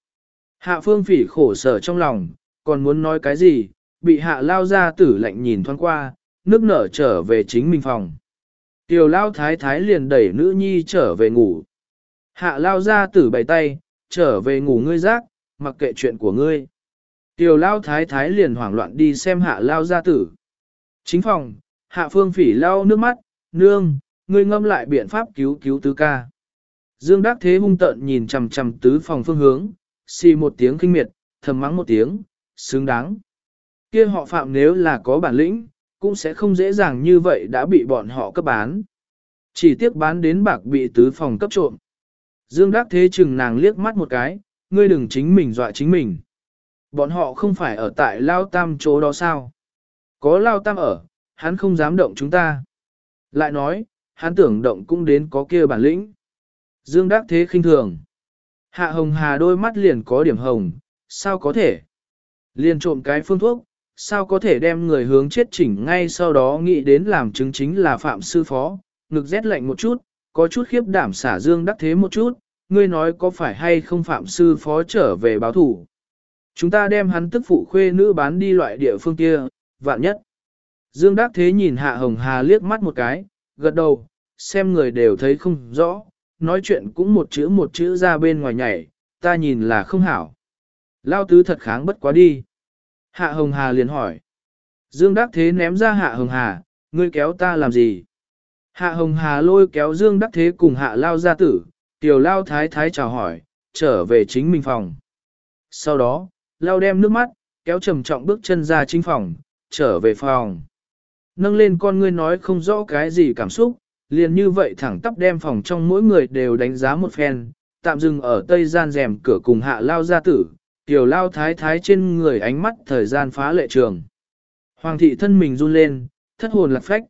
S1: Hạ phương phỉ khổ sở trong lòng, còn muốn nói cái gì, bị hạ lao ra tử lạnh nhìn thoáng qua, nước nở trở về chính mình phòng. Tiểu lao thái thái liền đẩy nữ nhi trở về ngủ. Hạ lao ra tử bày tay, trở về ngủ ngươi giác, mặc kệ chuyện của ngươi. Tiểu lao thái thái liền hoảng loạn đi xem hạ lao gia tử. Chính phòng, hạ phương phỉ lao nước mắt, nương, ngươi ngâm lại biện pháp cứu cứu tứ ca. Dương Đắc Thế hung tợn nhìn chằm chằm tứ phòng phương hướng, xì một tiếng kinh miệt, thầm mắng một tiếng, xứng đáng. Kia họ phạm nếu là có bản lĩnh, cũng sẽ không dễ dàng như vậy đã bị bọn họ cấp bán. Chỉ tiếc bán đến bạc bị tứ phòng cấp trộm. Dương Đắc Thế chừng nàng liếc mắt một cái, ngươi đừng chính mình dọa chính mình. Bọn họ không phải ở tại Lao Tam chỗ đó sao? Có Lao Tam ở, hắn không dám động chúng ta. Lại nói, hắn tưởng động cũng đến có kia bản lĩnh. Dương Đắc Thế khinh thường. Hạ Hồng Hà đôi mắt liền có điểm hồng, sao có thể? Liền trộm cái phương thuốc, sao có thể đem người hướng chết chỉnh ngay sau đó nghĩ đến làm chứng chính là Phạm Sư Phó, ngực rét lạnh một chút, có chút khiếp đảm xả Dương Đắc Thế một chút, ngươi nói có phải hay không Phạm Sư Phó trở về báo thủ. Chúng ta đem hắn tức phụ khuê nữ bán đi loại địa phương kia, vạn nhất. Dương Đắc Thế nhìn Hạ Hồng Hà liếc mắt một cái, gật đầu, xem người đều thấy không rõ, nói chuyện cũng một chữ một chữ ra bên ngoài nhảy, ta nhìn là không hảo. Lao tứ thật kháng bất quá đi. Hạ Hồng Hà liền hỏi. Dương Đắc Thế ném ra Hạ Hồng Hà, ngươi kéo ta làm gì? Hạ Hồng Hà lôi kéo Dương Đắc Thế cùng Hạ Lao gia tử, tiểu Lao Thái Thái chào hỏi, trở về chính mình phòng. Sau đó, Lao đem nước mắt, kéo trầm trọng bước chân ra chính phòng, trở về phòng. Nâng lên con ngươi nói không rõ cái gì cảm xúc, liền như vậy thẳng tắp đem phòng trong mỗi người đều đánh giá một phen, tạm dừng ở tây gian rèm cửa cùng hạ lao gia tử, tiểu lao thái thái trên người ánh mắt thời gian phá lệ trường. Hoàng thị thân mình run lên, thất hồn lạc phách.